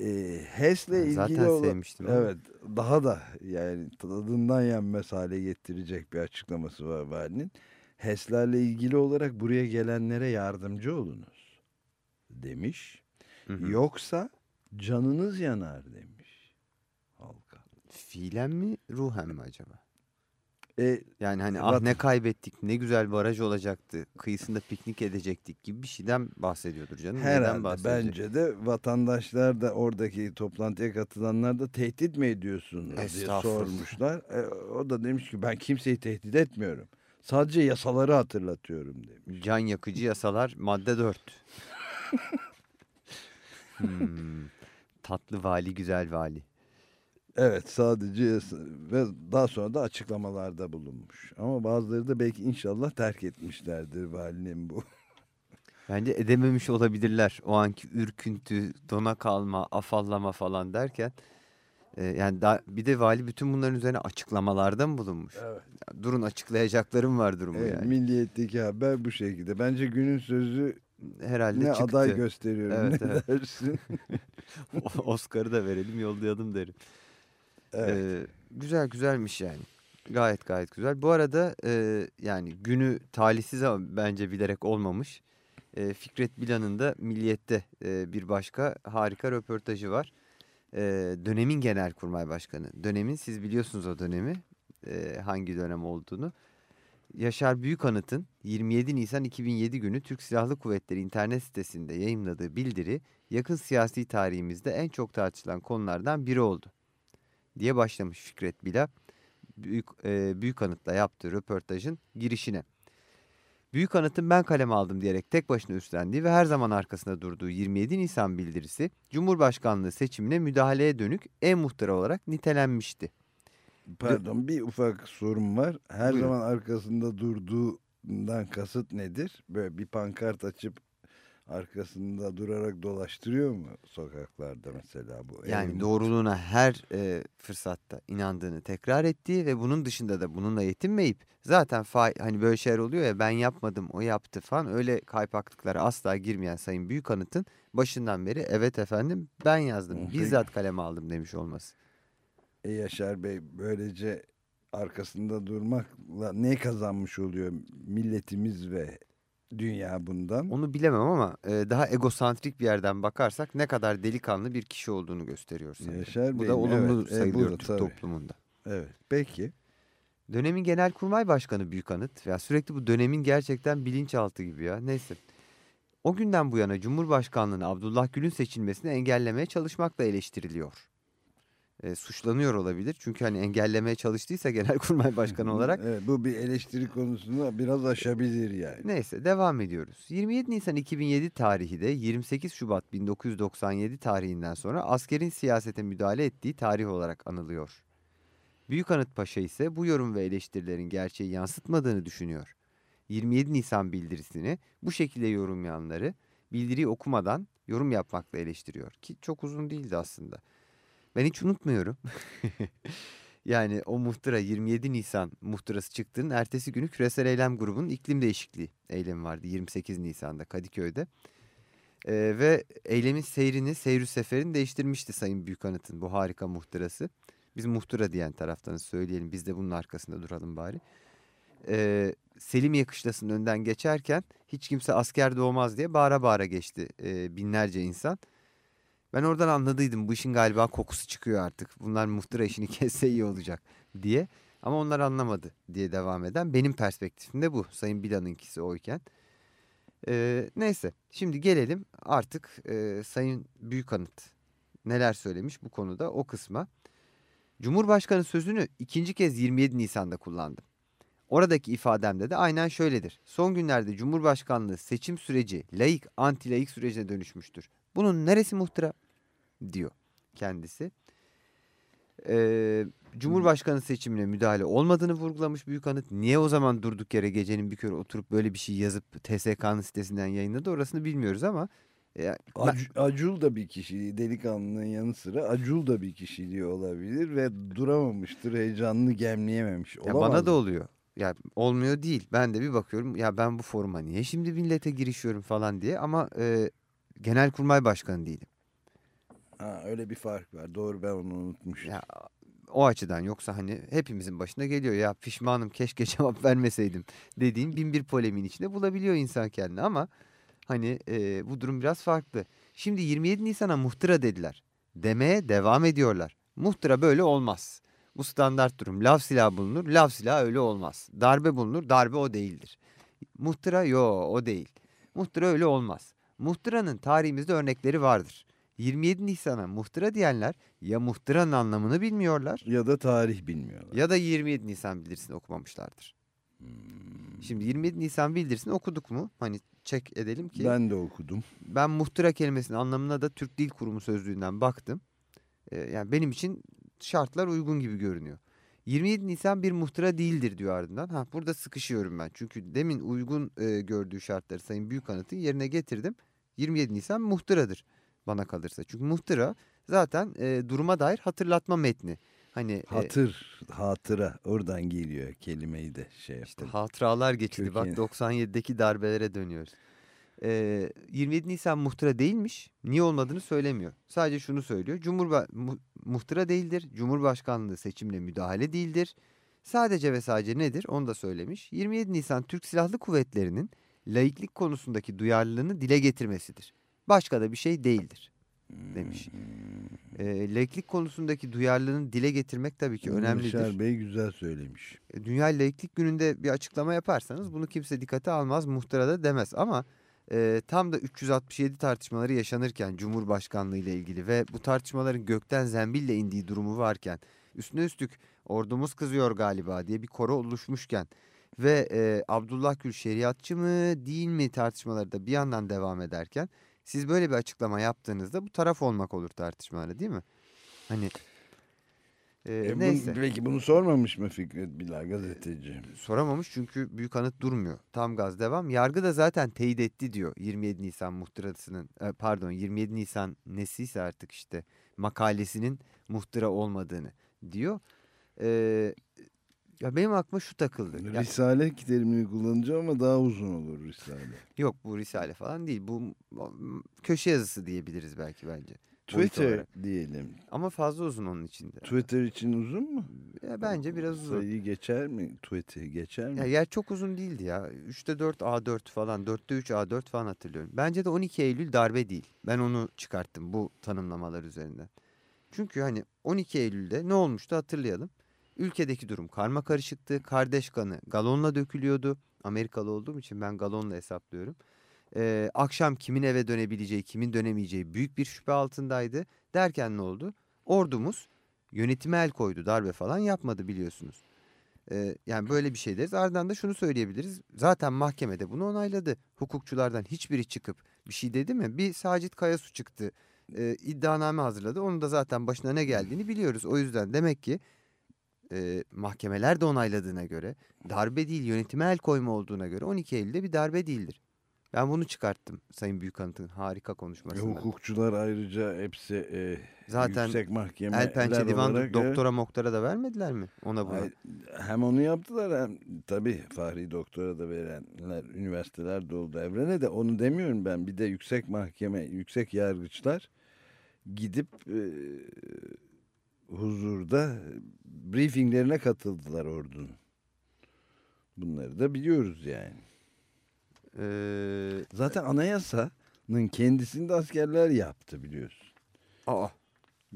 Ee, HES'le ilgili zaten olan- sevmiştim ama. Evet, daha da yani tadından yenmez hale getirecek bir açıklaması var valinin. HES'lerle ilgili olarak buraya gelenlere yardımcı olunuz demiş. Hı hı. Yoksa canınız yanar demiş. Fiilen mi ruhen mi acaba? E, Yani hani ah ne kaybettik ne güzel baraj olacaktı kıyısında piknik edecektik gibi bir şeyden bahsediyordur canım. Neden herhalde bence de vatandaşlar da oradaki toplantıya katılanlar da tehdit mi ediyorsun diye sormuşlar. E, o da demiş ki ben kimseyi tehdit etmiyorum. Sadece yasaları hatırlatıyorum demiş. Can yakıcı yasalar madde 4. Hmm, Tatlı vali güzel vali. Evet sadece ve daha sonra da açıklamalarda bulunmuş. Ama bazıları da belki inşallah terk etmişlerdir valinin bu. Bence edememiş olabilirler. O anki ürküntü, dona kalma, afallama falan derken. e, yani da, bir de vali bütün bunların üzerine açıklamalarda mı bulunmuş? Evet. Ya Durun açıklayacaklarım var durumu Evet, yani. Milliyetteki haber bu şekilde. Bence günün sözü Herhalde ne çıktı. aday gösteriyorum Evet, ne evet. dersin? Oscar'ı da verelim yollayalım derim. Evet. Ee, güzel güzelmiş yani. Gayet gayet güzel. Bu arada e, yani günü talihsiz ama bence bilerek olmamış. E, Fikret Bilan'ın da Milliyet'te e, bir başka harika röportajı var. E, dönemin Genelkurmay Başkanı. Dönemin siz biliyorsunuz o dönemi. e, hangi dönem olduğunu. Yaşar Büyükanıt'ın 27 Nisan 2007 günü Türk Silahlı Kuvvetleri internet sitesinde yayımladığı bildiri yakın siyasi tarihimizde en çok tartışılan konulardan biri oldu diye başlamış Fikret Bila büyük, e, büyük Anıt'la yaptığı röportajın girişine. Büyük Anıt'ın ben kaleme aldım diyerek tek başına üstlendiği ve her zaman arkasında durduğu 27 Nisan bildirisi Cumhurbaşkanlığı seçimine müdahaleye dönük e-muhtıra olarak nitelenmişti. Pardon bir ufak sorum var. Her Buyurun. zaman arkasında durduğundan kasıt nedir? Böyle bir pankart açıp arkasında durarak dolaştırıyor mu sokaklarda mesela bu? Yani Evin- doğruluğuna her e, fırsatta inandığını tekrar ettiği ve bunun dışında da bununla yetinmeyip zaten fa- hani böyle şeyler oluyor ya ben yapmadım o yaptı falan öyle kaypaklıklara asla girmeyen Sayın Büyükanıt'ın başından beri evet efendim ben yazdım bizzat kaleme aldım demiş olması. E Yaşar Bey böylece arkasında durmakla ne kazanmış oluyor milletimiz ve dünya bundan? Onu bilemem ama e, daha egosantrik bir yerden bakarsak ne kadar delikanlı bir kişi olduğunu gösteriyor sanırım. Yaşar Bu Bey da olumlu Evet, e, sayılıyor da Türk tabii. toplumunda. Evet peki. Dönemin Genelkurmay Başkanı Büyükanıt ya sürekli bu dönemin gerçekten bilinçaltı gibi ya neyse. O günden bu yana Cumhurbaşkanlığına Abdullah Gül'ün seçilmesini engellemeye çalışmakla eleştiriliyor. E, suçlanıyor olabilir çünkü hani engellemeye çalıştıysa Genelkurmay Başkanı olarak Evet, bu bir eleştiri konusunu biraz aşabilir yani. Neyse devam ediyoruz. 27 Nisan 2007 tarihi de 28 Şubat 1997 tarihinden sonra askerin siyasete müdahale ettiği tarih olarak anılıyor. Büyükanıt Paşa ise bu yorum ve eleştirilerin gerçeği yansıtmadığını düşünüyor. 27 Nisan bildirisini bu şekilde yorumlayanları bildiriyi okumadan yorum yapmakla eleştiriyor. Ki çok uzun değildi aslında. Ben hiç unutmuyorum. yani o muhtıra 27 Nisan muhtırası çıktığının ertesi günü Küresel Eylem Grubu'nun iklim değişikliği eylemi vardı 28 Nisan'da Kadıköy'de. Ee, ve eylemin seyrini, seyrü seferini değiştirmişti Sayın Büyükanıt'ın bu harika muhtırası. Biz muhtıra diyen taraftanız söyleyelim biz de bunun arkasında duralım bari. Ee, Selimiye Kışlası'nın önden geçerken hiç kimse asker doğmaz diye bağıra bağıra geçti ee, binlerce insan. Ben oradan anladıydım bu işin galiba kokusu çıkıyor artık. Bunlar muhtıra işini kesse iyi olacak diye. Ama onlar anlamadı diye devam eden benim perspektifimde bu. Sayın Bilan'ınkisi oyken. Ee, neyse şimdi gelelim artık e, Sayın Büyükanıt neler söylemiş bu konuda o kısma. Cumhurbaşkanı sözünü ikinci kez 27 Nisan'da kullandım. Oradaki ifademde de aynen şöyledir. Son günlerde Cumhurbaşkanlığı seçim süreci laik anti-laik sürecine dönüşmüştür. Bunun neresi muhtıra? diyor kendisi. Ee, Cumhurbaşkanı seçimine müdahale olmadığını vurgulamış Büyükanıt. Niye o zaman durduk yere gecenin bir körü oturup böyle bir şey yazıp TSK'nın sitesinden yayınladı orasını bilmiyoruz ama. e, ben- Ac- Acul da bir kişiliği delikanlının yanı sıra Acul da bir kişiliği olabilir ve duramamıştır heyecanını gemleyememiş. Ya bana da oluyor. Ya olmuyor değil. Ben de bir bakıyorum ya ben bu foruma niye şimdi millete girişiyorum falan diye ama e, Genelkurmay Başkanı değilim. Ha, öyle bir fark var. Doğru ben onu unutmuşum. Ya o açıdan yoksa hani hepimizin başına geliyor ya pişmanım keşke cevap vermeseydim dediğin bin bir polemiğin içinde bulabiliyor insan kendini ama hani e, bu durum biraz farklı. Şimdi 27 Nisan'a muhtıra dediler. Demeye devam ediyorlar. Muhtıra böyle olmaz. Bu standart durum. Lav silahı bulunur. Lav silahı öyle olmaz. Darbe bulunur. Darbe o değildir. Muhtıra yo o değil. Muhtıra öyle olmaz. Muhtıranın tarihimizde örnekleri vardır. 27 Nisan'a muhtıra diyenler ya muhtıranın anlamını bilmiyorlar Ya da tarih bilmiyorlar. ya da 27 Nisan bildirisini okumamışlardır. Şimdi 27 Nisan bildirisini okuduk mu? Hani çek edelim ki. Ben de okudum. Ben muhtıra kelimesinin anlamına da Türk Dil Kurumu sözlüğünden baktım. Ee, yani benim için şartlar uygun gibi görünüyor. 27 Nisan bir muhtıra değildir diyor ardından. Ha burada sıkışıyorum ben. Çünkü demin uygun e, gördüğü şartları Sayın Büyükanıt'ın yerine getirdim. 27 Nisan muhtıradır bana kalırsa. Çünkü muhtıra zaten e, duruma dair hatırlatma metni. Hani e, Hatır, hatıra oradan geliyor kelimeyi de şey İşte yapalım. hatıralar geçti. Bak 97'deki darbelere dönüyoruz. Ee, 27 Nisan muhtıra değilmiş. Niye olmadığını söylemiyor. Sadece şunu söylüyor. Cumhurba mu- muhtıra değildir. Cumhurbaşkanlığı seçimle müdahale değildir. Sadece ve sadece nedir onu da söylemiş. 27 Nisan Türk Silahlı Kuvvetleri'nin laiklik konusundaki duyarlılığını dile getirmesidir. Başka da bir şey değildir demiş. Ee, laiklik konusundaki duyarlılığını dile getirmek tabii ki önemlidir. Yaşar Bey güzel söylemiş. E, Dünya Laiklik Günü'nde bir açıklama yaparsanız bunu kimse dikkate almaz, muhtırada demez. Ama e, tam da 367 tartışmaları yaşanırken Cumhurbaşkanlığı ile ilgili ve bu tartışmaların gökten zembille indiği durumu varken üstüne üstlük ordumuz kızıyor galiba diye bir koro oluşmuşken ve e, Abdullah Gül şeriatçı mı değil mi tartışmaları da bir yandan devam ederken siz böyle bir açıklama yaptığınızda bu taraf olmak olur tartışmaları değil mi? Hani e, E, bu- neyse. peki bunu sormamış mı Fikret Bilal gazeteci? Soramamış çünkü büyük anıt durmuyor. Tam gaz devam. Yargı da zaten teyit etti diyor 27 Nisan muhtırasının e, pardon 27 Nisan nesiyse artık işte makalesinin muhtıra olmadığını diyor. Ee, ya benim aklıma şu takıldı. Ya, Risale terimini kullanacağım ama daha uzun olur Risale. yok bu risale falan değil. Bu köşe yazısı diyebiliriz belki bence. Twitter diyelim. Ama fazla uzun onun içinde. Twitter için uzun mu? Ya bence biraz uzun. Sayı geçer mi? Twitter geçer mi? Ya yer çok uzun değildi ya. 3'te 4 A4 falan, 4'te 3 A4 falan hatırlıyorum. Bence de 12 Eylül darbe değil. Ben onu çıkarttım bu tanımlamalar üzerinden. Çünkü hani 12 Eylül'de ne olmuştu hatırlayalım. Ülkedeki durum karma karışıktı. Kardeş kanı galonla dökülüyordu. Amerikalı olduğum için ben galonla hesaplıyorum. Ee, akşam kimin eve dönebileceği, kimin dönemeyeceği büyük bir şüphe altındaydı. Derken ne oldu? Ordumuz yönetime el koydu. Darbe falan yapmadı biliyorsunuz. Ee, yani böyle bir şey deriz. Ardından da şunu söyleyebiliriz. Zaten mahkemede bunu onayladı. Hukukçulardan hiçbiri çıkıp bir şey dedi mi? Bir Sacit Kayasu çıktı. Ee, iddianame hazırladı. Onun da zaten başına ne geldiğini biliyoruz. O yüzden demek ki e, mahkemeler de onayladığına göre darbe değil yönetime el koyma olduğuna göre 12 Eylül'de bir darbe değildir. Ben bunu çıkarttım Sayın Büyükanıt'ın harika E, konuşmasından. hukukçular ayrıca hepsi e, Zaten yüksek mahkeme El pençe divan doktora moktora da vermediler mi ona buna? Hayır, hem onu yaptılar hem tabii Fahri Doktora da verenler üniversiteler doldu evrene de onu demiyorum ben. Bir de yüksek mahkeme, yüksek yargıçlar gidip e, huzurda briefinglerine katıldılar ordunun. Bunları da biliyoruz yani. Ee, Zaten anayasanın kendisini de askerler yaptı biliyorsun. aa,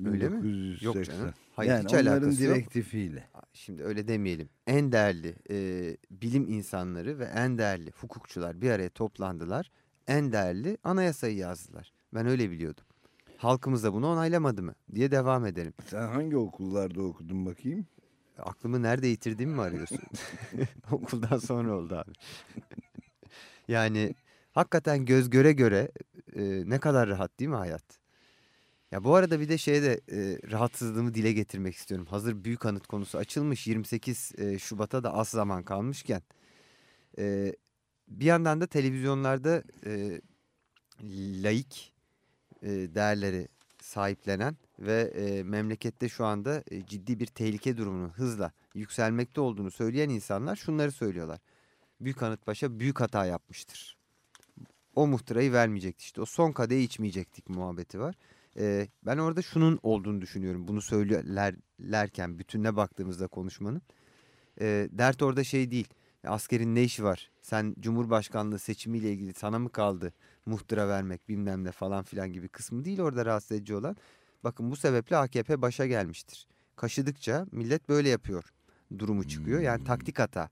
Öyle mi? 1980. Yok canım. Hayır, yani hiç onların alakası yok. direktifiyle. şimdi öyle demeyelim. En değerli e, bilim insanları ve en değerli hukukçular bir araya toplandılar. En değerli anayasayı yazdılar. Ben öyle biliyordum. Halkımız da bunu onaylamadı mı diye devam edelim. Sen hangi okullarda okudun bakayım? Aklımı nerede yitirdiğimi mi arıyorsun? Okuldan sonra oldu abi. yani hakikaten göz göre göre e, ne kadar rahat değil mi hayat? Ya bu arada bir de şeye de e, rahatsızlığımı dile getirmek istiyorum. Hazır büyük anıt konusu açılmış 28 e, Şubat'a da az zaman kalmışken. E, bir yandan da televizyonlarda e, laik e, değerleri sahiplenen ve e, memlekette şu anda e, ciddi bir tehlike durumunun hızla yükselmekte olduğunu söyleyen insanlar şunları söylüyorlar. Büyük Anıt Paşa büyük hata yapmıştır. O muhtırayı vermeyecekti işte o son kadeyi içmeyecektik muhabbeti var. Ben orada şunun olduğunu düşünüyorum bunu söylerlerken bütününe baktığımızda konuşmanın. Dert orada şey değil askerin ne işi var sen Cumhurbaşkanlığı seçimiyle ilgili sana mı kaldı muhtıra vermek bilmem ne falan filan gibi kısmı değil orada rahatsız edici olan. Bakın bu sebeple AKP başa gelmiştir. kaşıdıkça millet böyle yapıyor durumu çıkıyor. Yani taktik hata.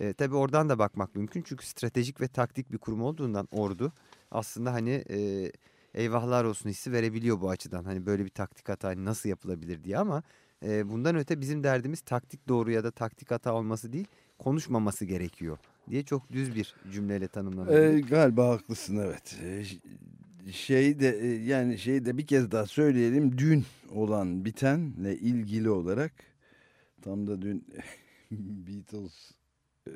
E, tabii oradan da bakmak mümkün çünkü stratejik ve taktik bir kurum olduğundan ordu aslında hani e, eyvahlar olsun hissi verebiliyor bu açıdan. Hani böyle bir taktik hata nasıl yapılabilir diye ama e, bundan öte bizim derdimiz taktik doğru ya da taktik hata olması değil konuşmaması gerekiyor diye çok düz bir cümleyle tanımlanıyor. Ee, galiba haklısın evet. Ee, şey de e, yani şeyi de bir kez daha söyleyelim. Dün olan bitenle ilgili olarak tam da dün Beatles e,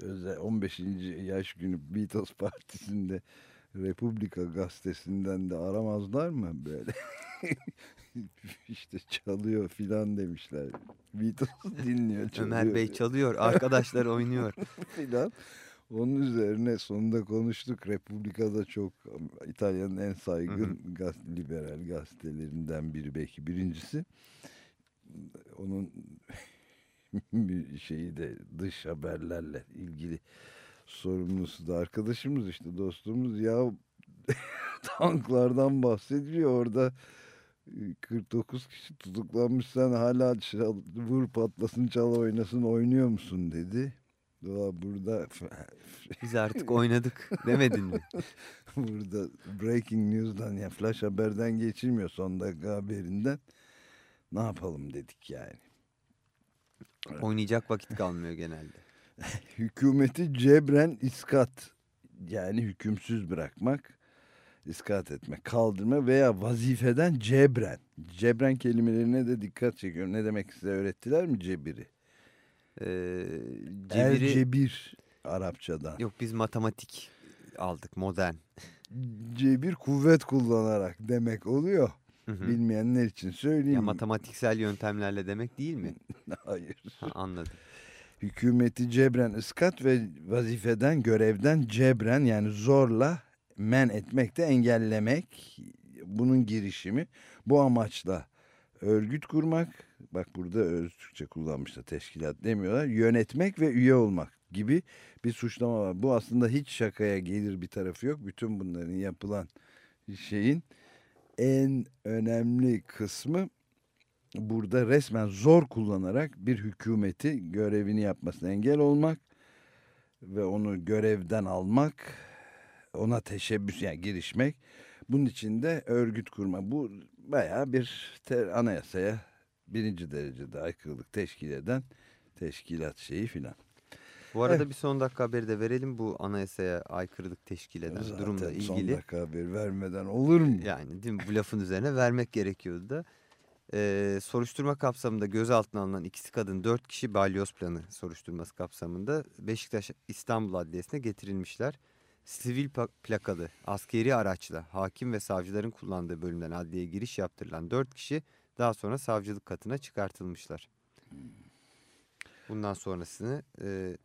özel 15. yaş günü Beatles partisinde Republika gazetesinden de aramazlar mı böyle? işte çalıyor filan demişler. Beatles dinliyor çalıyor. Ömer Bey çalıyor, arkadaşlar oynuyor. filan. Onun üzerine sonunda konuştuk. Republika'da çok İtalya'nın en saygın gaz, liberal gazetelerinden biri belki birincisi. Onun bir şeyi de dış haberlerle ilgili sorumlusu da arkadaşımız işte dostumuz ya tanklardan bahsediliyor orada 49 kişi tutuklanmış sen hala çal, vur patlasın çal oynasın oynuyor musun dedi. Doğa burada Biz artık oynadık demedin mi? burada breaking news'dan yani flash haberden geçilmiyor son dakika haberinden. Ne yapalım dedik yani. Oynayacak vakit kalmıyor genelde. Hükümeti cebren iskat yani hükümsüz bırakmak, iskat etmek, kaldırma veya vazifeden cebren. Cebren kelimelerine de dikkat çekiyorum. Ne demek size öğrettiler mi cebiri? Ee, El cebiri... cebir Arapçadan. Yok biz matematik aldık modern. Cebir kuvvet kullanarak demek oluyor. Hı hı. Bilmeyenler için söyleyeyim. Ya matematiksel yöntemlerle demek değil mi? Hayır. Ha, anladım. Hükümeti cebren ıskat ve vazifeden görevden cebren yani zorla men etmek de engellemek bunun girişimi bu amaçla örgüt kurmak bak burada öz Türkçe kullanmışlar teşkilat demiyorlar yönetmek ve üye olmak gibi bir suçlama var. Bu aslında hiç şakaya gelir bir tarafı yok. Bütün bunların yapılan şeyin en önemli kısmı burada resmen zor kullanarak bir hükümeti görevini yapmasına engel olmak ve onu görevden almak, ona teşebbüs yani girişmek. Bunun için de örgüt kurma. Bu bayağı bir ter, anayasaya birinci derecede aykırılık teşkil eden teşkilat şeyi filan. Bu arada Evet. bir son dakika haberi de verelim bu anayasaya aykırılık teşkil eden Zaten durumla son ilgili. dakika haber vermeden olur mu? Yani değil mi? bu lafın üzerine vermek gerekiyordu da. Ee, soruşturma kapsamında gözaltına alınan ikisi kadın dört kişi balyoz planı soruşturması kapsamında Beşiktaş İstanbul Adliyesi'ne getirilmişler. Sivil plakalı askeri araçla hakim ve savcıların kullandığı bölümden adliyeye giriş yaptırılan dört kişi daha sonra savcılık katına çıkartılmışlar. Bundan sonrasını e,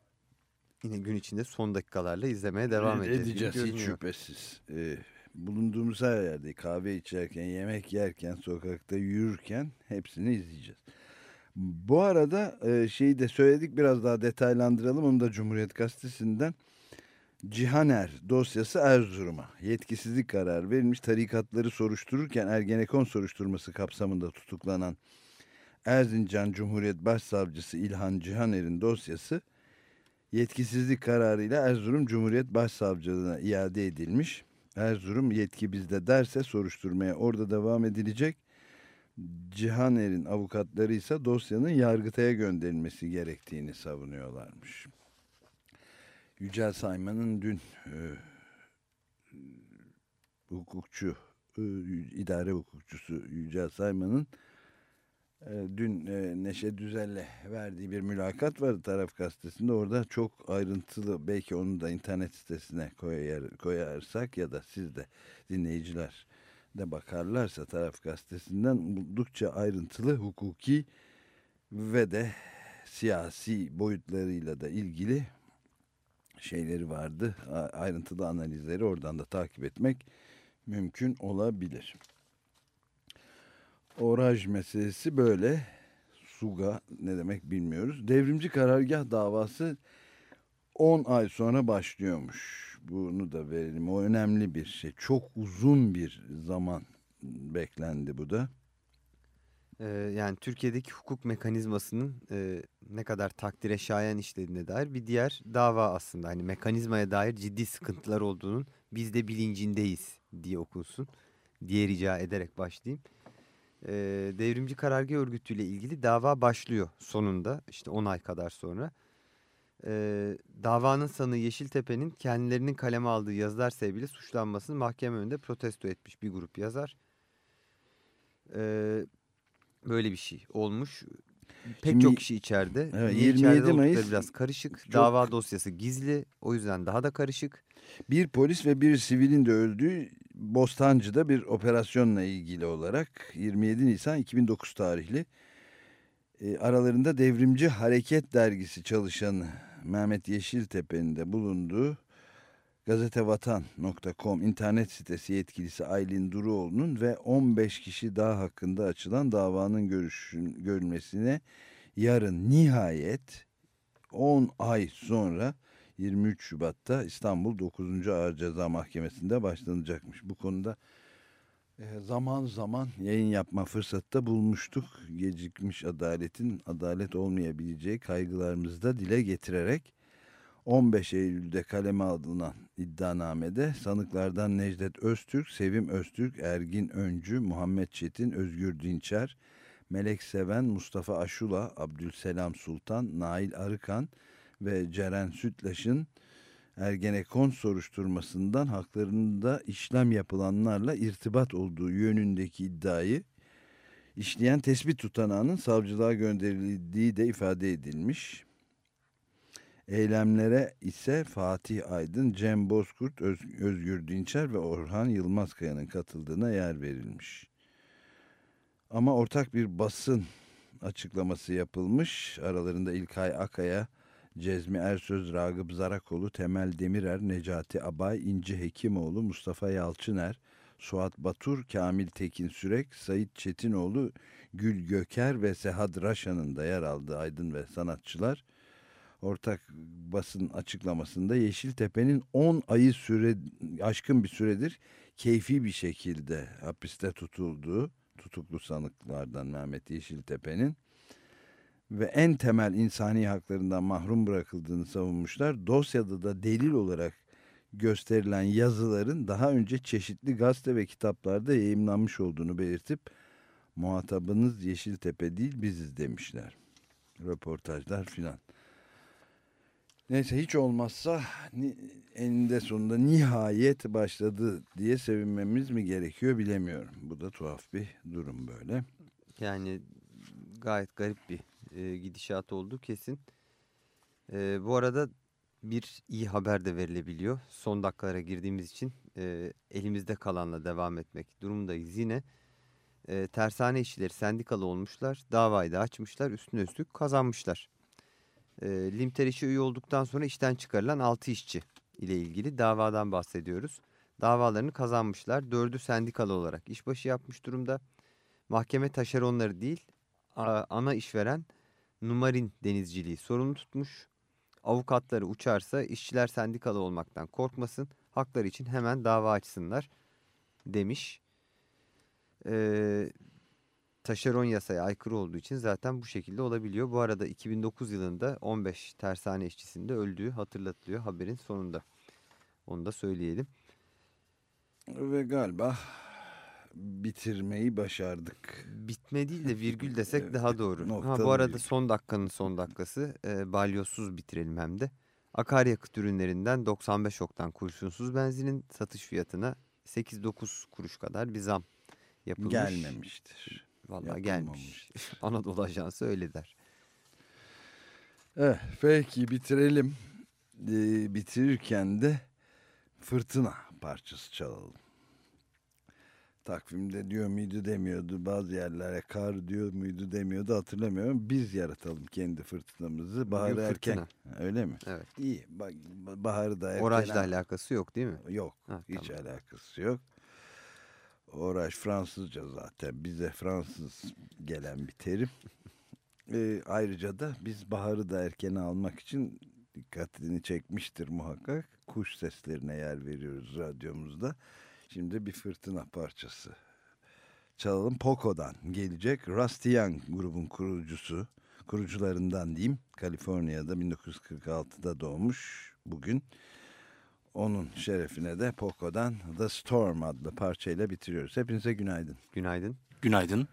yine gün içinde son dakikalarla izlemeye devam Ed- edeceğiz. Edeceğiz hiç görünüyor. şüphesiz. Ee, bulunduğumuz her yerde kahve içerken, yemek yerken, sokakta yürürken hepsini izleyeceğiz. Bu arada e, şeyi de söyledik biraz daha detaylandıralım. Onu da Cumhuriyet Gazetesi'nden. Cihaner dosyası Erzurum'a yetkisizlik kararı verilmiş tarikatları soruştururken Ergenekon soruşturması kapsamında tutuklanan Erzincan Cumhuriyet Başsavcısı İlhan Cihaner'in dosyası yetkisizlik kararıyla Erzurum Cumhuriyet Başsavcılığına iade edilmiş. Erzurum yetki bizde derse soruşturmaya orada devam edilecek. Cihaner'in avukatları ise dosyanın Yargıtay'a gönderilmesi gerektiğini savunuyorlarmış. Yücel Sayman'ın dün e, hukukçu, e, idare hukukçusu Yücel Sayman'ın e, dün e, Neşe Düzel'le verdiği bir mülakat vardı taraf gazetesinde. Orada çok ayrıntılı belki onu da internet sitesine koyar, koyarsak ya da siz de dinleyiciler de bakarlarsa taraf gazetesinden oldukça ayrıntılı hukuki ve de siyasi boyutlarıyla da ilgili şeyleri vardı. Ayrıntılı analizleri oradan da takip etmek mümkün olabilir. Oraj meselesi böyle. Suga ne demek bilmiyoruz. Devrimci karargah davası 10 ay sonra başlıyormuş. Bunu da verelim. O önemli bir şey. Çok uzun bir zaman beklendi bu da. Yani Türkiye'deki hukuk mekanizmasının e, ne kadar takdire şayan işlediğine dair bir diğer dava aslında. Hani mekanizmaya dair ciddi sıkıntılar olduğunun biz de bilincindeyiz diye okunsun diye rica ederek başlayayım. Ee, devrimci karargah örgütüyle ilgili dava başlıyor sonunda işte 10 ay kadar sonra. Ee, davanın sanığı Yeşiltepe'nin kendilerinin kaleme aldığı yazılar sebebiyle suçlanmasını mahkeme önünde protesto etmiş bir grup yazar. Ee, böyle bir şey olmuş. Pek Şimdi- çok kişi içeride. Evet, Niye 27 içeride Mayıs biraz karışık. çok- Dava dosyası gizli. O yüzden daha da karışık. Bir polis ve bir sivilin de öldüğü Bostancı'da bir operasyonla ilgili olarak 27 Nisan 2009 tarihli e, aralarında Devrimci Hareket Dergisi çalışanı Mehmet Yeşiltepe'nin de bulunduğu gazetevatan.com internet sitesi yetkilisi Aylin Duruoğlu'nun ve 15 kişi daha hakkında açılan davanın görüşün, görülmesine yarın nihayet 10 ay sonra 23 Şubat'ta İstanbul 9. Ağır Ceza Mahkemesi'nde başlanacakmış. Bu konuda e, zaman zaman yayın yapma fırsatı da bulmuştuk. Gecikmiş adaletin adalet olmayabileceği kaygılarımızı da dile getirerek 15 Eylül'de kaleme alınan iddianamede sanıklardan Necdet Öztürk, Sevim Öztürk, Ergin Öncü, Muhammed Çetin, Özgür Dinçer, Melek Seven, Mustafa Aşula, Abdülselam Sultan, Nail Arıkan ve Ceren Sütlaş'ın Ergenekon soruşturmasından haklarında işlem yapılanlarla irtibat olduğu yönündeki iddiayı işleyen tespit tutanağının savcılığa gönderildiği de ifade edilmiş. Eylemlere ise Fatih Aydın, Cem Bozkurt, Öz- Özgür Dinçer ve Orhan Yılmazkaya'nın katıldığına yer verilmiş. Ama ortak bir basın açıklaması yapılmış. Aralarında İlkay Akaya, Cezmi Ersöz, Ragıp Zarakoğlu, Temel Demirer, Necati Abay, İnci Hekimoğlu, Mustafa Yalçıner, Suat Batur, Kamil Tekin Sürek, Sait Çetinoğlu, Gül Göker ve Sehad Raşan'ın da yer aldığı aydın ve sanatçılar ortak basın açıklamasında Yeşiltepe'nin 10 ayı süre aşkın bir süredir keyfi bir şekilde hapiste tutulduğu tutuklu sanıklardan Mehmet Yeşiltepe'nin ve en temel insani haklarından mahrum bırakıldığını savunmuşlar. Dosyada da delil olarak gösterilen yazıların daha önce çeşitli gazete ve kitaplarda yayımlanmış olduğunu belirtip muhatabınız Yeşiltepe değil biziz demişler. Röportajlar filan. Neyse hiç olmazsa ni- eninde sonunda nihayet başladı diye sevinmemiz mi gerekiyor bilemiyorum. Bu da tuhaf bir durum böyle. Yani gayet garip bir e, gidişat oldu kesin. E, bu arada bir iyi haber de verilebiliyor. Son dakikalara girdiğimiz için e, elimizde kalanla devam etmek durumundayız. Yine e, tersane işçileri sendikalı olmuşlar. Davayı da açmışlar. Üstüne üstlük kazanmışlar. E, Limter işi üye olduktan sonra işten çıkarılan 6 işçi ile ilgili davadan bahsediyoruz. Davalarını kazanmışlar. Dördü sendikalı olarak işbaşı yapmış durumda. Mahkeme taşeronları değil ana işveren Numarin denizciliği sorumlu tutmuş. Avukatları uçarsa işçiler sendikalı olmaktan korkmasın. Hakları için hemen dava açsınlar demiş. Ee, taşeron yasaya aykırı olduğu için zaten bu şekilde olabiliyor. Bu arada 2009 yılında 15 tersane işçisinin de öldüğü hatırlatılıyor haberin sonunda. Onu da söyleyelim. Ve galiba bitirmeyi başardık. Bitme değil de virgül desek daha doğru. Ha, bu arada son dakikanın son dakikası e, balyozsuz bitirelim hem de. Akaryakıt ürünlerinden 95 oktan kurşunsuz benzinin satış fiyatına 8-9 kuruş kadar bir zam yapılmış. Gelmemiştir. Vallahi gelmiş. Anadolu Ajansı öyle der. Evet, peki bitirelim. Ee, bitirirken de fırtına parçası çalalım. Takvimde diyor muydu demiyordu. Bazı yerlere kar diyor muydu demiyordu hatırlamıyorum. Biz yaratalım kendi fırtınamızı. Bahar Bugün erken. fırtına. Öyle mi? Evet. İyi. Baharı da erken. Orajla alakası yok değil mi? Yok. Ha, hiç tamam. alakası yok. Oraj Fransızca zaten. Bize Fransız gelen bir terim. Ee, ayrıca da biz baharı da erkene almak için dikkatini çekmiştir muhakkak. Kuş seslerine yer veriyoruz radyomuzda. Şimdi bir fırtına parçası çalalım. Poco'dan gelecek. Rusty Young grubun kurucusu, kurucularından diyeyim. Kaliforniya'da 1946'da doğmuş bugün. Onun şerefine de Poco'dan The Storm adlı parçayla bitiriyoruz. Hepinize günaydın. Günaydın. Günaydın.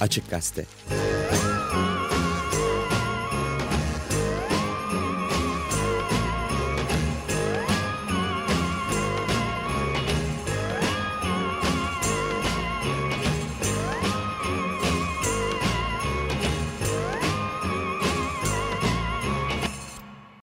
Açık Gazete.